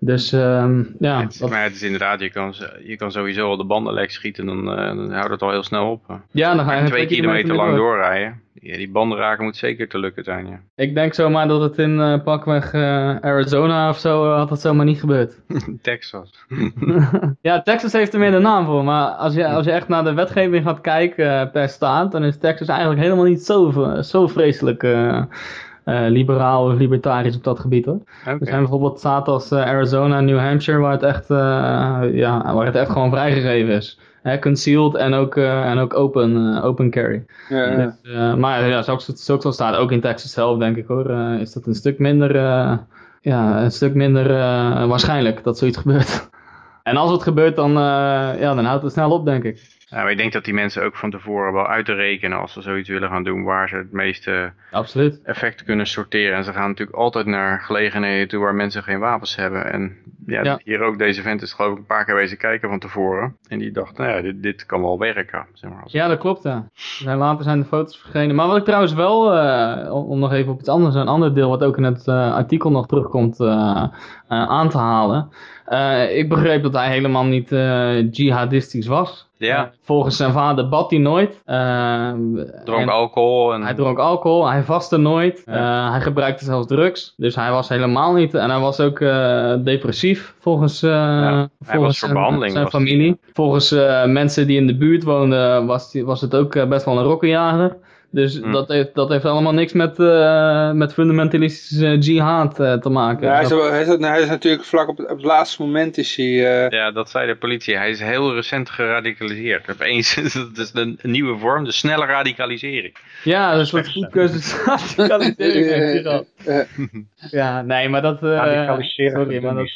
Dus ehm, ja, Het, dat- maar het is inderdaad, je kan, je kan sowieso al de banden lek schieten, dan, dan houdt het al heel snel op. ja, dan ga je twee kilometer lang doorrijden. Ja, die bandenraken moet zeker te lukken zijn, ja. Ik denk zomaar dat het in eh, pakweg eh, Arizona of zo eh, had dat zomaar niet gebeurd. Texas. ja, Texas heeft er meer de naam voor, maar als je, als je echt naar de wetgeving gaat kijken per staat, dan is Texas eigenlijk helemaal niet zo, zo vreselijk liberaal of libertarisch op dat gebied hoor. Er zijn bijvoorbeeld staten als Arizona en New Hampshire waar het echt, ja, waar het echt gewoon vrijgegeven is. Hè, concealed en ook, eh, en ook open, eh, open carry. Ja, ja. Dus, eh, maar ja, zoals het zo zo staat, ook in Texas zelf denk ik hoor, eh, is dat een stuk minder, eh, ja, een stuk minder eh, waarschijnlijk dat zoiets gebeurt. En als het gebeurt, dan, eh, ja, dan houdt het snel op denk ik. Ja, maar ik denk dat die mensen ook van tevoren wel uit te rekenen als ze zoiets willen gaan doen waar ze het meeste Absoluut. effect kunnen sorteren. En ze gaan natuurlijk altijd naar gelegenheden toe waar mensen geen wapens hebben. En ja, Ja. hier ook deze vent is geloof ik een paar keer wezen kijken van tevoren. En die dacht, nou ja, dit, dit kan wel werken. Zeg maar. Ja, dat klopt ja. Zijn, later zijn de foto's verschenen. Maar wat ik trouwens wel, eh, om, nog even op iets anders, een ander deel wat ook in het eh, artikel nog terugkomt eh, aan te halen. Ik begreep dat hij helemaal niet jihadistisch was. Ja. Volgens zijn vader bad hij nooit. Dronk en- alcohol. En, Hij dronk alcohol, hij vastte nooit, hij gebruikte zelfs drugs. Dus hij was helemaal niet, en hij was ook depressief volgens, eh, volgens was voor zijn, familie. Volgens eh, mensen die in de buurt woonden was, was het ook eh, best wel een rokkenjager. Dus Hm. dat, heeft, dat heeft allemaal niks met, eh, met fundamentalistische jihad eh, te maken. Ja, hij, is, Dat- hij, is, hij is natuurlijk vlak op, op het laatste moment is hij... eh, Ja, dat zei de politie. Hij is heel recent geradicaliseerd. Opeens is het dus een, een nieuwe vorm, de snelle radicalisering. ja, een soort goedkeuze radicalisering heeft hij gehad. eh, Ja, nee, maar dat... eh, Radicaliseren sorry, maar dat...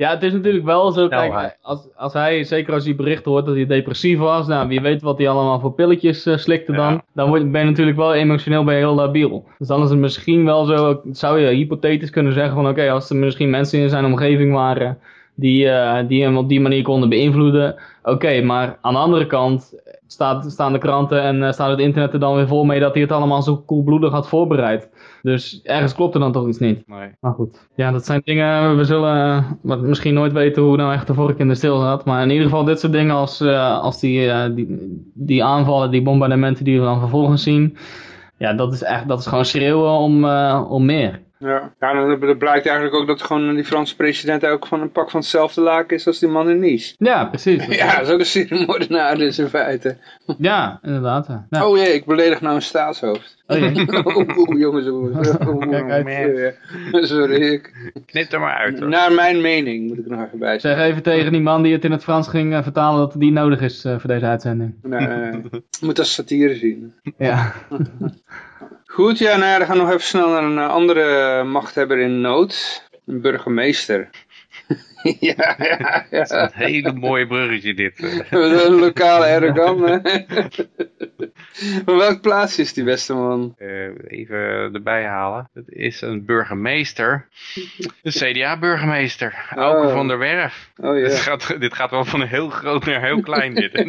ja, het is natuurlijk wel zo, Nou, kijk, als, als hij, zeker als hij berichten hoort dat hij depressief was, nou, wie weet wat hij allemaal voor pilletjes eh, slikte dan, Ja. dan word, ben je natuurlijk wel emotioneel ben je heel labiel. Dus dan is het misschien wel zo, zou je hypothetisch kunnen zeggen van, oké, als er misschien mensen in zijn omgeving waren die, eh, die hem op die manier konden beïnvloeden, oké, maar aan de andere kant staat, staan de kranten en eh, staat het internet er dan weer vol mee dat hij het allemaal zo koelbloedig had voorbereid. Dus ergens klopt er dan toch iets niet. Nee. Maar goed, ja, dat zijn dingen, we zullen eh, wat misschien nooit weten hoe nou echt de vork in de steel zat. Maar in ieder geval dit soort dingen als, eh, als die, eh, die, die aanvallen, die bombardementen die we dan vervolgens zien. Ja, dat is echt, dat is gewoon schreeuwen om, eh, om meer. Ja, ja dan, dan blijkt eigenlijk ook dat gewoon die Franse president ook van een pak van hetzelfde laken is als die man in Nice. Ja, precies. Ja, dat is ook een seriemoordenaar dus in feite. Ja, inderdaad. Ja. Ja. Oh jee, ik beledig nou een staatshoofd. Oh, jee. Oeh, oeh, jongens. Oeh, oeh, Sorry, ik, Knip er maar uit. hoor. naar mijn mening moet ik er nog even bij Zeg zeggen. even tegen die man die het in het Frans ging eh, vertalen dat die nodig is eh, voor deze uitzending. Nou, eh, je moet als satire zien. Ja. Goed, ja, nou ja, dan gaan we nog even snel naar een eh, andere machthebber in nood. Een burgemeester. ja, ja, Dat is een hele mooie bruggetje dit. Een lokale Erdogan. Van welk plaatsje is die beste man? Eh, even erbij halen. Het is een burgemeester. De CDA-burgemeester. Auke Oh. van der Werf. Oh ja. Dit, gaat, dit gaat wel van heel groot naar heel klein dit.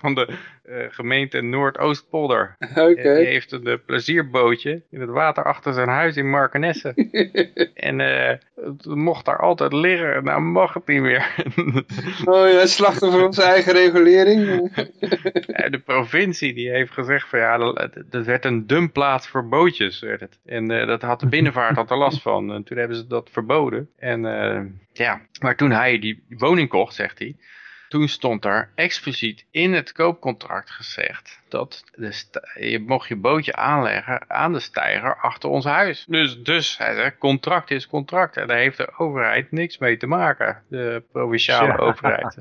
Van de eh, gemeente Noordoostpolder. Oké. Die heeft een eh, plezierbootje in het water achter zijn huis in Markenesse. en eh, het mocht daar altijd liggen. Nou mag het niet meer. Oh ja, slachtoffer van zijn eigen regulering. Ja, de provincie die heeft gezegd van ja, dat, werd een dumpplaats voor bootjes. Werd het. En eh, dat had de binnenvaart had er last van. En toen hebben ze dat verboden. En eh, ja, maar toen hij die woning kocht, zegt hij. Toen stond er expliciet in het koopcontract gezegd dat je mocht je bootje aanleggen aan de steiger achter ons huis. Dus, dus hij zegt, contract is contract. En daar heeft de overheid niks mee te maken. De provinciale Ja. overheid.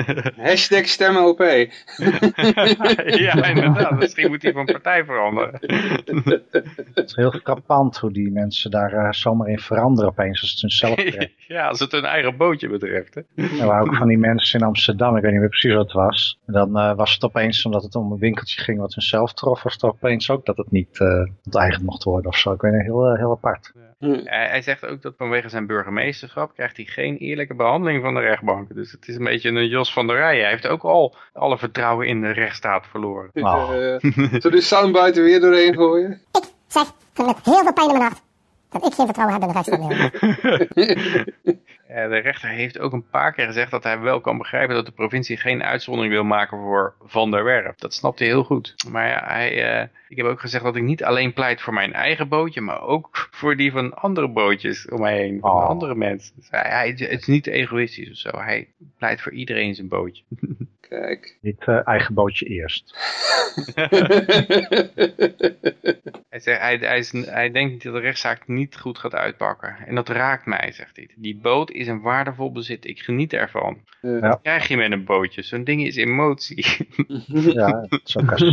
Hashtag stem OP. ja, inderdaad. Misschien moet hij van partij veranderen. Het is heel frappant hoe die mensen daar eh, zomaar in veranderen opeens als het hunzelf ja, als het hun eigen bootje betreft. Hè. Waren ook van die mensen in Amsterdam, ik weet niet meer precies wat het was. Dan eh, was het opeens, omdat het om een winkeltje ging wat hunzelf trof, was het opeens ook dat het niet eh onteigend mocht worden of zo. Ik weet niet, heel, eh, heel apart. Hij, hij zegt ook dat vanwege zijn burgemeesterschap krijgt hij geen eerlijke behandeling van de rechtbank. Dus het is een beetje een Jos van der Rijen. Hij heeft ook al alle vertrouwen in de rechtsstaat verloren. Oh. Eh, Zullen we de soundbite er weer doorheen gooien? Ik zeg met heel veel pijn in mijn hart dat ik geen vertrouwen heb in de eh, de rechter heeft ook een paar keer gezegd dat hij wel kan begrijpen dat de provincie geen uitzondering wil maken voor Van der Werf. Dat snapt hij heel goed. Maar ja, hij, eh, ik heb ook gezegd dat ik niet alleen pleit voor mijn eigen bootje, maar ook voor die van andere bootjes om mij heen, van Oh. andere mensen. Dus hij, hij, het is niet egoïstisch of zo. Hij pleit voor iedereen zijn bootje. Kijk. Niet eh, eigen bootje eerst. Hij, zegt, hij, hij, is, hij denkt niet dat de rechtszaak niet goed gaat uitpakken. En dat raakt mij, zegt hij. Die boot is een waardevol bezit. Ik geniet ervan. Ja. Wat krijg je met een bootje? Zo'n ding is emotie. Ja, ook als,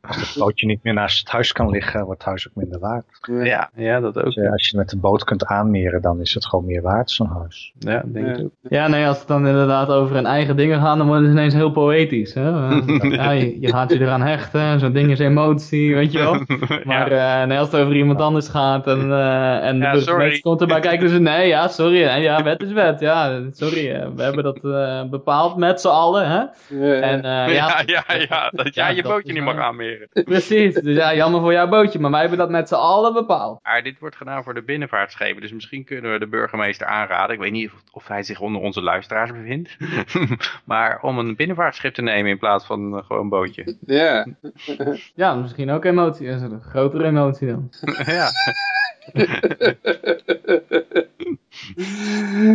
als het bootje niet meer naast het huis kan liggen, wordt het huis ook minder waard. ja, ja, dat ook. Dus, eh, als je met de boot kunt aanmeren, dan is het gewoon meer waard, zo'n huis. Ja, denk ik Ja. ook. Ja, nee, als het dan inderdaad over hun eigen dingen gaat, dan worden ze ineens heel poëtisch. Hè? Ja, je, je gaat je eraan hechten, zo'n ding is emotie, weet je wel. Maar eh, nee, als het over iemand anders gaat en, eh en Ja, de komt erbij kijken, dus nee, ja, sorry, hè, ja, wet is wet, ja, sorry, we hebben dat eh, bepaald met z'n allen, hè. Ja. En, eh, ja, ja, ja, ja, dat jij Ja, je bootje niet mag aanmeren. Precies, dus ja, jammer voor jouw bootje, maar wij hebben dat met z'n allen bepaald. Maar dit wordt gedaan voor de binnenvaartschepen, dus misschien kunnen we de burgemeester aanraden. Ik weet niet of, of hij zich onder onze luisteraars bevindt. maar om een binnenvaartschip te nemen in plaats van eh, gewoon een bootje. Ja. Ja, misschien ook emotie, is een grotere emotie dan. ja.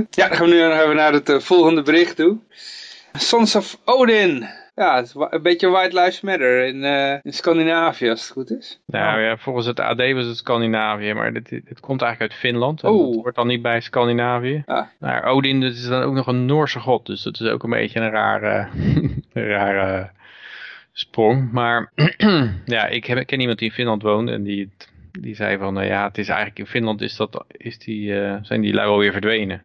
Ja, dan gaan we nu even naar het eh, volgende bericht toe. Sons of Odin. Ja, het is een beetje White Lives Matter in, eh, in Scandinavië als het goed is. Nou ja, volgens het AD was het Scandinavië, maar dit, komt eigenlijk uit Finland. En. Het wordt dan niet bij Scandinavië. Ah. Nou, Odin dat is dan ook nog een Noorse god, dus dat is ook een beetje een rare, een rare sprong. Maar ja, ik, heb, ik ken iemand die in Finland woont en die, die zei van, nou ja, het is eigenlijk in Finland is dat, is die, eh, zijn die lui alweer verdwenen.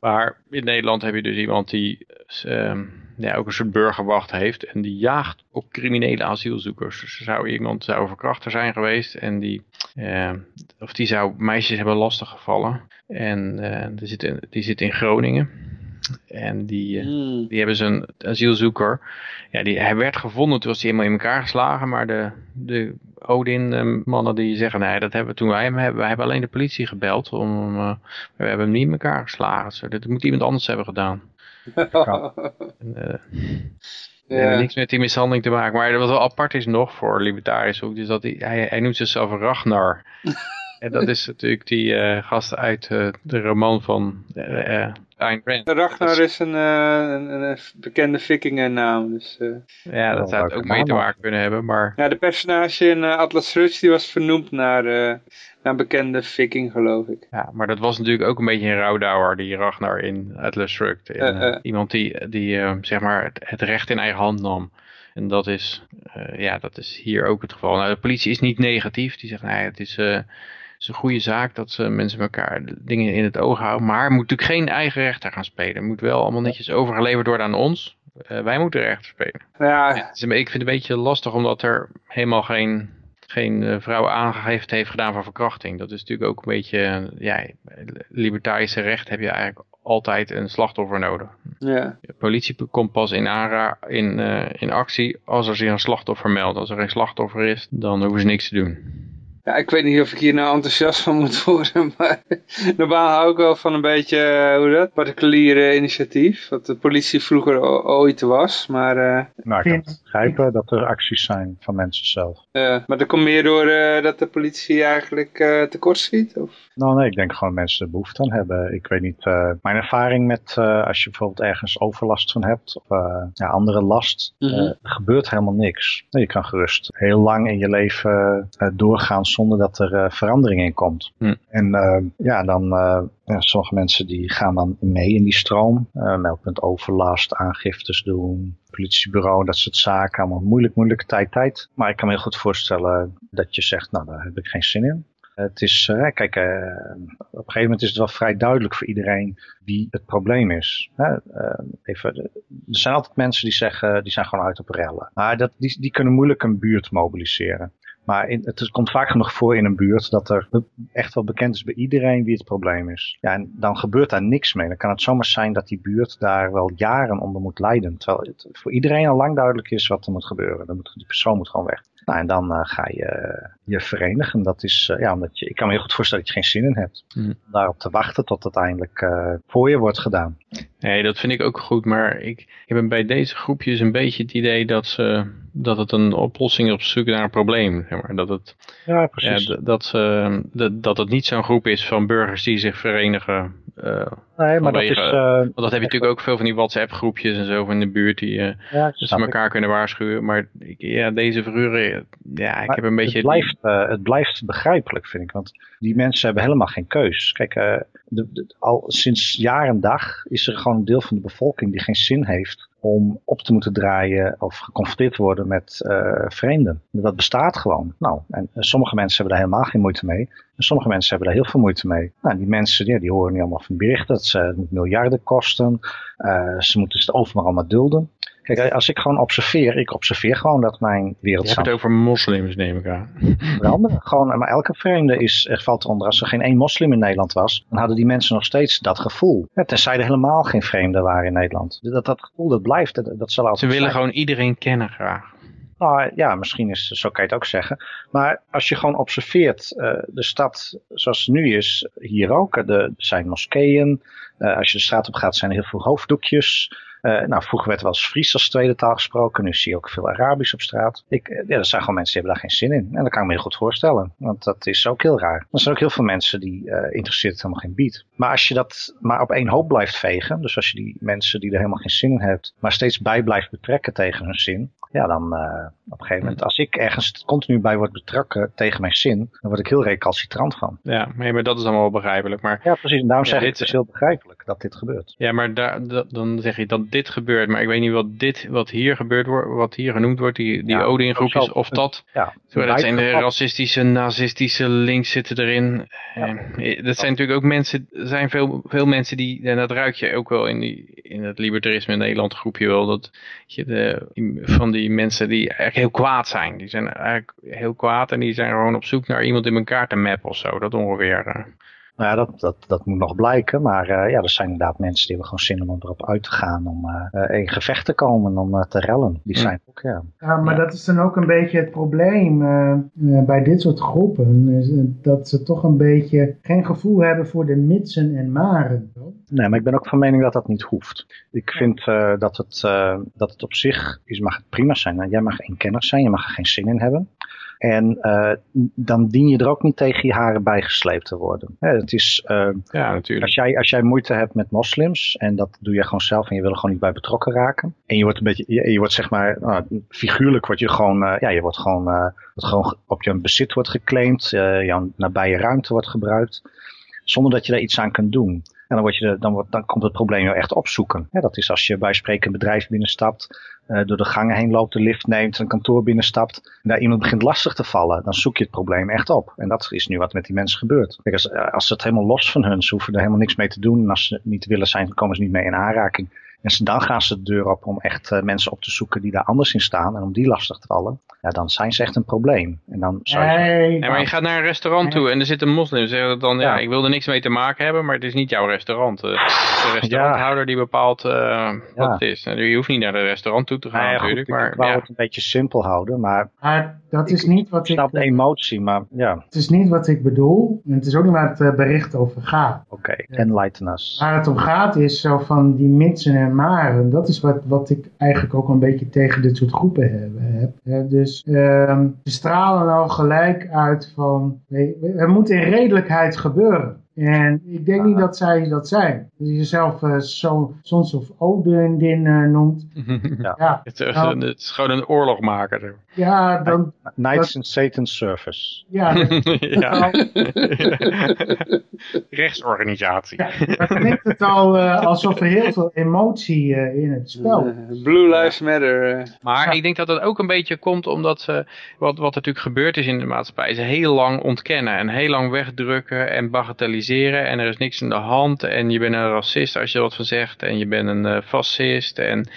Maar in Nederland heb je dus iemand die ehm, ja, ook een soort burgerwacht heeft. En die jaagt op criminele asielzoekers. Dus zou iemand zou verkrachter zijn geweest. En die, ehm, of die zou meisjes hebben lastiggevallen. En eh, die, zit in, die zit in Groningen. En die, eh, Hmm. die hebben ze een asielzoeker. Ja, die, hij werd gevonden, toen was hij helemaal in elkaar geslagen. Maar de, de Odin-mannen die zeggen, nee, dat hebben we toen wij hem hebben. Wij hebben alleen de politie gebeld. Om, eh, we hebben hem niet in elkaar geslagen. Zo, dat moet iemand anders hebben gedaan. En, eh, ja. niks met die mishandeling te maken. Maar wat wel apart is nog voor libertariërs ook, is dat hij, hij, hij noemt zichzelf Ragnar. en dat is natuurlijk die eh, gast uit eh, de roman van eh eh, Ayn Rand. Ragnar is een, eh, een, een bekende vikingennaam. Dus, eh. Ja, dat zou het ook mee te maken kunnen hebben. Maar ja, de personage in Atlas Shrugged die was vernoemd naar, eh, naar een bekende viking, geloof ik. Ja, maar dat was natuurlijk ook een beetje een rouwdouwer, die Ragnar in Atlas Shrugged. En, Eh, eh, eh. Iemand die, die zeg maar het, recht in eigen hand nam. En dat is, ja, dat is hier ook het geval. Nou, de politie is niet negatief. Die zegt, nee, het is, het is een goede zaak dat ze mensen elkaar dingen in het oog houden. Maar moet natuurlijk geen eigen rechter gaan spelen. Het moet wel allemaal netjes overgeleverd worden aan ons. Wij moeten rechter spelen. Ja, ik vind het een beetje lastig omdat er helemaal geen, geen eh, vrouw aangegeven heeft gedaan voor verkrachting. Dat is natuurlijk ook een beetje, eh, ja, libertarische recht heb je eigenlijk altijd een slachtoffer nodig. ja. De politie komt pas in, aanra in, eh, in actie als er zich een slachtoffer meldt. Als er geen slachtoffer is, dan hoeven ze niks te doen. Ja, ik weet niet of ik hier nou enthousiast van moet worden, maar normaal hou ik wel van een beetje, hoe dat, particuliere initiatief, wat de politie vroeger ooit was, maar, eh, Nou, ik begrijpen dat er acties zijn van mensen zelf. eh, maar dat komt meer door eh, dat de politie eigenlijk eh tekort schiet, of? Nou nee, ik denk gewoon mensen er behoefte aan hebben. Ik weet niet, mijn ervaring met als je bijvoorbeeld ergens overlast van hebt of ja, andere last, Mhm. gebeurt helemaal niks. Nee, je kan gerust heel lang in je leven doorgaan zonder dat er verandering in komt. Hm. En ja, dan ja, sommige mensen die gaan dan mee in die stroom. Eh meldpunt overlast, aangiftes doen, politiebureau, dat soort zaken. Allemaal moeilijk, moeilijke tijd, tijd. Maar ik kan me heel goed voorstellen dat je zegt, nou daar heb ik geen zin in. Het is, eh, kijk, eh, op een gegeven moment is het wel vrij duidelijk voor iedereen wie het probleem is. Eh, even, er zijn altijd mensen die zeggen, die zijn gewoon uit op rellen. Maar dat, die, die kunnen moeilijk een buurt mobiliseren. Maar in, het komt vaak genoeg voor in een buurt dat er echt wel bekend is bij iedereen wie het probleem is. Ja, en dan gebeurt daar niks mee. Dan kan het zomaar zijn dat die buurt daar wel jaren onder moet lijden. Terwijl het voor iedereen al lang duidelijk is wat er moet gebeuren. Dan moet, die persoon moet gewoon weg. Nou, en dan uh, ga je je verenigen. Dat is, uh, ja, omdat je, ik kan me heel goed voorstellen dat je geen zin in hebt. Hmm. Daarop te wachten tot het eindelijk uh, voor je wordt gedaan. Nee, dat vind ik ook goed. Maar ik, ik heb bij deze groepjes een beetje het idee dat, ze, dat het een oplossing is op zoek naar een probleem. Zeg maar. Dat het, ja, precies. Ja, dat, ze, dat, dat het niet zo'n groep is van burgers die zich verenigen. Nee, maar vanwege, dat is... want dat heb je natuurlijk ook veel van die WhatsApp groepjes en zo in de buurt die ja, dus elkaar kunnen waarschuwen. Maar ja, deze verhuren, ja, ik maar heb een beetje... Het blijft, uh, het blijft begrijpelijk, vind ik. Want die mensen hebben helemaal geen keus. Kijk, uh, de, de, al sinds jaar en dag is er gewoon een deel van de bevolking die geen zin heeft om op te moeten draaien of geconfronteerd te worden met uh, vreemden. Dat bestaat gewoon. Nou, en sommige mensen hebben daar helemaal geen moeite mee. En sommige mensen hebben daar heel veel moeite mee. Nou, die mensen ja, die horen niet allemaal van berichten. Dat ze, het miljarden kosten. Uh, ze moeten het overal allemaal dulden. Kijk, als ik gewoon observeer, ik observeer gewoon dat mijn wereld... Je hebt het over moslims, neem ik aan. Andere, gewoon, maar elke vreemde is, er valt onder. Als er geen één moslim in Nederland was, dan hadden die mensen nog steeds dat gevoel. Ja, tenzij er helemaal geen vreemden waren in Nederland. Dat, dat gevoel, dat blijft, dat, dat zal altijd Ze willen zijn. gewoon iedereen kennen graag. Nou ja, misschien is zo kan je het ook zeggen. Maar als je gewoon observeert, uh, de stad zoals het nu is, hier ook. Er zijn moskeeën. Uh, als je de straat op gaat, zijn er heel veel hoofddoekjes. Uh, nou, vroeger werd wel eens Fries als tweede taal gesproken. Nu zie je ook veel Arabisch op straat. Ik, ja, dat zijn gewoon mensen die hebben daar geen zin in. En dat kan ik me heel goed voorstellen. Want dat is ook heel raar. Er zijn ook heel veel mensen die uh, interesseert het helemaal geen bied. Maar als je dat maar op één hoop blijft vegen. Dus als je die mensen die er helemaal geen zin in hebt. Maar steeds bij blijft betrekken tegen hun zin. Ja, dan op een gegeven moment. Als ik ergens continu bij word betrokken tegen mijn zin. Dan word ik heel recalcitrant van. Ja, maar, maar dat is allemaal wel begrijpelijk. Maar, ja, precies. En daarom ja, zeg dit, ik het is heel begrijpelijk dat dit gebeurt. Ja, maar daar, da, dan zeg je dat dit gebeurt. Maar ik weet niet wat dit, wat hier gebeurt wordt, wat hier genoemd wordt, die, die Ja, Odin-groepjes, zo- of dat. Ja, Zo, dat zijn de racistische, nazistische links zitten erin. Eh, dat zijn natuurlijk ook mensen, er zijn veel, veel mensen die, en dat ruik je ook wel in, die, in het libertarisme in Nederland groepje wel, dat je de, van die mensen die eigenlijk heel kwaad zijn. Die zijn eigenlijk heel kwaad en die zijn gewoon op zoek naar iemand in elkaar te mappen of zo. Dat ongeveer. Eh. Nou ja, dat, dat, dat moet nog blijken. Maar uh, ja, er zijn inderdaad mensen die hebben gewoon zin om erop uit te gaan. Om uh, in gevecht te komen, om uh, te rellen. Die zijn ook, ja. Ja, maar Ja. dat is dan ook een beetje het probleem bij dit soort groepen. Is, uh, dat ze toch een beetje geen gevoel hebben voor de mitsen en maren. Nee, maar ik ben ook van mening dat dat niet hoeft. Ik vind uh, dat, het, uh, dat het op zich is, mag het prima zijn. Nou, jij mag een kenner zijn, je mag er geen zin in hebben. En uh, dan dien je er ook niet tegen je haren bijgesleept te worden. Ja, het is, uh, ja, natuurlijk. Als jij, als jij moeite hebt met moslims, en dat doe je gewoon zelf en je wil er gewoon niet bij betrokken raken. En je wordt een beetje, je, je wordt zeg maar, nou, figuurlijk word je gewoon, uh, ja, je wordt gewoon, wordt gewoon op je bezit wordt geclaimd, jouw nabije ruimte wordt gebruikt, zonder dat je daar iets aan kunt doen. En dan, word je de, dan, wordt, dan komt het probleem jou echt opzoeken. Ja, dat is als je bij spreken een bedrijf binnenstapt, door de gangen heen loopt, de lift neemt, een kantoor binnenstapt, en daar iemand begint lastig te vallen, dan zoek je het probleem echt op. En dat is nu wat met die mensen gebeurt. Kijk, als, als het helemaal los van hun, ze hoeven er helemaal niks mee te doen, en als ze niet willen zijn, komen ze niet mee in aanraking. En dan gaan ze de deur op om echt uh, mensen op te zoeken die daar anders in staan en om die lastig te vallen. Ja, dan zijn ze echt een probleem. En dan zou je... Maar je gaat naar een restaurant toe en er zit een moslim. Zeggen dat dan, ja, Ja. ik wil er niks mee te maken hebben, maar het is niet jouw restaurant. Uh, de restauranthouder die bepaalt uh, wat Ja. het is. Nou, je hoeft niet naar het restaurant toe te gaan ja, goed, natuurlijk. ik, maar ik wou ja. het een beetje simpel houden, maar maar dat is niet wat ik ik, snap de emotie, maar ja, het is niet wat ik bedoel. En het is ook niet waar het bericht over gaat. oké, enlighten us. Waar het om gaat is zo van die mitsen en maren. Dat is wat, wat ik eigenlijk ook een beetje tegen dit soort groepen heb. Dus ehm ze stralen al gelijk uit van... Er moet in redelijkheid gebeuren. En ik denk niet dat zij dat zijn. Als je jezelf eh, zo, Sons of Odin eh, noemt. Ja. Ja, het, is, Nou. het is gewoon een oorlogmaker. ja, dan... Knights in Satan's service. Ja, dat- ja. Rechtsorganisatie. ja, dan klinkt het al eh, alsof er heel veel emotie eh, in het spel is. Uh, Blue Lives Matter. Maar Ja. ik denk dat dat ook een beetje komt omdat ze, wat, wat natuurlijk gebeurd is in de maatschappij, ze heel lang ontkennen en heel lang wegdrukken en bagatelliseren en er is niks aan de hand en je bent een racist als je wat van zegt en je bent een eh, fascist en,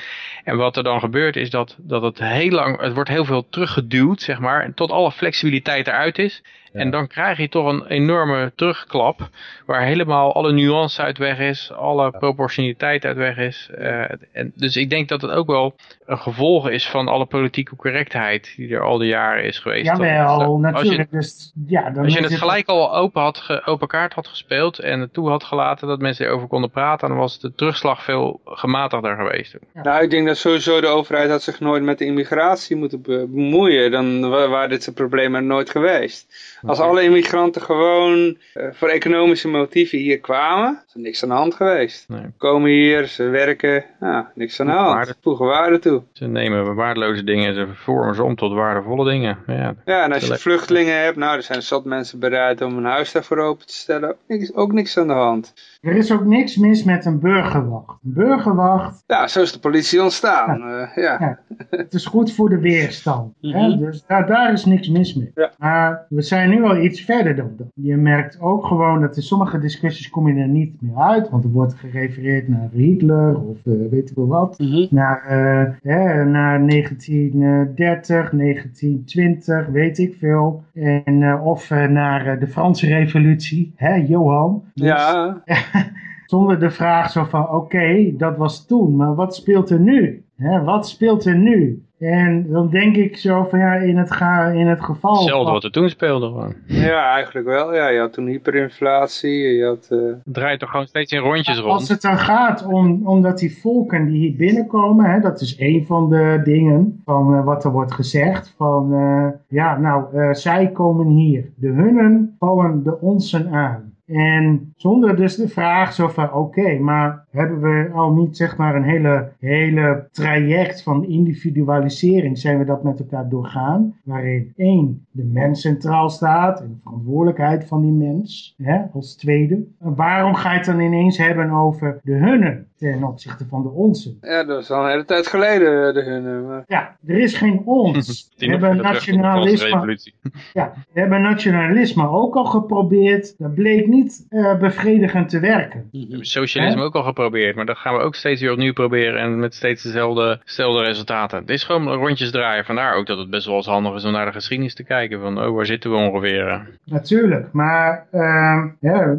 en wat er dan gebeurt is dat, dat het heel lang, het wordt heel veel teruggeduwd zeg maar, tot alle flexibiliteit eruit is en dan krijg je toch een enorme terugklap, waar helemaal alle nuance uit weg is, alle proportionaliteit uit weg is. Uh, en dus ik denk dat het ook wel een gevolg is van alle politieke correctheid die er al die jaren is geweest. Jawel, natuurlijk. Als je, dus, ja, dan als je het gelijk al open, had ge, open kaart had gespeeld en het toe had gelaten dat mensen erover konden praten, dan was de terugslag veel gematigder geweest. Nou, ik denk dat sowieso de overheid had zich nooit met de immigratie moeten bemoeien. Dan waren dit soort problemen nooit geweest. Als alle immigranten gewoon uh, voor economische motieven hier kwamen, is er niks aan de hand geweest. Nee. Komen hier, ze werken, nou, niks aan de hand. Waarde. Voegen waarde toe. Ze nemen waardeloze dingen en ze vormen ze om tot waardevolle dingen. Ja, ja en als je vluchtelingen hebt, nou, er zijn zat mensen bereid om een huis daarvoor open te stellen. Niks, ook niks aan de hand. Er is ook niks mis met een burgerwacht. Een burgerwacht... Ja, zo is de politie ontstaan. Ja. Uh, ja. ja. het is goed voor de weerstand. Mm -hmm. hè? Dus daar, daar is niks mis mee. Ja. Maar we zijn nu al iets verder dan dat. Je merkt ook gewoon dat in sommige discussies kom je er niet meer uit. Want er wordt gerefereerd naar Hitler of uh, weet ik wel wat. Mm -hmm. Naar, uh, hè, naar 1930, 1920, weet ik veel. En, of naar de Franse revolutie. Hè, Johan. Dus, ja. zonder de vraag zo van, oké, okay, dat was toen, maar wat speelt er nu? Hè, wat speelt er nu? En dan denk ik zo van, ja, in het, ga, in het geval... Hetzelfde van, wat er toen speelde gewoon. Ja, eigenlijk wel. Ja, je had toen hyperinflatie, je had... Uh... Het draait toch gewoon steeds in rondjes rond? Als het dan gaat om, omdat die volken die hier binnenkomen, hè, dat is een van de dingen van uh, wat er wordt gezegd. Van, uh, ja, nou, zij komen hier. De hunnen vallen de onsen aan. En zonder dus de vraag zo van, oké, okay, maar hebben we al niet zeg maar een hele, hele traject van individualisering, zijn we dat met elkaar doorgaan, waarin één, de mens centraal staat en de verantwoordelijkheid van die mens, hè, als tweede. En waarom ga je het dan ineens hebben over de hunnen ten opzichte van de onze? Ja, dat is al een hele tijd geleden, de hunnen. Maar... Ja, er is geen ons. we hebben nationalisme. Ja, we hebben nationalisme ook al geprobeerd. Dat bleek niet uh, bevredigend te werken. We hebben socialisme He? ook al geprobeerd, maar dat gaan we ook steeds weer opnieuw proberen en met steeds dezelfde, dezelfde resultaten. Het is gewoon rondjes draaien, vandaar ook dat het best wel eens handig is om naar de geschiedenis te kijken, van oh, waar zitten we ongeveer? Natuurlijk, maar uh, ja,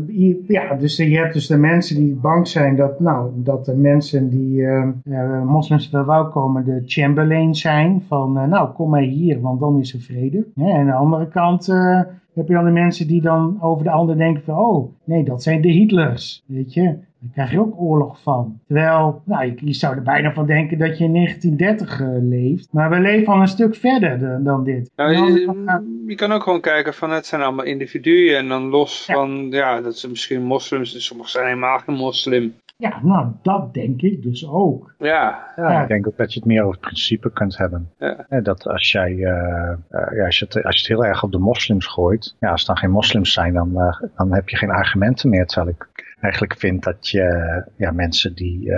ja, dus je hebt dus de mensen die bang zijn dat, nou, dat de mensen die uh, moslims verwelkomen de Chamberlain zijn, van nou, kom maar hier, want dan is er vrede. En aan de andere kant heb je dan de mensen die dan over de ander denken van, oh, nee, dat zijn de Hitlers, weet je. Daar krijg je ook oorlog van. Terwijl, nou, je, je zou er bijna van denken dat je in 1930 uh, leeft. Maar we leven al een stuk verder de, dan dit. Nou, je, je, kan ook gewoon kijken van, het zijn allemaal individuen. En dan los ja. van, ja, dat ze misschien moslims, dus sommigen zijn helemaal geen moslim. Ja, nou, dat denk ik dus ook. Ja. ja. Ik denk ook dat je het meer over het principe kunt hebben. Ja. Dat als jij, uh, uh, ja, als, je het, als je het heel erg op de moslims gooit, ja, als het dan geen moslims zijn, dan, uh, dan heb je geen argumenten meer. Terwijl ik eigenlijk vind dat je ja, mensen die,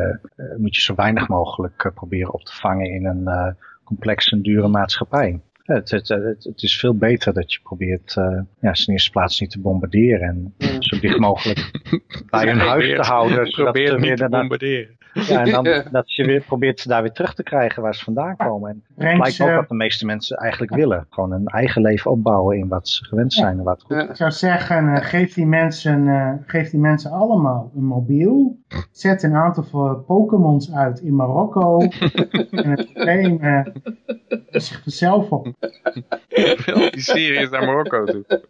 moet je zo weinig mogelijk proberen op te vangen in een complexe en dure maatschappij. Het, het, het, het, is veel beter dat je probeert uh, ja, in eerste plaats niet te bombarderen en mm. zo dicht mogelijk bij hun huis te houden. Probeer niet te bombarderen. Ja, en dan dat je weer probeert daar weer terug te krijgen waar ze vandaan komen. En het lijkt ook wat de meeste mensen eigenlijk willen. Gewoon een eigen leven opbouwen in wat ze gewend zijn en wat goed is. Ik zou zeggen, uh, geef, die mensen, uh, geef die mensen allemaal een mobiel. Zet een aantal Pokémons uit in Marokko. en het probleem uh, zich vanzelf op. die Syriërs naar Marokko toe.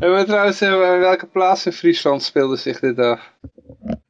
En trouwens, welke plaats in Friesland speelde zich dit af?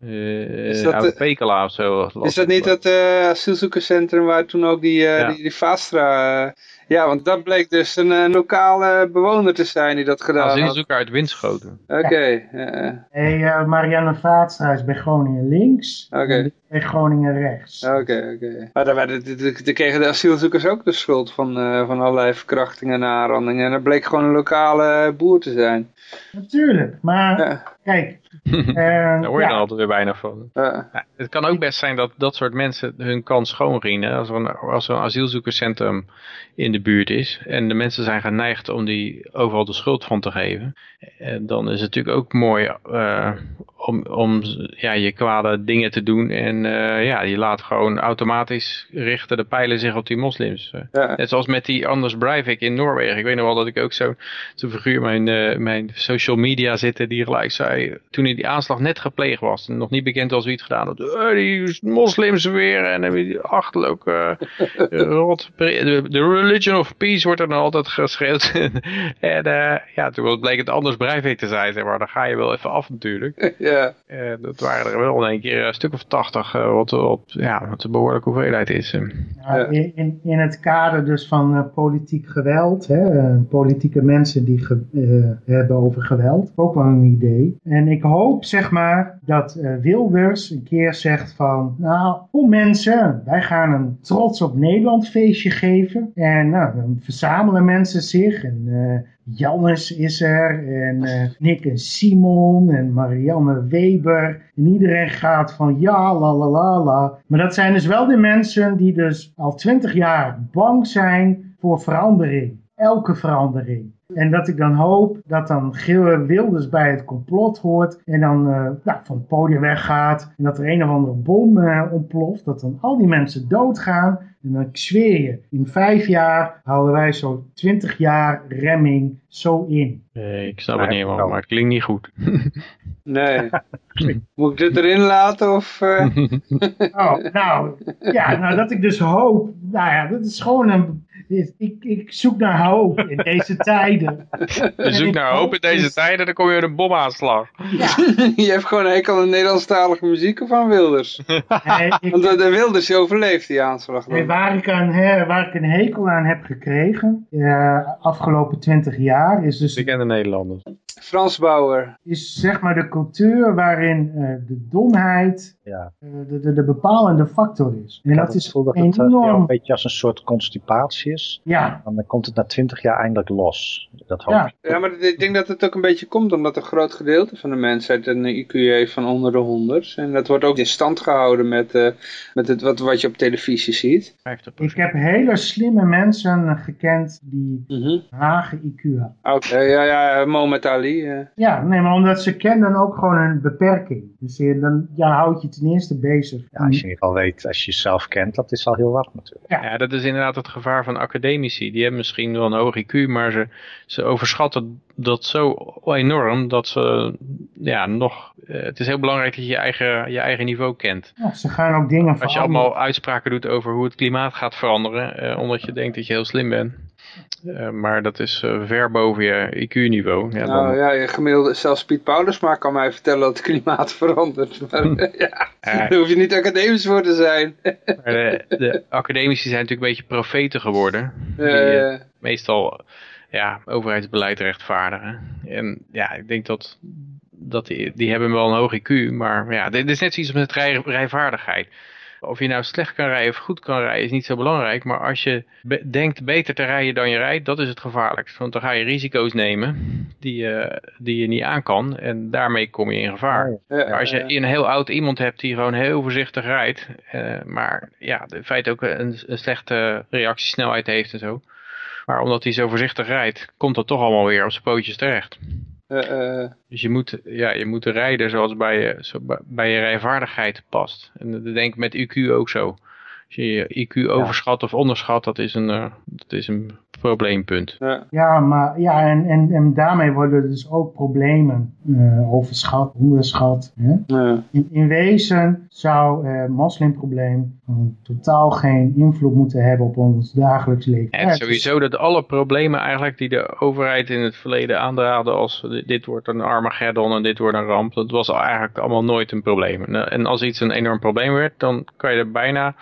Uh, is dat de, Pekela of zo. Is dat niet dat uh, asielzoekerscentrum waar toen ook die, uh, ja. die, die Vastra... Uh, ja, want dat bleek dus een, een lokale bewoner te zijn die dat gedaan had. Asielzoeker uit Winschoten. Oké. Okay, ja. hey, Marianne Vaatstra is bij Groningen links. Oké. Okay. Bij Groningen rechts. Oké, okay, oké. Okay. Maar daar, werden, daar kregen de asielzoekers ook de schuld van, uh, van allerlei verkrachtingen en aanrandingen. En dat bleek gewoon een lokale boer te zijn. Natuurlijk, maar ja. kijk. Uh, Daar hoor je ja. dan altijd weer bijna van. Ja, het kan ook best zijn dat dat soort mensen hun kans schoonrienen. Als er een, als er een asielzoekerscentrum in de buurt is. En de mensen zijn geneigd om die overal de schuld van te geven. En dan is het natuurlijk ook mooi eh, om, om ja, je kwade dingen te doen. En eh, ja, je laat gewoon automatisch richten de pijlen zich op die moslims. Ja. Net zoals met die Anders Breivik in Noorwegen. Ik weet nog wel dat ik ook zo- zo'n figuur mijn, eh, mijn social media zitten die gelijk zei, toen die aanslag net gepleegd was, en nog niet bekend was wie het gedaan had, "Eh, die moslims weer en die achterlijk eh, rot. De, religion of peace wordt er dan altijd geschreeuwd. en eh, ja, toen bleek het Anders Breivik te zijn, zeg maar. Dan ga je wel even af natuurlijk. ja. Eh, dat waren er wel in één keer een stuk of tachtig, eh, wat, wat, ja, wat een behoorlijke hoeveelheid is. eh. Ja, in, in, het kader dus van eh, politiek geweld, hè, politieke mensen die ge- hebben over geweld, ook wel een idee. En ik hoop zeg maar dat eh, Wilders een keer zegt van, nou, kom mensen, wij gaan een trots op Nederland feestje geven. En nou, dan verzamelen mensen zich en Jannes is er en eh, Nick en Simon en Marianne Weber. En iedereen gaat van ja, la la la la. Maar dat zijn dus wel de mensen die dus al twintig jaar bang zijn voor verandering. Elke verandering. En dat ik dan hoop dat dan Wilders bij het complot hoort en dan eh, nou, van het podium weggaat. En dat er een of andere bom eh, ontploft. Dat dan al die mensen doodgaan. En dan ik zweer je, in vijf jaar houden wij zo twintig jaar remming zo in. Eh, ik snap het Nee, niet helemaal, maar het klinkt niet goed. Nee. Moet ik dit erin laten of... eh? Oh, nou, ja, nou dat ik dus hoop. Nou ja, dat is gewoon een. Ik, ik zoek naar hoop in deze tijden. Je zoekt naar hoop in deze dus- tijden, dan kom je met een bomaanslag. Ja, je hebt gewoon een hekel aan Nederlandstalige muziek of aan Wilders? nee, ik- Want de, de Wilders die overleeft die aanslag dan. nee, waar, ik aan, hè, waar ik een hekel aan heb gekregen, eh, afgelopen twintig jaar, is dus Bekende Nederlanders. Frans Bauer. is zeg maar de cultuur waarin eh, de domheid Ja. eh, de, de, de bepalende factor is. En Ik dat het is dat het eh, enorm. een beetje als een soort constipatie is. Ja, En dan komt het na twintig jaar eindelijk los. Dat hoop Ja. ik. Ja, maar ik denk dat het ook een beetje komt omdat een groot gedeelte van de mensheid een IQ heeft van onder de 100. En dat wordt ook in stand gehouden met, eh, met het, wat, wat je op televisie ziet. 50%. ik heb hele slimme mensen gekend die Mhm. lage IQ hadden. Oké, ja, ja, Ali. Eh. Ja, nee, maar omdat ze kennen ook gewoon een beperking. Dus je, dan ja, houd je ten eerste bezig. Ja, als je in ieder geval weet, als je jezelf kent, dat is al heel wat natuurlijk. Ja, dat is inderdaad het gevaar van academici. Die hebben misschien wel een hoog IQ, maar ze, ze overschatten dat zo enorm dat ze, ja, nog... eh, het is heel belangrijk dat je je eigen, je eigen niveau kent. Ja, ze gaan ook dingen Als je allemaal uitspraken doet over hoe het klimaat gaat veranderen, eh, omdat je denkt dat je heel slim bent. Eh, maar dat is eh, ver boven je IQ-niveau. Ja, dan- Nou ja, je gemiddelde, zelfs Piet Paulusma kan mij vertellen dat het klimaat verandert. Maar ja, daar hoef je niet academisch voor te zijn. Maar de, de academici zijn natuurlijk een beetje profeten geworden. Die Eh, meestal ja, overheidsbeleid rechtvaardigen. En ja, ik denk dat, dat die, die hebben wel een hoog IQ. Maar ja, dit is net zoiets met rij, rijvaardigheid. Of je nou slecht kan rijden of goed kan rijden is niet zo belangrijk. Maar als je be- denkt beter te rijden dan je rijdt, dat is het gevaarlijkst. Want dan ga je risico's nemen die, je die je niet aan kan. En daarmee kom je in gevaar. Maar als je een heel oud iemand hebt die gewoon heel voorzichtig rijdt, eh, maar ja, in feite ook een, een slechte reactiesnelheid heeft en zo. Maar omdat hij zo voorzichtig rijdt, komt dat toch allemaal weer op zijn pootjes terecht. Eh, eh, Dus je moet, ja, je moet rijden zoals bij je, zo, bij- je rijvaardigheid past. En dat denk ik met IQ ook zo. Als je je IQ overschat of onderschat, dat is een, eh, dat is een probleempunt. ja. Ja, maar ja, en, en, en daarmee worden dus ook problemen eh, overschat, onderschat. Hè? ja. In, in wezen zou het moslimprobleem gewoon totaal geen invloed moeten hebben op ons dagelijks leven. Is- sowieso dat alle problemen eigenlijk die de overheid in het verleden aandraagde als di- dit wordt een Armageddon en dit wordt een ramp, dat was eigenlijk allemaal nooit een probleem. En, eh, En als iets een enorm probleem werd, dan kan je er bijna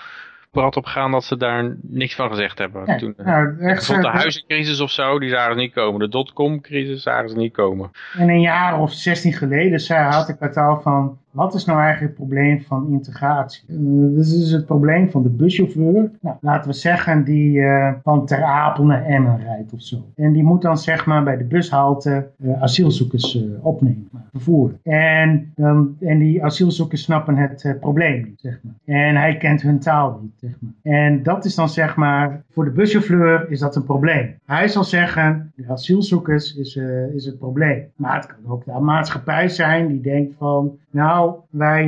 prat op gaan dat ze daar niks van gezegd hebben. Ja, Toen, eh, nou, echt, Tot de huizencrisis of zo, die zagen ze niet komen. De dotcom crisis zagen ze niet komen. En een jaar of 16 geleden zei, had ik het al van, wat is nou eigenlijk het probleem van integratie? Uh, dus is het probleem van de buschauffeur. Nou, laten we zeggen die uh, van Ter naar Emmen rijdt of zo. En die moet dan zeg maar bij de bushalte uh, asielzoekers opnemen, vervoeren. En, en die asielzoekers snappen het probleem niet, zeg maar. En hij kent hun taal niet, zeg maar. En dat is dan zeg maar, voor de buschauffeur is dat een probleem. Hij zal zeggen, de asielzoekers is, is het probleem. Maar het kan ook de maatschappij zijn die denkt van, nou, wij,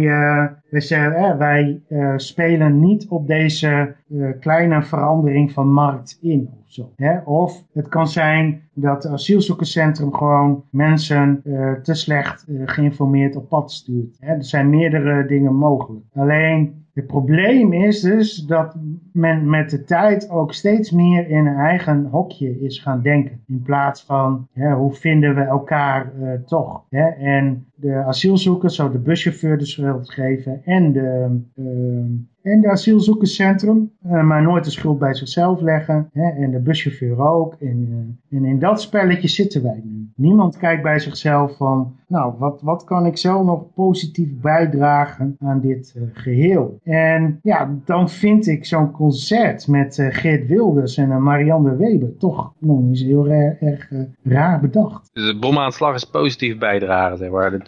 wij, uh, wij uh, spelen niet op deze kleine verandering van markt in. Of, zo, hè? of het kan zijn dat het asielzoekerscentrum gewoon mensen te slecht geïnformeerd op pad stuurt. Hè? Er zijn meerdere dingen mogelijk. Alleen het probleem is dus dat men met de tijd ook steeds meer in een eigen hokje is gaan denken. In plaats van hè, hoe vinden we elkaar toch. Hè? En de asielzoekers zou de buschauffeur de schuld geven en de, uh, en de asielzoekerscentrum, uh, maar nooit de schuld bij zichzelf leggen. Hè? En de buschauffeur ook. En, en in dat spelletje zitten wij nu. Niemand kijkt bij zichzelf van, nou, wat, wat kan ik zelf nog positief bijdragen aan dit uh, geheel? En ja, dan vind ik zo'n concert met Geert Wilders en Marianne Weber toch nog niet heel erg, erg raar bedacht. Dus de bomaanslag is positief bijdragen, zeg maar.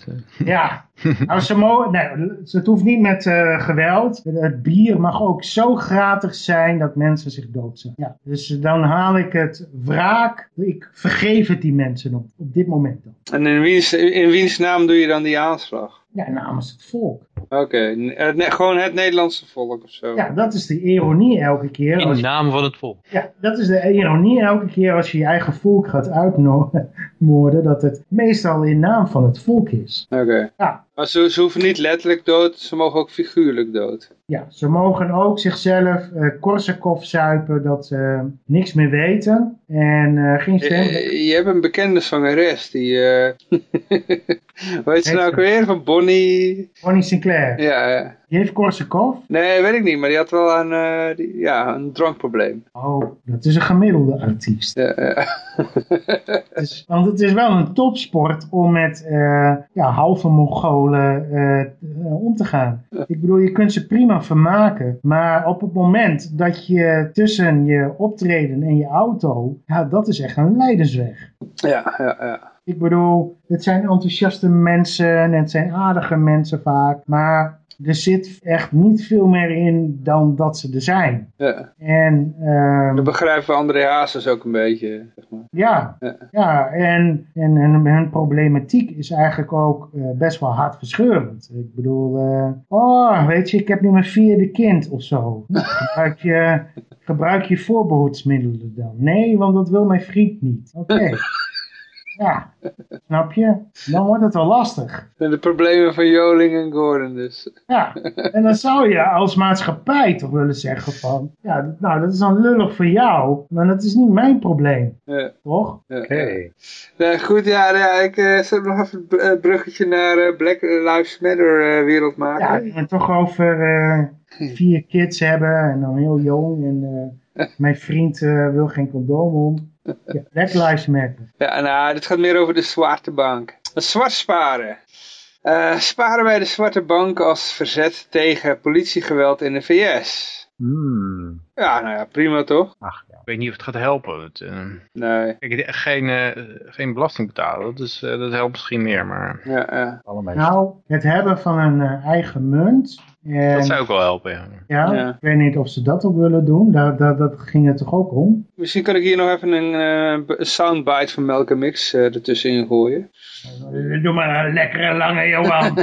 Ja, nou, ze mogen, nee, het hoeft niet met geweld. Het bier mag ook zo gratis zijn dat mensen zich doodzetten. Ja, dus dan haal ik het wraak. Ik vergeef het die mensen op, op dit moment dan. En in wiens, in wiens naam doe je dan die aanslag? Ja, namens het volk. Oké, okay. gewoon het Nederlandse volk of zo. Ja, dat is de ironie elke keer. In naam van het volk. Ja, dat is de ironie elke keer als je je eigen volk gaat uitmoorden, dat het meestal in naam van het volk is. Oké. Okay. Ja. Maar ze, ze, hoeven niet letterlijk dood, ze mogen ook figuurlijk dood. Ja, ze mogen ook zichzelf uh, Korsakoff zuipen dat ze niks meer weten en uh, geen stem. Je, je, hebt een bekende zangeres die, uh, hoe heet ze nou ook weer, van Bonnie? Bonnie Sinclair. Ja, ja. Die heeft Korsakoff? Nee, weet ik niet, maar die had wel een, uh, die, ja, een drankprobleem. Oh, dat is een gemiddelde artiest. Ja, ja. dus, want het is wel een topsport om met uh, ja, halve Mongolen uh, om te gaan. Ik bedoel, je kunt ze prima vermaken, maar op het moment dat je tussen je optreden en je auto, ja, dat is echt een leidensweg. Ja, ja, ja. Ik bedoel, het zijn enthousiaste mensen en het zijn aardige mensen vaak, maar er zit echt niet veel meer in dan dat ze er zijn. Ja. En, um, dat begrijpen André Hazes ook een beetje. Zeg maar. Ja, ja. ja en, en, en hun problematiek is eigenlijk ook uh, best wel hartverscheurend. Ik bedoel, uh, oh, weet je, ik heb nu mijn vierde kind of zo. gebruik, je, gebruik je voorbehoedsmiddelen dan? Nee, want dat wil mijn vriend niet. Oké. Okay. Ja, snap je? Dan wordt het wel lastig. En de problemen van Joling en Gordon dus. Ja, en dan zou je als maatschappij toch willen zeggen van... Ja, nou, dat is dan lullig voor jou, maar dat is niet mijn probleem. Ja. Toch? Ja. Oké. Okay. Nou, goed, ja, ja ik uh, zal nog even het bruggetje naar uh, Black Lives Matter uh, wereld maken. Ja, en toch over vier kids hebben en dan heel jong en... mijn vriend wil geen condoom om. Ja, Black Lives Matter. Ja, nou, dit gaat meer over de zwarte bank. zwart sparen. Uh, sparen bij de zwarte bank als verzet tegen politiegeweld in de VS. Hmm. Ja, nou ja, prima toch? Ach, ja. Ik weet niet of het gaat helpen. Het, uh, nee. Kijk, geen, uh, geen belasting betalen, dat, is, dat helpt misschien meer, maar... Ja, ja. Nou, het hebben van een eigen munt... En, dat zou ook wel helpen, ja. ja. Ja, ik weet niet of ze dat ook willen doen. Daar, daar, dat ging het toch ook om? Misschien kan ik hier nog even een uh, soundbite van Malcolm X uh, ertussenin gooien. Doe maar een lekkere lange Johan.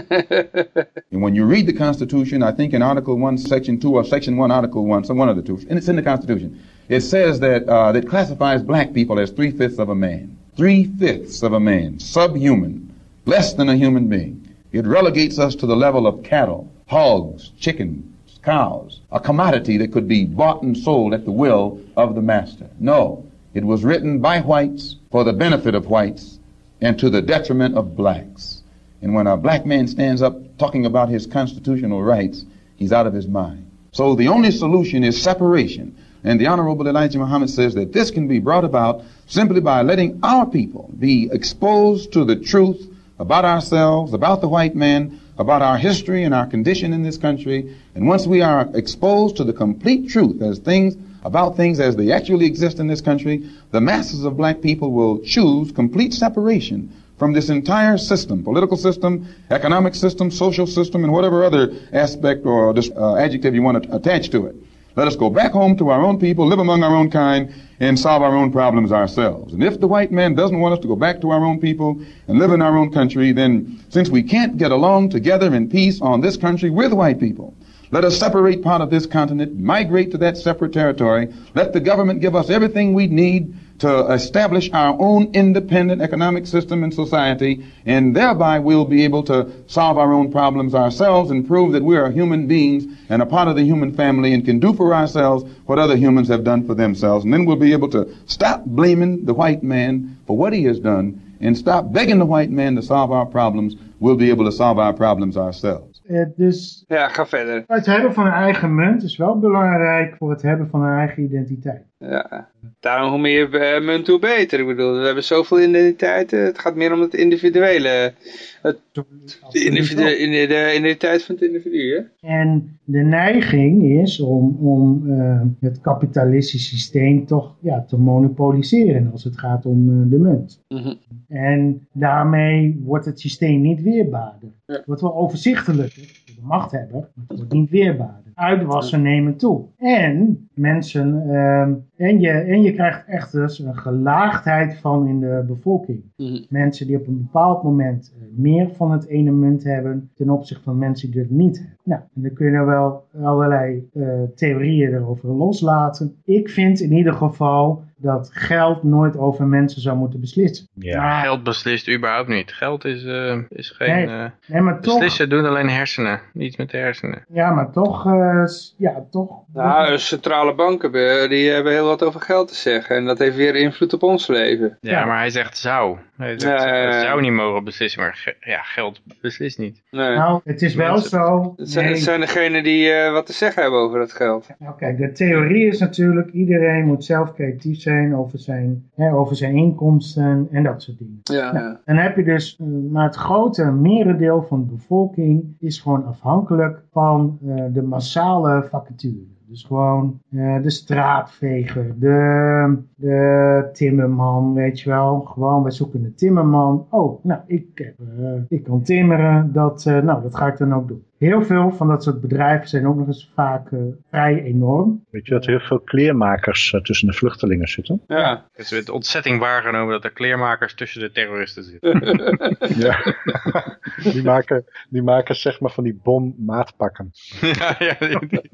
and when you read the Constitution, I think in Article 1, Section 2, or Section 1, Article 1, some one of the two, and it's in the Constitution, it says that uh, that classifies black people as three-fifths of a man. Three-fifths of a man. Subhuman. Less than a human being. It relegates us to the level of cattle hogs, chickens, cows, a commodity that could be bought and sold at the will of the master. No, it was written by whites for the benefit of whites and to the detriment of blacks. And when a black man stands up talking about his constitutional rights, he's out of his mind. So the only solution is separation. And the Honorable Elijah Muhammad says that this can be brought about simply by letting our people be exposed to the truth about ourselves, about the white man, about our history and our condition in this country, and once we are exposed to the complete truth as things about things as they actually exist in this country, the masses of black people will choose complete separation from this entire system, political system, economic system, social system, and whatever other aspect or uh, adjective you want to attach to it. Let us go back home to our own people, live among our own kind, and solve our own problems ourselves. And if the white man doesn't want us to go back to our own people and live in our own country, then since we can't get along together in peace on this country with white people, let us separate part of this continent, migrate to that separate territory. Let the government give us everything we need to establish our own independent economic system and society, and thereby we'll be able to solve our own problems ourselves and prove that we are human beings and a part of the human family and can do for ourselves what other humans have done for themselves. And then we'll be able to stop blaming the white man for what he has done and stop begging the white man to solve our problems. We'll be able to solve our problems ourselves. Uh, dus ja, ga verder. Het hebben van een eigen munt is wel belangrijk voor het hebben van een eigen identiteit. Ja, daarom hoe meer munt hoe beter. Ik bedoel, we hebben zoveel identiteiten. Het gaat meer om het individuele. Het, de, individu, in de identiteit van het individu, hè? En de neiging is om, om uh, het kapitalistische systeem toch ja, te monopoliseren als het gaat om uh, de munt. Mm -hmm. En daarmee wordt het systeem niet weerbaarder. Ja. Het wordt wel overzichtelijker, de machthebber, maar het wordt niet weerbaarder. Uitwassen nemen toe. En mensen, uh, en, je, en je krijgt echt dus een gelaagdheid van in de bevolking. Mm. Mensen die op een bepaald moment uh, meer van het ene munt hebben ten opzichte van mensen die het niet hebben. Nou, en dan kun je er wel allerlei uh, theorieën erover loslaten. Ik vind in ieder geval dat geld nooit over mensen zou moeten beslissen. Ja, maar, geld beslist überhaupt niet. Geld is, uh, is geen... Nee, uh, nee, maar toch... Beslissen doen alleen hersenen, niet met de hersenen. Ja, maar toch... Uh, ja, toch... Nou, centrale banken die hebben heel wat over geld te zeggen. En dat heeft weer invloed op ons leven. Ja, ja. maar hij zegt zou. Hij zegt, zou niet mogen beslissen, maar ge ja, geld beslist niet. Nee. Nou, het is wel zo... Het zijn, zijn degenen die wat te zeggen hebben over dat geld. Nou kijk, de theorie is natuurlijk... Iedereen moet zelf creatief zijn over zijn, hè, over zijn inkomsten en dat soort dingen. Ja, nou, dan heb je dus, maar het grote merendeel van de bevolking is gewoon afhankelijk van uh, de massale vacature. Dus gewoon de straatveger, de, de timmerman, weet je wel. Gewoon, wij zoeken een timmerman. Oh, nou, ik, heb, uh, ik kan timmeren. Dat, uh, nou, dat ga ik dan ook doen. Heel veel van dat soort bedrijven zijn ook nog eens vaak uh, vrij enorm. Weet je dat er heel veel kleermakers uh, tussen de vluchtelingen zitten? Ja. Het is met ontzetting waargenomen dat er kleermakers tussen de terroristen zitten. ja. die, maken, die maken zeg maar van die bommaatpakken. ja, ja. Die, die.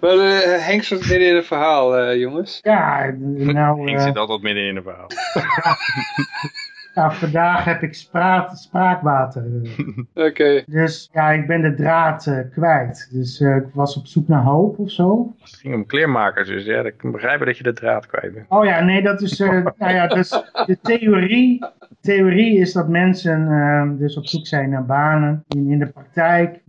Wel, uh, Henk zit midden in het verhaal, jongens. Ja, nou... Henk zit altijd midden in het verhaal. Nou, vandaag heb ik spraak, spraakwater. Oké. Okay. Dus ja, ik ben de draad uh, kwijt. Dus uh, ik was op zoek naar hoop of zo. Het ging om kleermakers, dus ja, ik kan begrijpen dat je de draad kwijt bent. Oh ja, nee, dat is, uh, nou ja, dus de theorie, theorie is dat mensen dus op zoek zijn naar banen. In, in de praktijk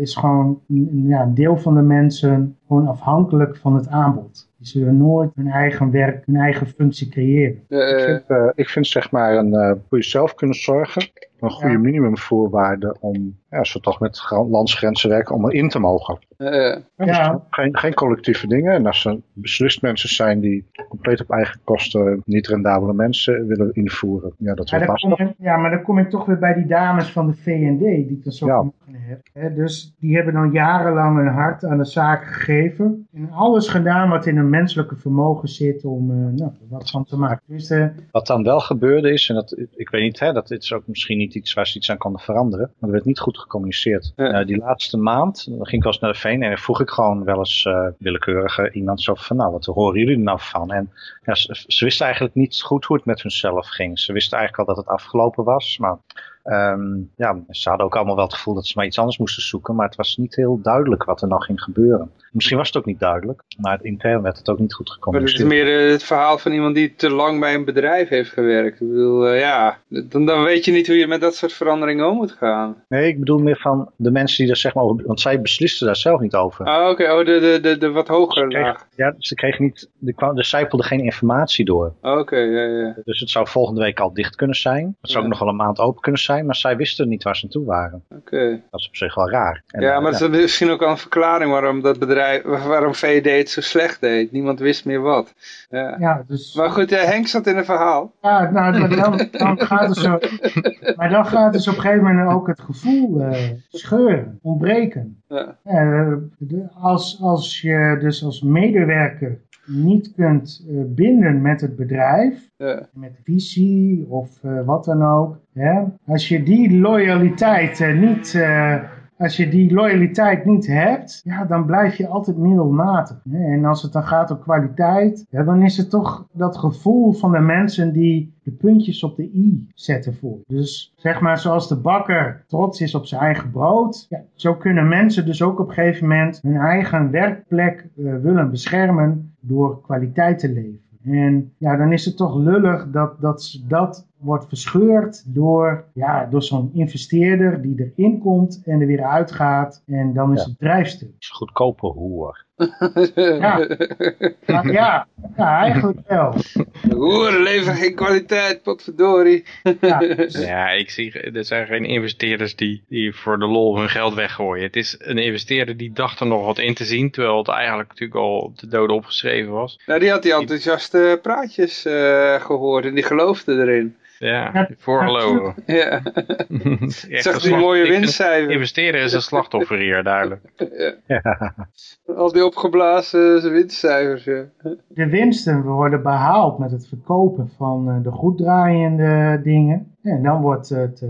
is gewoon ja, een deel van de mensen gewoon afhankelijk van het aanbod. Die zullen nooit hun eigen werk, hun eigen functie creëren. Uh, ik, vind, uh, ik vind zeg maar een, uh, voor jezelf kunnen zorgen. Een goede ja. minimumvoorwaarde om, ja, als we toch met landsgrenzen werken, om erin te mogen. ja. Ja. Geen, geen collectieve dingen. En als er beslist mensen zijn die compleet op eigen kosten niet rendabele mensen willen invoeren. Ja, dat ja, wordt lastig. Ik, ja, maar dan kom ik toch weer bij die dames van de V&D die ik er zo Ja. heb. Hè, dus die hebben dan jarenlang hun hart aan de zaak gegeven. En alles gedaan wat in hun menselijke vermogen zit om uh, nou, er wat van te maken. Dus, uh, Wat dan wel gebeurde is, en dat, ik weet niet, hè, dat is ook misschien niet iets waar ze iets aan konden veranderen, maar er werd niet goed gecommuniceerd. Ja. Uh, die laatste maand, dan ging ik wel eens naar de VN en dan vroeg ik gewoon wel eens uh, willekeurige iemand zo van, nou, wat horen jullie er nou van? En ja, ze, ze wisten eigenlijk niet goed hoe het met hunzelf ging. Ze wisten eigenlijk al dat het afgelopen was, maar Um, ja, ze hadden ook allemaal wel het gevoel dat ze maar iets anders moesten zoeken, maar het was niet heel duidelijk wat er nou ging gebeuren. Misschien was het ook niet duidelijk, maar intern werd het ook niet goed Maar het gecommuniceerd. is meer uh, het verhaal van iemand die te lang bij een bedrijf heeft gewerkt. Ik bedoel, uh, ja, dan, dan weet je niet hoe je met dat soort veranderingen om moet gaan. Nee, ik bedoel meer van de mensen die er zeg maar over, want zij beslisten daar zelf niet over. Ah, oké, okay. oh, de, de, de, de wat hogere laag. ja, ze kregen niet, er, kwam, er zijpelde geen informatie door. Oké, okay, ja, ja. Dus het zou volgende week al dicht kunnen zijn. Het zou Ja. ook nog wel een maand open kunnen zijn, maar zij wisten niet waar ze aan toe waren. Oké. Dat is op zich wel raar. En, Ja, eh, maar dat is misschien ook al een verklaring waarom dat bedrijf, waarom VED het zo slecht deed. Niemand wist meer wat. Ja. Ja, dus... Maar goed, eh, Henk zat in een verhaal. Ja, nou, maar dan, dan gaat het zo, maar dan gaat dus op een gegeven moment ook het gevoel eh, scheuren, ontbreken. Ja. Eh, de- als, als je dus als medewerker niet kunt binden met het bedrijf, Ja. met visie of wat dan ook. Hè? Als je die loyaliteit niet... als je die loyaliteit niet hebt, ja, dan blijf je altijd middelmatig. En als het dan gaat om kwaliteit, ja, dan is het toch dat gevoel van de mensen die de puntjes op de i zetten voor. Dus zeg maar zoals de bakker trots is op zijn eigen brood, ja, zo kunnen mensen dus ook op een gegeven moment hun eigen werkplek eh, willen beschermen door kwaliteit te leveren. En ja, dan is het toch lullig dat dat, dat wordt verscheurd door, ja, door zo'n investeerder die erin komt en er weer uitgaat. En dan is Ja. het drijfstuk. is een goedkope hoer. Ja. Maar ja, ja, eigenlijk wel. De hoeren leveren geen kwaliteit, potverdorie. Ja, Ja, ik zie, er zijn geen investeerders die, die voor de lol hun geld weggooien. Het is een investeerder die dacht er nog wat in te zien, terwijl het eigenlijk natuurlijk al op de dode opgeschreven was. Nou, die had die enthousiaste praatjes eh, gehoord en die geloofde erin. Ja, voorgelogen. Ja. Zag die mooie winstcijfers. Investeren is een slachtoffer hier, duidelijk. Al die opgeblazen winstcijfers, ja. de winsten worden behaald met het verkopen van eh, de goed draaiende dingen. En dan wordt het, eh,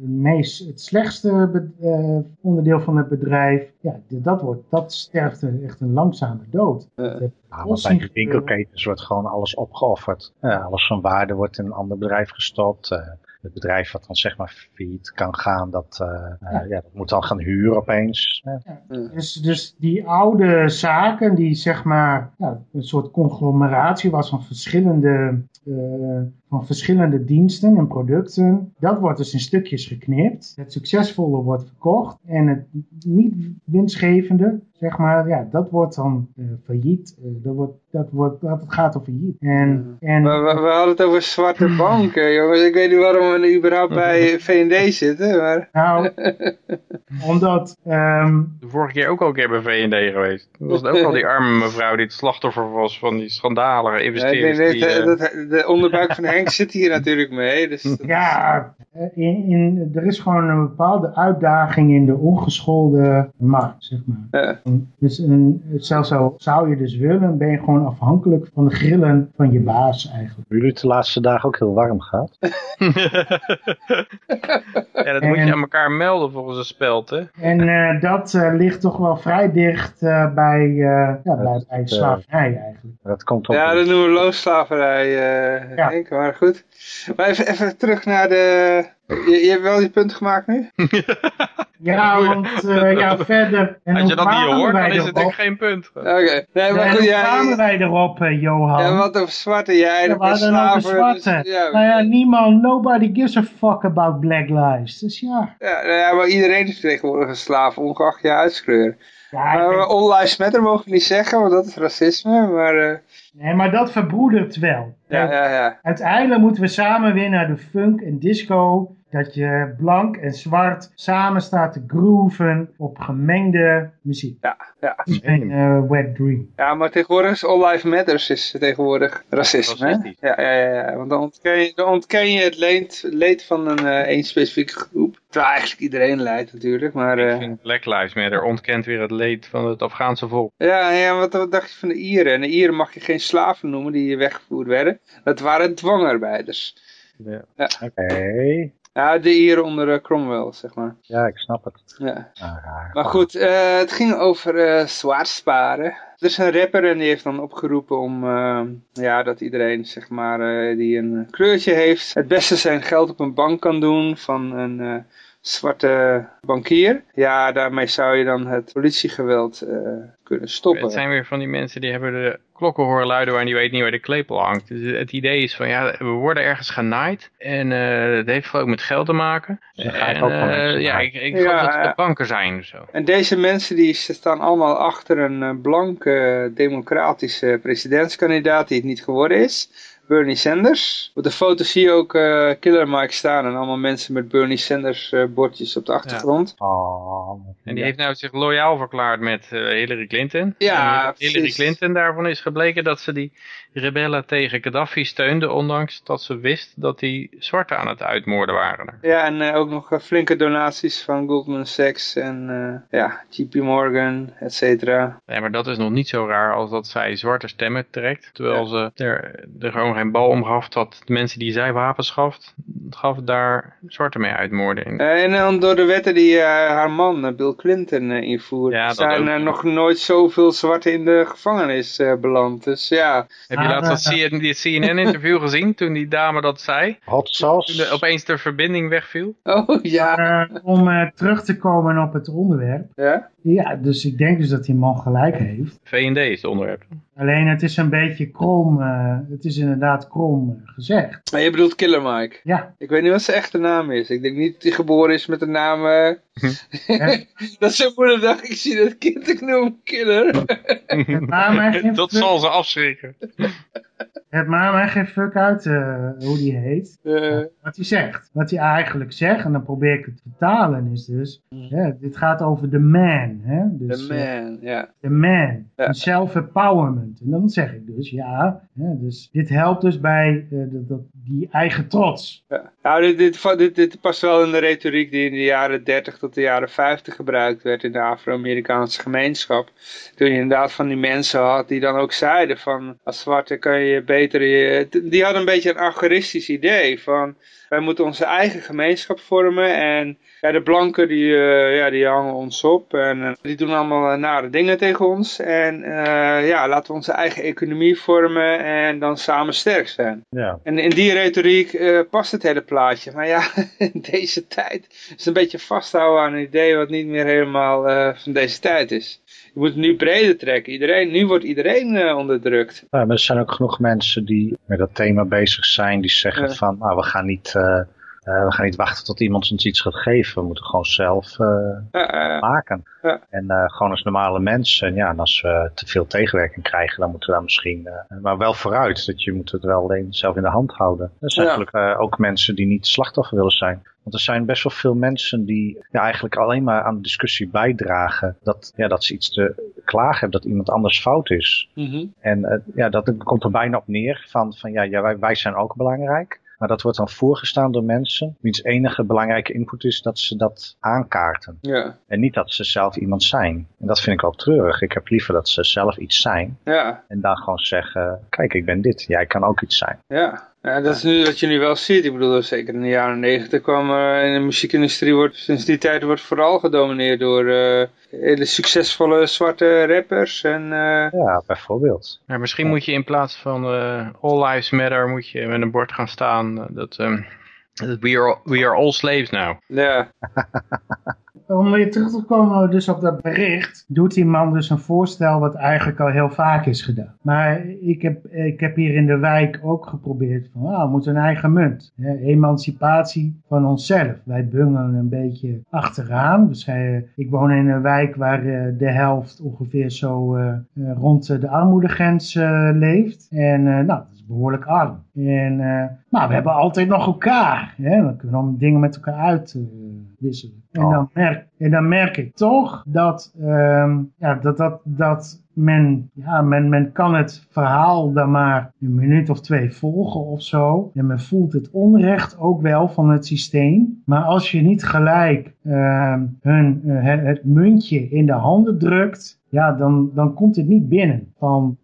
meest, het slechtste eh, onderdeel van het bedrijf, ja, dat, wordt, dat sterft echt een langzame dood. Ja, wel want bij gebeuren. winkelketens wordt gewoon alles opgeofferd. Ja, alles van waarde wordt in een ander bedrijf gestopt. Eh, het bedrijf wat dan zeg maar failliet kan gaan, dat, eh, eh, ja, dat moet dan gaan huren opeens. Ja. Dus, dus die oude zaken, die zeg maar ja, een soort conglomeratie was van verschillende, eh, van verschillende diensten en producten, dat wordt dus in stukjes geknipt. Het succesvolle wordt verkocht en het niet winstgevende, zeg maar, ja, dat wordt dan eh, failliet. Eh, dat, wordt, dat, wordt, dat gaat om failliet. En, en, we, we hadden het over zwarte banken, jongens. Ik weet niet waarom we nu überhaupt bij V&D zitten, maar... nou, omdat... ehm, De vorige keer ook al een keer bij V&D geweest. Toen was het ook al die arme mevrouw die het slachtoffer was van die schandalige Ja, ik investeerders. denk die, dat, eh, dat, de onderbuik van Henk zit hier natuurlijk mee. Dus dat- Ja, eh, in, in, er is gewoon een bepaalde uitdaging in de ongeschoolde markt, zeg maar. Ja. Dus een, zelfs al zou je dus willen, ben je gewoon afhankelijk van de grillen van je baas eigenlijk. Jullie het de laatste dagen ook heel warm gehad? ja, dat moet je aan elkaar melden volgens een speld, hè? En eh, dat eh, ligt toch wel vrij dicht eh, bij, eh, ja, bij, bij slavernij eigenlijk. Dat komt op. Ja, dat noemen we loonslaverij, eh Ja. Henk, maar goed. Maar even, even terug naar de... Je, je hebt wel die punt gemaakt nu? Ja, want eh, ja, verder. En Als je dat niet hoort, dan is het ik geen punt. Oké. Nee, maar goed, kwamen wij erop, eh, Johan? Ja, wat over zwarte, jij Ja, over slaven. dus- zwarte. ja, Nou ja, niemand, nobody gives a fuck about black lives. Dus ja. ja, nou ja, maar iedereen is tegenwoordig een slaaf, ongeacht je huidskleur. ja ik Maar denk- uh, All Lives Matter mogen we niet zeggen, want dat is racisme. Maar eh, nee, maar dat verbroedert wel. ja, ja, ja. Uiteindelijk moeten we samen weer naar de funk en disco. Dat je blank en zwart samen staat te grooven op gemengde muziek. Ja, ja. Dat is eh, wet dream. Ja, maar tegenwoordig is All Lives Matters is tegenwoordig racisme. hè? Ja, ja, ja, ja, want dan ontken je, dan ontken je het leed, leed van een eh één specifieke groep. Terwijl eigenlijk iedereen leidt natuurlijk, maar... Ik eh, vind Black Lives Matter ontkent weer het leed van het Afghaanse volk. ja, ja wat, wat dacht je van de Ieren? En de Ieren mag je geen slaven noemen die weggevoerd werden. Dat waren dwangarbeiders. Ja. Oké. Ja, de Ieren onder eh, Cromwell, zeg maar. Ja, ik snap het. Ja. Ah, raar. Maar goed, eh, het ging over eh zwart sparen. Er is een rapper en die heeft dan opgeroepen om ja, dat iedereen zeg maar, eh, die een kleurtje heeft, het beste zijn geld op een bank kan doen van een eh, zwarte bankier. Ja, daarmee zou je dan het politiegeweld eh, kunnen stoppen. Het zijn weer van die mensen die hebben de klokken horen luiden maar die weten niet waar de klepel hangt. Dus het idee is van ja, we worden ergens genaaid en eh het heeft ook met geld te maken. en, eh, ja, ik, ik Ja, geloof dat het de banken zijn of zo. En deze mensen die staan allemaal achter een eh, blanke democratische presidentskandidaat die het niet geworden is. Bernie Sanders. Op de foto zie je ook eh, Killer Mike staan en allemaal mensen met Bernie Sanders eh, bordjes op de achtergrond. Oh, En die heeft nou zich loyaal verklaard met eh, Hillary Clinton. Ja, En Hillary precies. Clinton, daarvan is gebleken dat ze die rebellen tegen Gaddafi steunde, ondanks dat ze wist dat die zwarten aan het uitmoorden waren. Ja, en eh, ook nog eh, flinke donaties van Goldman Sachs en eh, ja, JP Morgan, et cetera. Nee, maar dat is nog niet zo raar als dat zij zwarte stemmen trekt. Terwijl ze er, er gewoon geen bal om gaf dat de mensen die zij wapens gaf, gaf daar zwarte mee uitmoorden. En dan door de wetten die haar man, Bill Clinton, invoerde, Ja, zijn er nog nooit zoveel zwarten in de gevangenis beland. Dus ja, Heb je laatst dat CNN-interview gezien toen die dame dat zei? Hot Toen sauce. de- opeens de verbinding wegviel? oh ja. Eh, om eh, terug te komen op het onderwerp. ja? Ja, dus ik denk dus dat die man gelijk heeft. V&D is het onderwerp. Alleen het is een beetje krom, eh, het is inderdaad krom eh, gezegd. Maar je bedoelt Killer Mike. Ja, Ik weet niet wat zijn echte naam is. Ik denk niet dat hij geboren is met de naam... eh, dat zijn moeder dacht, ik zie dat kind, ik noem hem Killer. dat zal ze afschrikken. Het maakt mij geen fuck uit eh, hoe die heet. Eh, Wat hij zegt. Wat hij eigenlijk zegt, en dan probeer ik het te vertalen, is dus... hè, dit gaat over de man. Hè? the Dus, eh, man, ja. de man. Ja. Self-empowerment. En dan zeg ik dus, ja. Hè, dus dit helpt dus bij die eigen trots. Ja. Nou, dit, dit, dit, dit past wel in de retoriek die in de jaren 30 tot de jaren 50 gebruikt werd in de Afro-Amerikaanse gemeenschap. Toen je inderdaad van die mensen had die dan ook zeiden van als zwarte kan je beter... Je, die hadden een beetje een agoristisch idee van wij moeten onze eigen gemeenschap vormen en ja, de blanken die, eh, ja, die hangen ons op en eh, die doen allemaal eh, nare dingen tegen ons. En ja, laten we onze eigen economie vormen en dan samen sterk zijn. Ja. En in die retoriek past het hele plaatje. Maar ja, in deze tijd is een beetje vasthouden aan een idee wat niet meer helemaal van deze tijd is. Je moet nu breder trekken. Iedereen, nu wordt iedereen eh, onderdrukt. Ja, maar er zijn ook genoeg mensen die met dat thema bezig zijn. Die zeggen Ja. van, nou, we gaan niet... eh, eh, we gaan niet wachten tot iemand ons iets gaat geven. We moeten gewoon zelf maken. En gewoon als normale mensen. En ja, en als we te veel tegenwerking krijgen, dan moeten we daar misschien... maar wel vooruit, dat je moet het wel alleen zelf in de hand houden. Er zijn eh, ook mensen die niet slachtoffer willen zijn. Want er zijn best wel veel mensen die ja, eigenlijk alleen maar aan de discussie bijdragen. Dat, ja, dat ze iets te klagen hebben, dat iemand anders fout is. mhm. En eh, ja, dat komt er bijna op neer van, van ja, ja wij, wij zijn ook belangrijk. Maar dat wordt dan voorgestaan door mensen wiens enige belangrijke input is dat ze dat aankaarten. ja, En niet dat ze zelf iemand zijn. En dat vind ik wel treurig. Ik heb liever dat ze zelf iets zijn. ja, En dan gewoon zeggen, kijk ik ben dit. Jij kan ook iets zijn. ja. Ja, dat is nu wat je nu wel ziet. Ik bedoel, zeker in de jaren negentig kwam eh, in de muziekindustrie, wordt, sinds die tijd wordt vooral gedomineerd door eh, hele succesvolle zwarte rappers. En eh, Ja, bijvoorbeeld. Maar misschien moet je in plaats van eh, All Lives Matter, moet je met een bord gaan staan dat ehm, dat we, are, we are all slaves now. ja, Om weer terug te komen dus op dat bericht, doet die man dus een voorstel wat eigenlijk al heel vaak is gedaan. Maar ik heb, ik heb hier in de wijk ook geprobeerd van, ah, we moeten een eigen munt. Hè, emancipatie van onszelf. Wij bungelen een beetje achteraan. Dus ik woon in een wijk waar eh, de helft ongeveer zo eh, eh, rond de armoedegrens leeft. En eh, nou, behoorlijk arm. En, eh, maar we hebben altijd nog elkaar. Hè? Dan kunnen we dingen met elkaar uitwisselen. En, Oh. dan merk, en dan merk ik toch dat, ehm, ja, dat, dat, dat men, ja, men, men kan het verhaal dan maar een minuut of twee volgen of zo. En men voelt het onrecht ook wel van het systeem. Maar als je niet gelijk ehm, hun, eh, het, het muntje in de handen drukt, ja, dan, dan komt het niet binnen. Van, eh,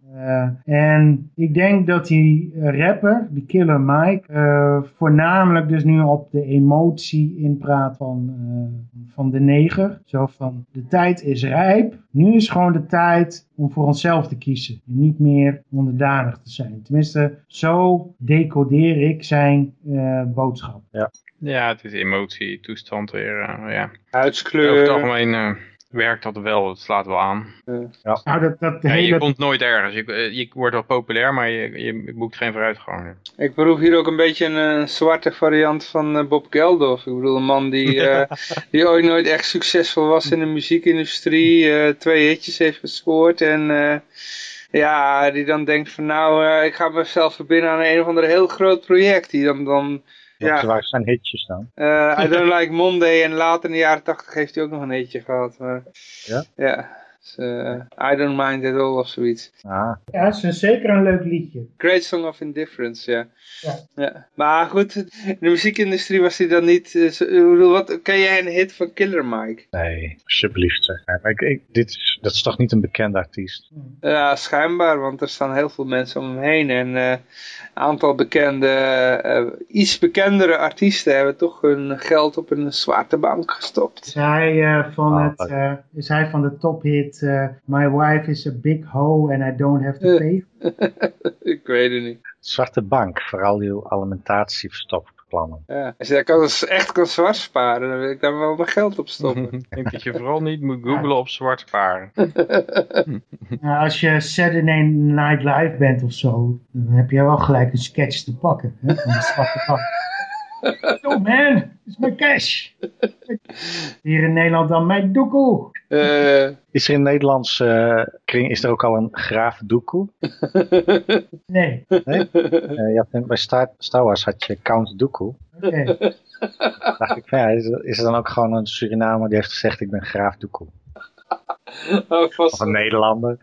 en ik denk dat die eh, rapper, die Killer Mike, eh, voornamelijk dus nu op de emotie inpraat van, eh, van de neger. Zo van, de tijd is rijp. Nu is gewoon de tijd om voor onszelf te kiezen. En niet meer onderdanig te zijn. Tenminste, zo decodeer ik zijn eh, boodschap. Ja, het is emotie, toestand weer. eh, ja. Over het huidskleur. algemeen eh, werkt dat wel, het slaat wel aan. Nou, dat, dat Ja, je komt nooit ergens. Je, eh, je wordt wel populair, maar je, je boekt geen vooruitgang. Ik proef hier ook een beetje een eh, zwarte variant van eh, Bob Geldof. Ik bedoel, een man die, eh, die ooit nooit echt succesvol was in de muziekindustrie. eh, twee hitjes heeft gescoord en eh, Ja, die dan denkt van nou, eh, ik ga mezelf verbinden aan een of ander heel groot project. Die dan, dan Ja. Waar zijn hitjes dan? eh I Don't Like Monday en later in de jaren tachtig heeft hij ook nog een hitje gehad. Maar, Ja? Ja, dus, eh, I Don't Mind At All of zoiets. Ah, Ja, het is zeker een leuk liedje. Great Song of Indifference, ja. Ja. ja. Maar goed, in de muziekindustrie was hij dan niet... eh, zo- ik bedoel, wat, ken jij een hit van Killer Mike? nee, alsjeblieft. zeg. Maar ik, ik, dit is, dat is toch niet een bekende artiest? Ja, schijnbaar, want er staan heel veel mensen om hem heen. En eh, een aantal bekende, eh, iets bekendere artiesten hebben toch hun geld op een zwarte bank gestopt. Is hij, eh, van, Ah, het, eh, is hij van de tophit eh, My wife is a big hoe and I don't have to pay? ik weet het niet. Zwarte bank, vooral die alimentatieverstopplannen. Ja. Als je kan, echt kan zwart sparen, dan wil ik daar wel mijn geld op stoppen. Ik denk dat je vooral niet moet googlen op zwart sparen. Nou, als je Saturday Night Live bent of zo, dan heb je wel gelijk een sketch te pakken. Hè, van de zwarte bank. Yo man, is mijn cash. Hier in Nederland dan mijn doekoe. Eh, Is er in Nederlands eh, kring, is er ook al een graaf Dooku? Nee, Nee? Eh, je had, bij Star, Star Wars had je Count Dooku. oké. dacht ik, van, ja, is, er- is er dan ook gewoon een Surinamer die heeft gezegd ik ben graaf Dooku? oh, vast Of een Nederlander?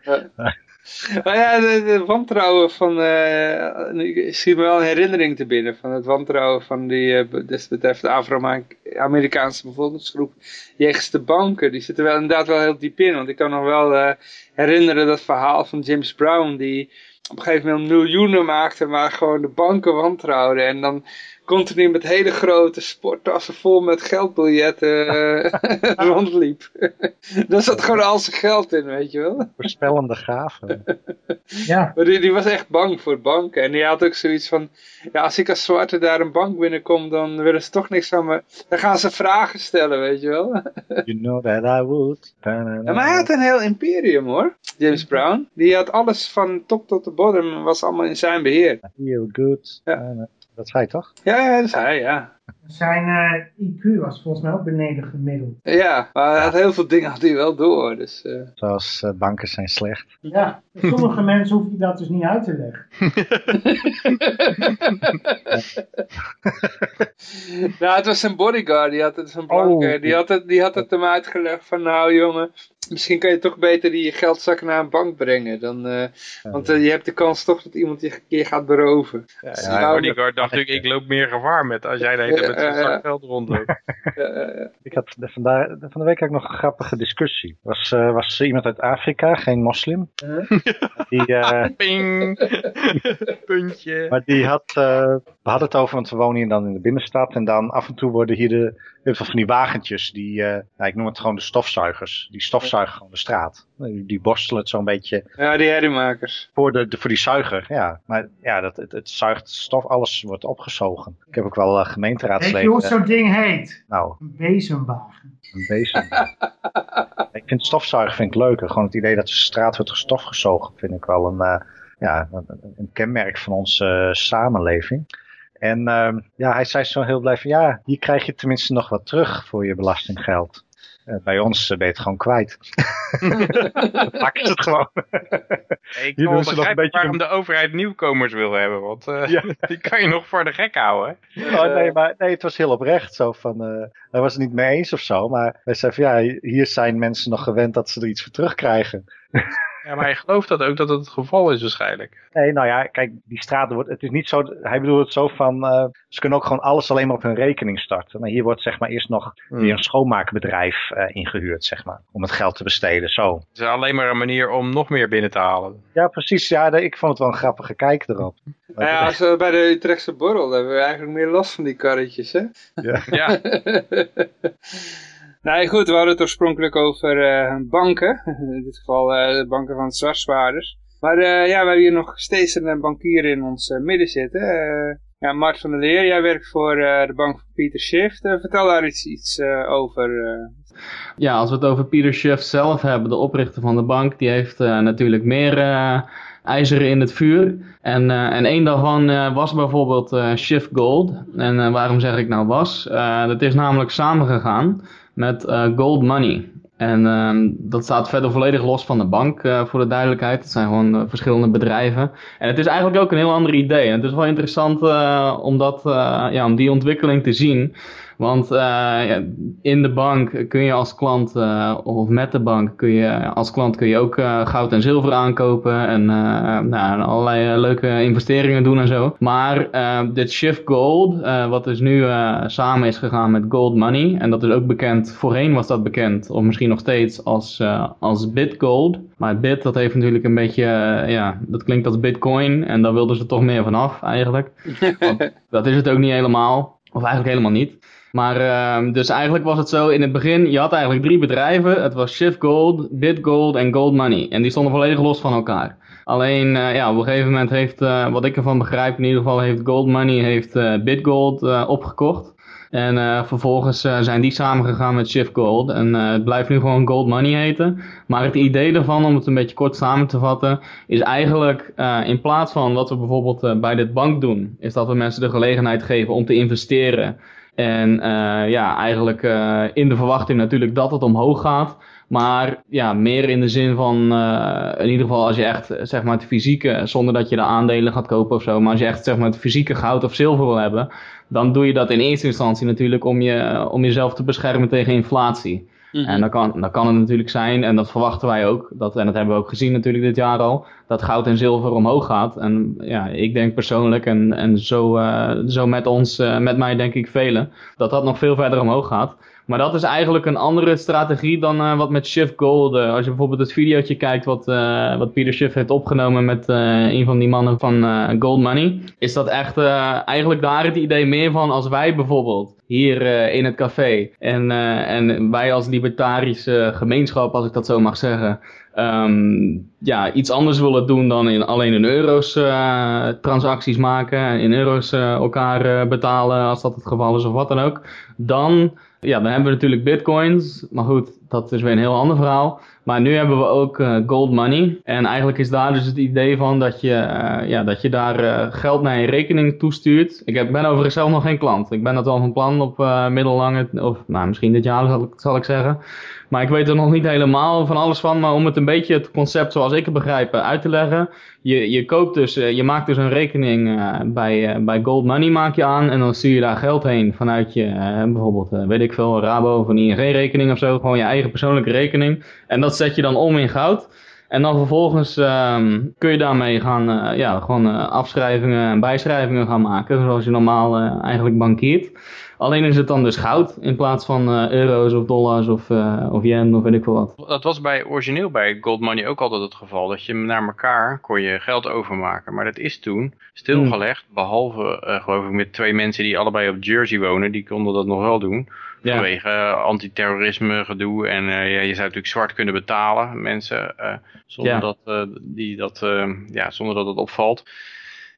Maar ja, de wantrouwen van, eh ik schiet me wel een herinnering te binnen van het wantrouwen van die eh, be- desbetreffende Afro-Amerikaanse bevolkingsgroep jegens de banken. Die zitten wel inderdaad wel heel diep in, want ik kan nog wel eh, herinneren dat verhaal van James Brown die op een gegeven moment miljoenen maakte, maar gewoon de banken wantrouwden en dan continu met hele grote sporttassen vol met geldbiljetten eh, rondliep. Daar zat gewoon al zijn geld in, weet je wel. Voorspellende graven. Ja, Maar die, die was echt bang voor banken. En die had ook zoiets van, ja, als ik als zwarte daar een bank binnenkom, dan willen ze toch niks van me. Dan gaan ze vragen stellen, weet je wel. You know that I would. Ja, maar hij had een heel imperium hoor, James Brown. Die had alles van top tot de bottom, was allemaal in zijn beheer. Feel good. Ja. Dat is hij toch? Ja, ja, dat is hij, ja. zijn eh, IQ was volgens mij ook beneden gemiddeld. Ja, maar hij had heel veel dingen had hij wel door, dus... eh. Zoals eh, banken zijn slecht. Ja, sommige mensen hoef je dat dus niet uit te leggen. nou, het was zijn bodyguard, die had het, zijn blanke, Oh. die, had het, die had het hem uitgelegd van, nou jongen, misschien kan je toch beter die geldzak naar een bank brengen. Dan, eh, want eh, je hebt de kans toch dat iemand je een keer gaat beroven. Ja, Dus ja, bodyguard dacht natuurlijk, ik loop meer gevaar met als jij de hele tijd met zo'n zak geld rondloopt. eh, Ik had de- vandaag, van de week had ik nog een grappige discussie. Was, eh, was iemand uit Afrika, geen moslim. Die, eh, Ping! Puntje. maar die had, eh, we hadden het over, want we wonen hier dan in de binnenstad. En dan af en toe worden hier de, heel veel van die wagentjes, die, eh, nou, ik noem het gewoon de stofzuigers. Die stofzuigen gewoon de straat. Die, borstelen het zo'n beetje ja, die herriemakers. voor, de, de- voor die zuiger. Ja, maar ja, dat, het, het zuigt stof, alles wordt opgezogen. Ik heb ook wel eh, Weet je gemeenteraadsleden. hoe zo'n ding heet? Nou, Een bezemwagen. een bezem. ik vind stofzuigen vind ik leuker. Gewoon het idee dat de straat wordt stofgezogen vind ik wel een, eh, ja, een, een- een kenmerk van onze eh, samenleving. En ehm, ja, hij zei zo heel blij van ja, hier krijg je tenminste nog wat terug voor je belastinggeld. Eh, bij ons eh, ben je het gewoon kwijt. Pak is het gewoon. Ik een begrijpen beetje waarom de overheid nieuwkomers wil hebben, want eh, Ja. die kan je nog voor de gek houden. Oh, nee, maar nee, het was heel oprecht. Zo van, eh, hij was het niet mee eens of zo. Maar hij zei van ja, hier zijn mensen nog gewend dat ze er iets voor terugkrijgen. Ja, maar hij gelooft dat ook dat het het geval is waarschijnlijk. Nee, nou ja, kijk, die straten wordt, het is niet zo, hij bedoelt het zo van, eh, ze kunnen ook gewoon alles alleen maar op hun rekening starten. Maar hier wordt zeg maar eerst nog Hmm. weer een schoonmaakbedrijf eh, ingehuurd, zeg maar, om het geld te besteden, zo. Het is alleen maar een manier om nog meer binnen te halen. Ja, precies, ja, ik vond het wel een grappige kijk erop. Nou ja, als we bij de Utrechtse borrel hebben we eigenlijk meer last van die karretjes, hè? Ja. Ja, Nee, goed, we hadden het oorspronkelijk over eh, banken. In dit geval eh, de banken van zwartswaarders. Maar eh, ja, we hebben hier nog steeds een bankier in ons midden zitten. Ja, Mart van der Leer, jij werkt voor de bank van Pieter Schiff. Vertel daar iets, iets over. Ja, als we het over Peter Schiff zelf hebben, de oprichter van de bank, die heeft natuurlijk meer ijzeren in het vuur. En, en één daarvan was bijvoorbeeld eh Schiff Gold. En waarom zeg ik nou was? Dat is namelijk samengegaan met eh, Gold Money. En ehm, dat staat verder volledig los van de bank, uh, voor de duidelijkheid. Het zijn gewoon uh, verschillende bedrijven. En het is eigenlijk ook een heel ander idee. En het is wel interessant om, dat, ja, om die ontwikkeling te zien. Want uh, ja, in de bank kun je als klant, uh, of met de bank kun je als klant kun je ook uh, goud en zilver aankopen en nou, allerlei leuke investeringen doen en zo. Maar dit Shift Gold, wat dus nu samen is gegaan met Gold Money, en dat is ook bekend, voorheen was dat bekend, of misschien nog steeds als, als BitGold. Maar Bit, dat heeft natuurlijk een beetje, ja, dat klinkt als Bitcoin en daar wilden ze toch meer vanaf eigenlijk. Want dat is het ook niet helemaal. Of eigenlijk helemaal niet. Maar uh, dus eigenlijk was het zo in het begin, je had eigenlijk drie bedrijven. Het was Shift Gold, BitGold en Gold Money. En die stonden volledig los van elkaar. Alleen uh, ja, op een gegeven moment heeft, uh, wat ik ervan begrijp, in ieder geval heeft Gold Money heeft, uh, BitGold opgekocht. En vervolgens zijn die samengegaan met Shift Gold. En het blijft nu gewoon Gold Money heten. Maar het idee ervan, om het een beetje kort samen te vatten, is eigenlijk in plaats van wat we bijvoorbeeld bij dit bank doen, is dat we mensen de gelegenheid geven om te investeren en uh, ja, eigenlijk uh, in de verwachting natuurlijk dat het omhoog gaat. Maar ja, meer in de zin van, uh, in ieder geval als je echt zeg maar het fysieke, zonder dat je de aandelen gaat kopen of zo. Maar als je echt zeg maar het fysieke goud of zilver wil hebben, dan doe je dat in eerste instantie natuurlijk om, je, om jezelf te beschermen tegen inflatie. -hmm. En dan kan, dan kan het natuurlijk zijn, en dat verwachten wij ook, dat, en dat hebben we ook gezien natuurlijk dit jaar al, dat goud en zilver omhoog gaat. En ja, ik denk persoonlijk, en, en zo, uh, zo met ons, uh, met mij denk ik velen, dat dat nog veel verder omhoog gaat. Maar dat is eigenlijk een andere strategie dan uh, wat met Shift Gold. Uh, als je bijvoorbeeld het videootje kijkt wat, uh, wat Peter Schiff heeft opgenomen met een van die mannen van Gold Money. Is dat echt eigenlijk daar het idee meer van als wij bijvoorbeeld hier in het café. En, en wij als libertarische gemeenschap, als ik dat zo mag zeggen. Um, ja, iets anders willen doen dan in, alleen in euro's transacties maken. In euro's elkaar betalen als dat het geval is of wat dan ook. Dan ja, dan hebben we natuurlijk bitcoins. Maar goed, dat is weer een heel ander verhaal. Maar nu hebben we ook uh, gold money. En eigenlijk is daar dus het idee van dat je, uh, ja, dat je daar uh, geld naar je rekening toestuurt. Ik heb, ben overigens zelf nog geen klant. Ik ben dat wel van plan op middellange, of nou, misschien dit jaar zal ik, zal ik zeggen. Maar ik weet er nog niet helemaal van alles van. Maar om het een beetje het concept zoals ik het begrijp uit te leggen. Je, je koopt dus, je maakt dus een rekening bij, bij Gold Money maak je aan. En dan stuur je daar geld heen vanuit je, bijvoorbeeld, weet ik veel, Rabo of een ING rekening of zo. Gewoon je eigen persoonlijke rekening. En dat zet je dan om in goud. En dan vervolgens um, kun je daarmee gaan, uh, ja, gewoon uh, afschrijvingen en bijschrijvingen gaan maken. Zoals je normaal uh, eigenlijk bankiert. Alleen is het dan dus goud in plaats van euro's of dollars of, of yen of weet ik veel wat. Dat was bij, origineel bij Gold Money ook altijd het geval. Dat je naar elkaar kon je geld overmaken. Maar dat is toen stilgelegd. Hmm. Behalve geloof ik met twee mensen die allebei op Jersey wonen. Die konden dat nog wel doen. Ja. Vanwege uh, antiterrorisme gedoe. En uh, ja, je zou natuurlijk zwart kunnen betalen, mensen. Uh, zonder, ja. dat, die dat, ja, zonder dat het opvalt.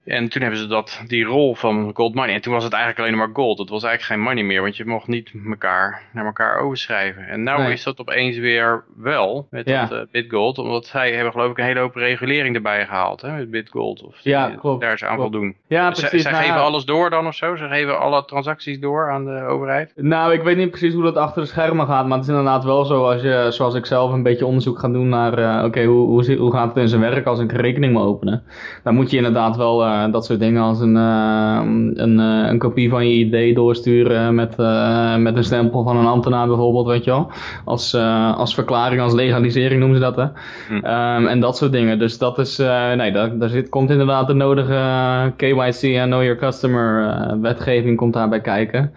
En toen hebben ze dat, die rol van gold money. En toen was het eigenlijk alleen maar gold. Het was eigenlijk geen money meer. Want je mocht niet elkaar, naar elkaar overschrijven. En nu nee. is dat opeens weer wel. Met ja. dat uh, BitGold. Omdat zij hebben geloof ik een hele hoop regulering erbij gehaald. Hè, met BitGold. Of ja, die, klopt. daar ze aan klopt. voldoen. Ja, dus precies. Zij nou, geven alles door dan of zo? Ze geven alle transacties door aan de overheid? Nou, ik weet niet precies hoe dat achter de schermen gaat. Maar het is inderdaad wel zo. Als je, zoals ik zelf, een beetje onderzoek ga doen naar... Uh, Oké, okay, hoe, hoe, hoe gaat het in zijn werk als ik een rekening moet openen? Dan moet je inderdaad wel uh, dat soort dingen als een, uh, een, uh, een kopie van je ID doorsturen met, met een stempel van een ambtenaar bijvoorbeeld, weet je wel. Als, als verklaring, als legalisering noemen ze dat, hè. Hm. Um, en dat soort dingen. Dus dat is, nee, daar, daar zit, komt inderdaad de nodige KYC en Know Your Customer wetgeving komt daarbij kijken.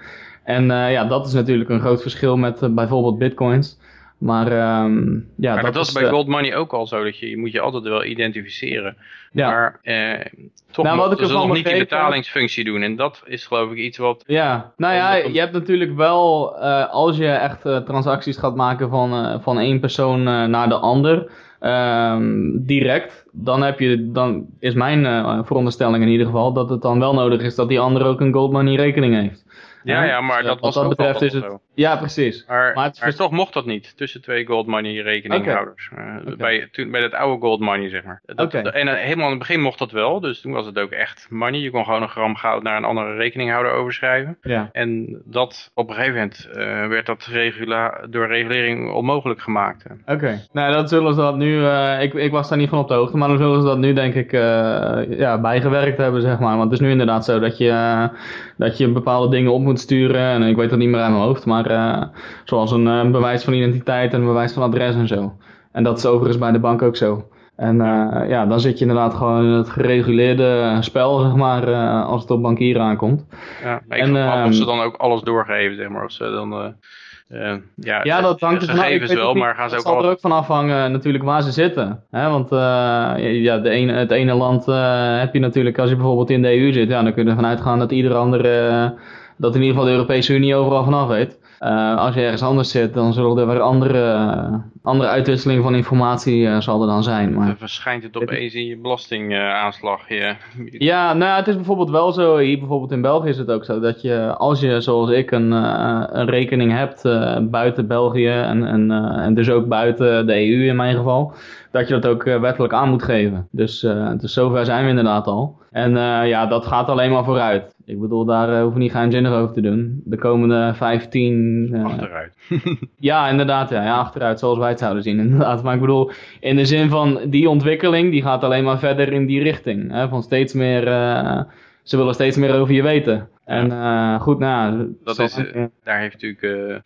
En ja, dat is natuurlijk een groot verschil met bijvoorbeeld bitcoins. Maar, um, ja, maar dat, dat was is, bij Gold Money ook al zo, dat je, je moet je altijd wel identificeren. Ja. Maar eh, toch nou, ze nog niet die betalingsfunctie doen. En dat is geloof ik iets wat... Ja, nou ja, je hebt natuurlijk wel, uh, als je echt uh, transacties gaat maken van, uh, van één persoon naar de ander, um, direct, dan, heb je, dan is mijn veronderstelling in ieder geval dat het dan wel nodig is dat die ander ook een Gold Money rekening heeft. Ja, ja, maar dat was wat dat betreft is het. zo. Ja, precies. Maar, Maar het maar toch mocht dat niet tussen twee gold money rekeninghouders. Eh, bij, toen, bij het oude gold money, zeg maar. Dat, Oké. En eh, helemaal in het begin mocht dat wel, dus toen was het ook echt money. Je kon gewoon een gram goud naar een andere rekeninghouder overschrijven. Ja. En dat op een gegeven moment eh, werd dat regula door regulering onmogelijk gemaakt. Oké, nou dan zullen ze dat nu, eh, ik, ik was daar niet van op de hoogte, maar dan zullen ze dat nu denk ik eh, ja, bijgewerkt hebben zeg maar. Want het is nu inderdaad zo dat je, dat je bepaalde dingen op moet sturen en ik weet het niet meer uit mijn hoofd, maar eh, zoals een eh, bewijs van identiteit en een bewijs van adres en zo. En dat is overigens bij de bank ook zo. En eh, ja, dan zit je inderdaad gewoon in het gereguleerde spel, zeg maar, als het op bankieren aankomt. Ja, maar ik En, ehm, of ze dan ook alles doorgeven, zeg maar. Of ze dan... ja, Ja, dat hangt wel, ook niet- maar gaan ze het zal er ook van afhangen natuurlijk waar ze zitten. Hè? Want ja, de ene, het ene land heb je natuurlijk, als je bijvoorbeeld in de EU zit, ja, dan kun je ervan uitgaan dat ieder andere, dat in ieder geval de Europese Unie overal vanaf weet. Eh, als je ergens anders zit, dan zullen er weer andere, eh, andere uitwisseling van informatie eh, zal er dan zijn. Maar... Dan verschijnt het opeens in je belastingaanslag. ja. Ja, nou ja, het is bijvoorbeeld wel zo, hier bijvoorbeeld in België is het ook zo, dat je als je zoals ik een, een rekening hebt buiten België en, en, en dus ook buiten de EU in mijn geval, dat je dat ook eh, wettelijk aan moet geven. Dus, eh, dus zover zijn we inderdaad al. En eh, ja, dat gaat alleen maar vooruit. Ik bedoel, daar uh, hoeven we niet geheimzinnig over te doen. De komende 15... Uh, achteruit. ja, inderdaad. Ja, ja, achteruit, zoals wij het zouden zien. Inderdaad. Maar ik bedoel, in de zin van die ontwikkeling, die gaat alleen maar verder in die richting. Hè? Van steeds meer... Uh, ze willen steeds meer over je weten. En uh, goed, nou... Dat is, uh, daar heeft natuurlijk uh,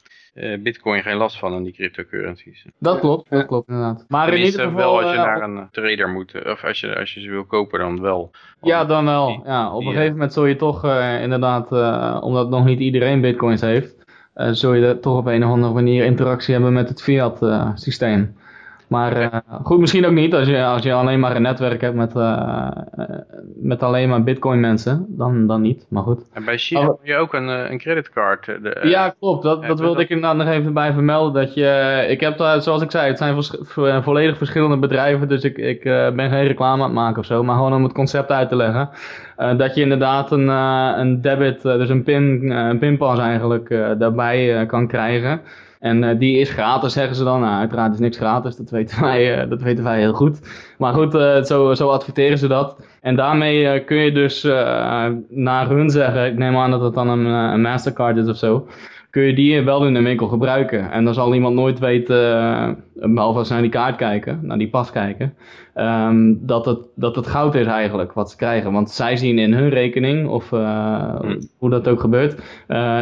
Bitcoin geen last van en die cryptocurrencies. Dat klopt, dat klopt inderdaad. Maar in ieder geval... wel als je naar een trader moet, of als je, als je ze wil kopen dan wel. Ja, dan wel. Ja, op een gegeven moment zul je toch inderdaad, omdat nog niet iedereen Bitcoins heeft, zul je toch op een of andere manier interactie hebben met het fiat systeem. Maar uh, goed, misschien ook niet. Als je, als je alleen maar een netwerk hebt met, uh, met alleen maar bitcoin mensen, dan, dan niet. Maar goed. En bij China heb je ook een, een creditcard. De, ja, klopt. Dat, dat wilde ik inderdaad nog even bij vermelden. Dat je, ik heb daar, zoals ik zei, het zijn vers, volledig verschillende bedrijven. Dus ik, ik uh, ben geen reclame aan het maken of zo. Maar gewoon om het concept uit te leggen. dat je inderdaad een, een debit, dus een, pin, een pinpas eigenlijk, daarbij kan krijgen. En uh, die is gratis, zeggen ze dan. Nou, uiteraard is niks gratis, dat weten wij, uh, dat weten wij heel goed. Maar goed, uh, zo, zo adverteren ze dat. En daarmee kun je dus naar hun zeggen, ik neem aan dat het dan een, een Mastercard is of zo. Kun je die wel in de winkel gebruiken. En dan zal iemand nooit weten, behalve als ze naar die kaart kijken, naar die pas kijken, um, dat, het, dat het goud is eigenlijk wat ze krijgen. Want zij zien in hun rekening, of hmm. hoe dat ook gebeurt,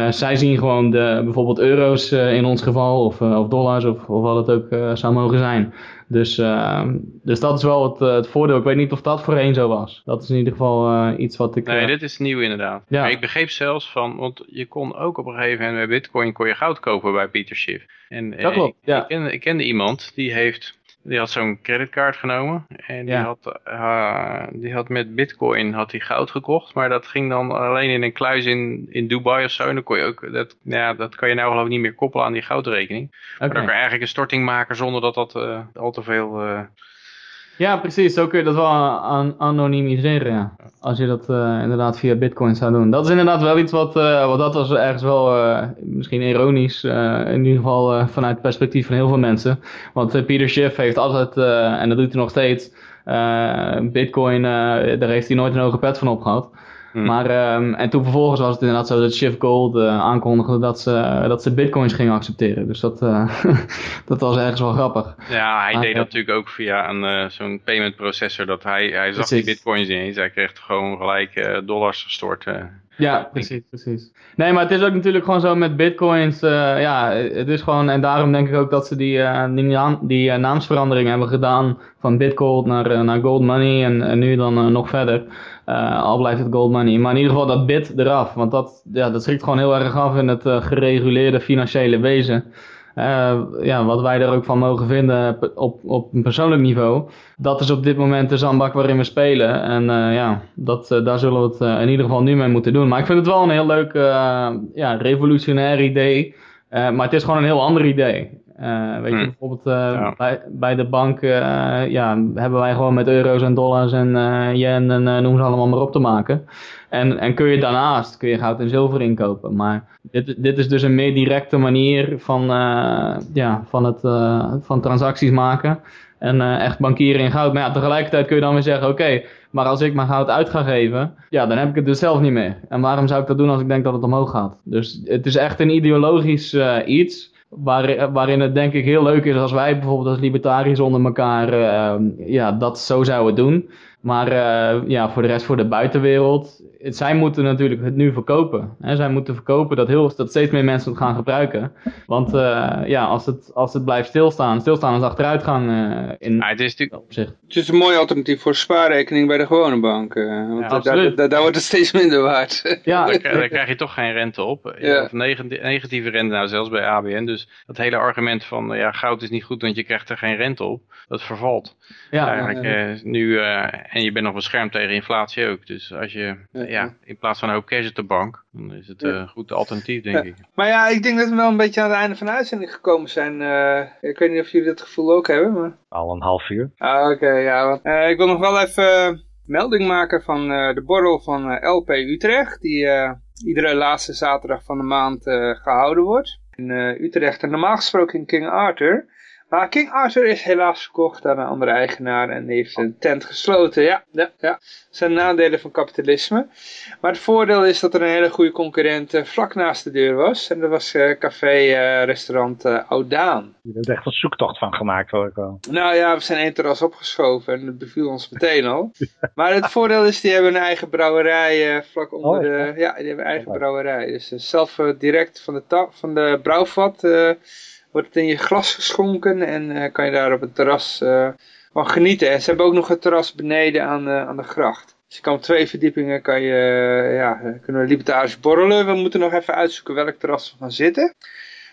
zij zien gewoon de, bijvoorbeeld euro's in ons geval, of, of dollars, of, of wat het ook zou mogen zijn. Dus, uh, dus dat is wel het, het voordeel. Ik weet niet of dat voorheen zo was. Dat is in ieder geval uh, iets wat ik... Nee, uh, dit is nieuw inderdaad. Ja. Maar ik begreep zelfs van, want je kon ook op een gegeven moment bij Bitcoin kon je goud kopen bij Peter Schiff. En dat klopt, ik, ja. ik kende iemand die heeft... Die had zo'n creditcard genomen en die, Ja. had, uh, die had met bitcoin had hij goud gekocht, maar dat ging dan alleen in een kluis in, in Dubai of zo. En dan kon je ook, dat, ja, dat kan je nou geloof ik niet meer koppelen aan die goudrekening. Maar dan kan je eigenlijk een storting maken zonder dat dat uh, al te veel... Uh... Ja, precies. Zo kun je dat wel an anonimiseren. Als je dat uh, inderdaad via bitcoin zou doen. Dat is inderdaad wel iets wat, uh, wat dat was ergens wel uh, misschien ironisch, in ieder geval vanuit het perspectief van heel veel mensen. Want Peter Schiff heeft altijd, en dat doet hij nog steeds, bitcoin, daar heeft hij nooit een hoge pet van opgehad. Hmm. Maar, um, en toen vervolgens was het inderdaad zo dat Schiff Gold uh, aankondigde dat ze, dat ze bitcoins gingen accepteren. Dus dat, uh, dat was ergens wel grappig. Ja, hij maar, deed dat natuurlijk ook via een, zo'n payment processor. Dat hij, hij zag precies. die bitcoins ineens. Hij kreeg gewoon gelijk dollars gestort. Ja, precies, precies. Nee, maar het is ook natuurlijk gewoon zo met bitcoins. ja, het is gewoon, en daarom denk ik ook dat ze die, die, naam, die naamsverandering hebben gedaan van bitcoin naar, naar gold money en, en nu dan nog verder. Al blijft het gold money. Maar in ieder geval dat bit eraf. Want dat, ja, dat schrikt gewoon heel erg af in het gereguleerde financiële wezen. Uh, ja, wat wij er ook van mogen vinden op, op een persoonlijk niveau. Dat is op dit moment de zandbak waarin we spelen. En ja, dat, daar zullen we het in ieder geval nu mee moeten doen. Maar ik vind het wel een heel leuk, ja, revolutionair idee. maar het is gewoon een heel ander idee. Eh, weet je, Hm. bijvoorbeeld eh, Ja. bij, bij de bank eh, ja, hebben wij gewoon met euro's en dollars en yen en noem ze allemaal maar op te maken. En, en kun je daarnaast kun je goud en zilver inkopen. Maar dit, dit is dus een meer directe manier van, ja, van, het, van transacties maken. En echt bankieren in goud. Maar ja, tegelijkertijd kun je dan weer zeggen, oké, maar als ik mijn goud uit ga geven, ja, dan heb ik het dus zelf niet meer. En waarom zou ik dat doen als ik denk dat het omhoog gaat? Dus het is echt een ideologisch iets. Waar, waarin het denk ik heel leuk is als wij bijvoorbeeld als libertariërs onder elkaar eh, ja, dat zo zouden doen. Maar eh, ja, voor de rest, voor de buitenwereld, het, zij moeten natuurlijk het nu verkopen. Hè? Zij moeten verkopen dat, heel, dat steeds meer mensen het gaan gebruiken. Want eh, ja, als het, als het blijft stilstaan, stilstaan is achteruitgang eh, in Maar het is natuurlijk, opzicht. Het is een mooi alternatief voor spaarrekening bij de gewone bank. want Ja, daar- absoluut. daar, daar wordt het steeds minder waard. Ja, daar, krijg- daar krijg je toch geen rente op. Ja. Of negatieve rente, nou zelfs bij ABN. Dus dat hele argument van ja, goud is niet goed, want je krijgt er geen rente op. Dat vervalt. Ja, Eigenlijk eh, nu, eh, en je bent nog beschermd tegen inflatie ook. Dus als je Ja. ja, in plaats van een hoop cash op de bank, dan is het eh, een goed alternatief, denk Ja. ik. Maar ja, ik denk dat we wel een beetje aan het einde van de uitzending gekomen zijn. eh. ik weet niet of jullie dat gevoel ook hebben, maar... Al een half uur. Ah, oké, ja. Want, eh, ik wil nog wel even eh, melding maken van eh, de borrel van eh, LP Utrecht. Die eh, iedere laatste zaterdag van de maand eh, gehouden wordt. In eh, Utrecht en normaal gesproken in King Arthur. Maar King Arthur is helaas verkocht aan een andere eigenaar en die heeft een tent gesloten. Ja, ja, ja. Dat zijn nadelen van kapitalisme. Maar het voordeel is dat er een hele goede concurrent eh, vlak naast de deur was. En dat was café, eh, restaurant eh Oudaan. Je hebt er echt een zoektocht van gemaakt hoor ik wel. Nou ja, we zijn één terras opgeschoven en dat beviel ons meteen al. Maar het voordeel is, die hebben een eigen brouwerij vlak onder Oh, de... ja. Die hebben een eigen Oh. brouwerij. Dus zelf direct van de, van de brouwvat wordt het in je glas geschonken en eh, kan je daar op het terras eh, van genieten. En ze hebben ook nog een terras beneden aan, aan de gracht. Dus je kan op twee verdiepingen kan je, eh, ja, kunnen we libertarisch borrelen. We moeten nog even uitzoeken welk terras we gaan zitten.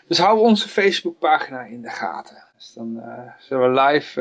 Dus hou onze Facebookpagina in de gaten. Dus dan zullen we live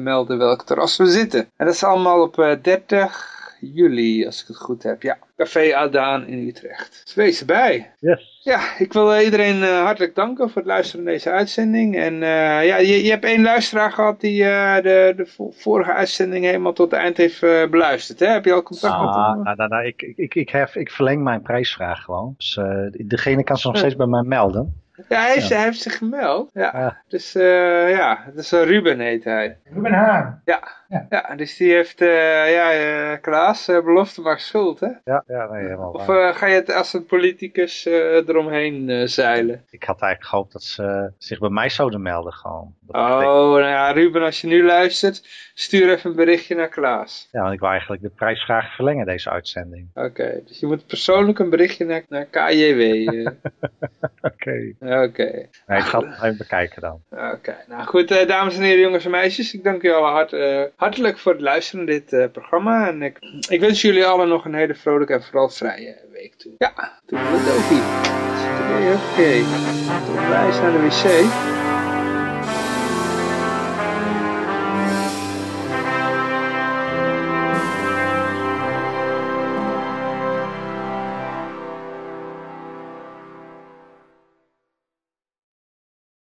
melden welk terras we zitten. En dat is allemaal op eh, 30 juli, als ik het goed heb. Ja, Café Adaan in Utrecht. Dus wees erbij. Yes. Ja, ik wil iedereen eh, hartelijk danken voor het luisteren naar deze uitzending. En eh, ja, je, je hebt één luisteraar gehad die eh, de, de vo- vorige uitzending helemaal tot het eind heeft beluisterd. Hè? Heb je al contact met Ah, hem? nou, nou, nou, ik, ik, ik, hef, ik verleng mijn prijsvraag gewoon. Dus degene kan zich nog steeds bij mij melden. Ja, hij heeft, hij heeft zich gemeld. Ja. Ah. Dus eh, ja, het is eh, Ruben heet hij. Ruben Haan. Ja, ja. dus die heeft, eh, ja, eh, Klaas, eh, belofte maar schuld, hè? Ja, ja nee, helemaal Of eh, ga je het als een politicus eh, eromheen eh, zeilen? Ik had eigenlijk gehoopt dat ze zich bij mij zouden melden gewoon. Dat Oh, nou ja, Ruben, als je nu luistert, stuur even een berichtje naar Klaas. Ja, want ik wil eigenlijk de prijsvraag verlengen deze uitzending. Oké, dus je moet persoonlijk een berichtje naar, naar KJW. eh. Oké. Oké, Nee, ik ga het even bekijken dan. oké. Nou goed, eh, dames en heren, jongens en meisjes. Ik dank jullie allen hart, eh, hartelijk voor het luisteren naar dit eh, programma. En ik, ik wens jullie allen nog een hele vrolijke en vooral vrije week toe. Ja, doe het ook hier. Oké, tot wij naar de wc.